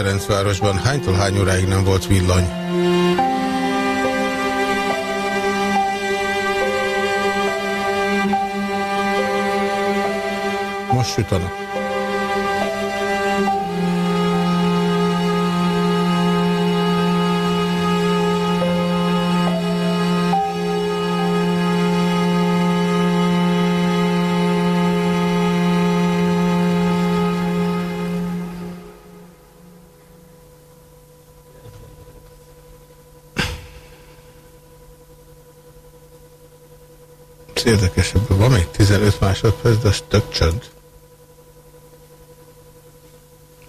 Ferencvárosban? Hánytól hány óráig nem volt villany? Most süt a nap. Érdekesebb. Van még 15 másodperc, de az tök csönd.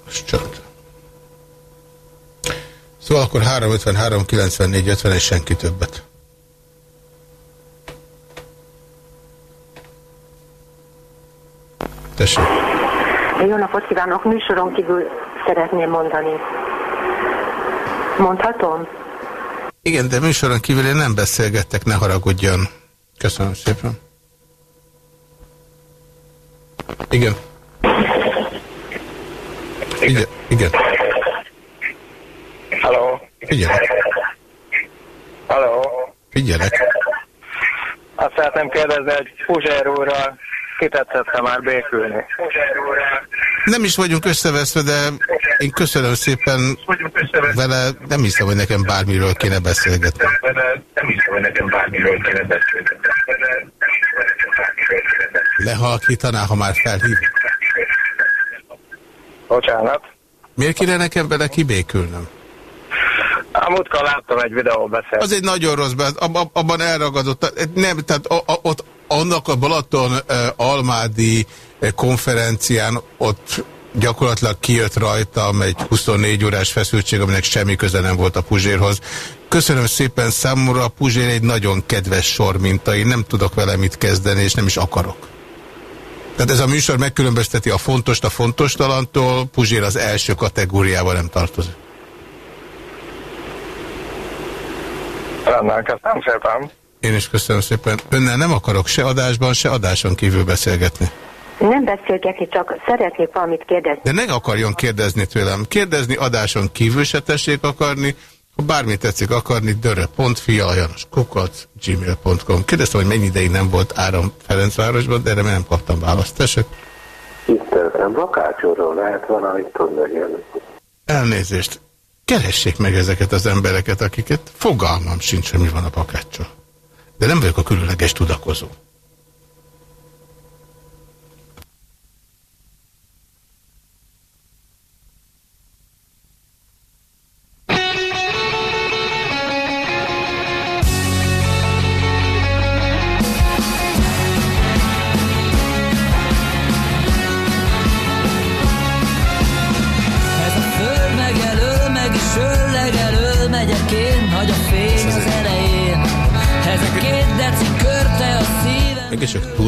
Az csönd. Szóval akkor 353, 94, 50 és senki többet. Tessék. Jó napot kívánok! Műsoron kívül szeretném mondani. Mondhatom? Igen, de műsoron kívül én nem beszélgettek, ne haragudjon. Köszönöm szépen. Igen. Igen. Igen. Hello. Figyelek. Hello. Figyelek. Azt szeretném kérdezni, hogy Puzsér úrral kitetszette már békülni. Nem is vagyunk összeveszve, de én köszönöm szépen vele, nem hiszem, hogy nekem bármiről kéne beszélgetni. Nem hiszem, hogy nekem bármiről kéne beszélgetni. Lehalkítaná, ha már felhív. Bocsánat. Miért kéne nekem vele kibékülnöm? A múltkor láttam egy videó beszélt. Az egy nagyon rossz, be, ab, abban elragadott. Nem, tehát a, a, ott annak a Balaton uh, Almádi konferencián ott gyakorlatilag kijött rajtam egy 24 órás feszültség, aminek semmi köze nem volt a Puzsérhoz. Köszönöm szépen számomra, a Puzsér egy nagyon kedves sor minta, én nem tudok vele mit kezdeni, és nem is akarok. Tehát ez a műsor megkülönbözteti a fontos a fontos talantól, Puzsér az első kategóriába nem tartozik. Rendben, köszönöm szépen. Én is köszönöm szépen. Önnel nem akarok se adásban, se adáson kívül beszélgetni. Nem beszélgetni, csak szeretnék valamit kérdezni. De ne akarjon kérdezni tőlem. Kérdezni adáson kívül se tessék akarni, ha bármit tetszik akarni, dörre.fialajanos kukac gmail.com. Kérdeztem, hogy mennyi ideig nem volt áram Ferencvárosban, de erre nem kaptam választ. Tessék. Tiszteltem, Bakácsóról lehet valamit tudni. Elnézést. Keressék meg ezeket az embereket, akiket fogalmam sincs, hogy mi van a bakáccsal. De nem vagyok a különleges tudakozó.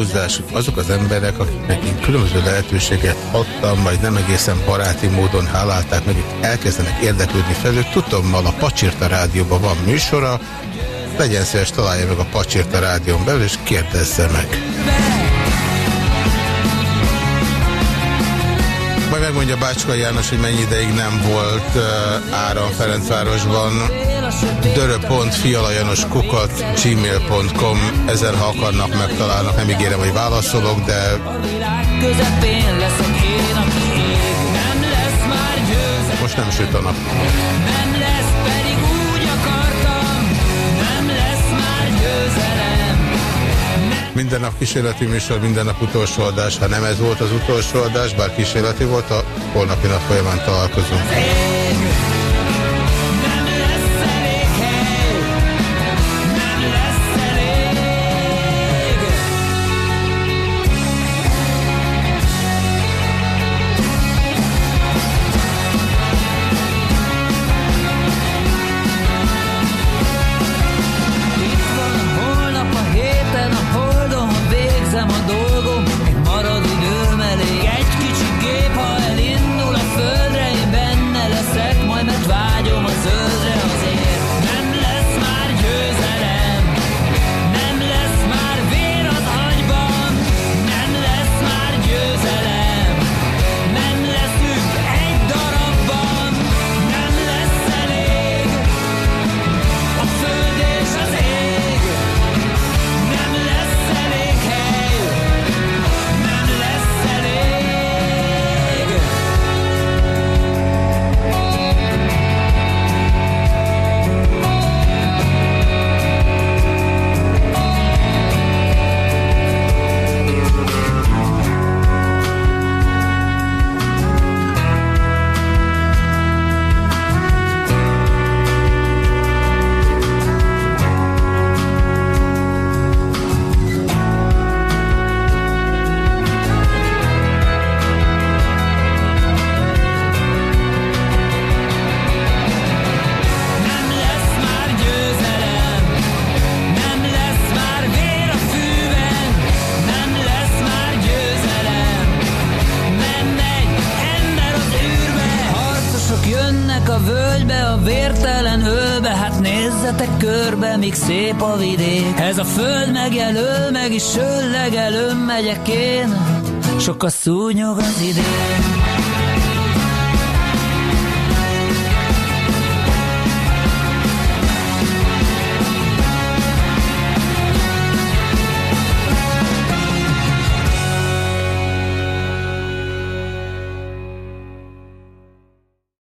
Csak túlzás, azok az emberek, akiknek én különböző lehetőséget adtam, majd nem egészen baráti módon hálálták meg, elkezdenek érdeklődni felül. Tudtommal a Pacsirta Rádióban van műsora, legyen szíves, találja meg a Pacsirta Rádión belül, és kérdezze meg. Megmondja Bácska János, hogy mennyi ideig nem volt uh, áram Ferencvárosban. dörö.fialajanoskukat gmail.com Ezen, ha akarnak, megtalálnak. Nem ígérem, hogy válaszolok, de... Most nem süt a nap. Nem lesz Minden nap kísérleti műsor, minden nap utolsó adás. Ha nem ez volt az utolsó adás, bár kísérleti volt, a holnapi nap folyamán találkozunk.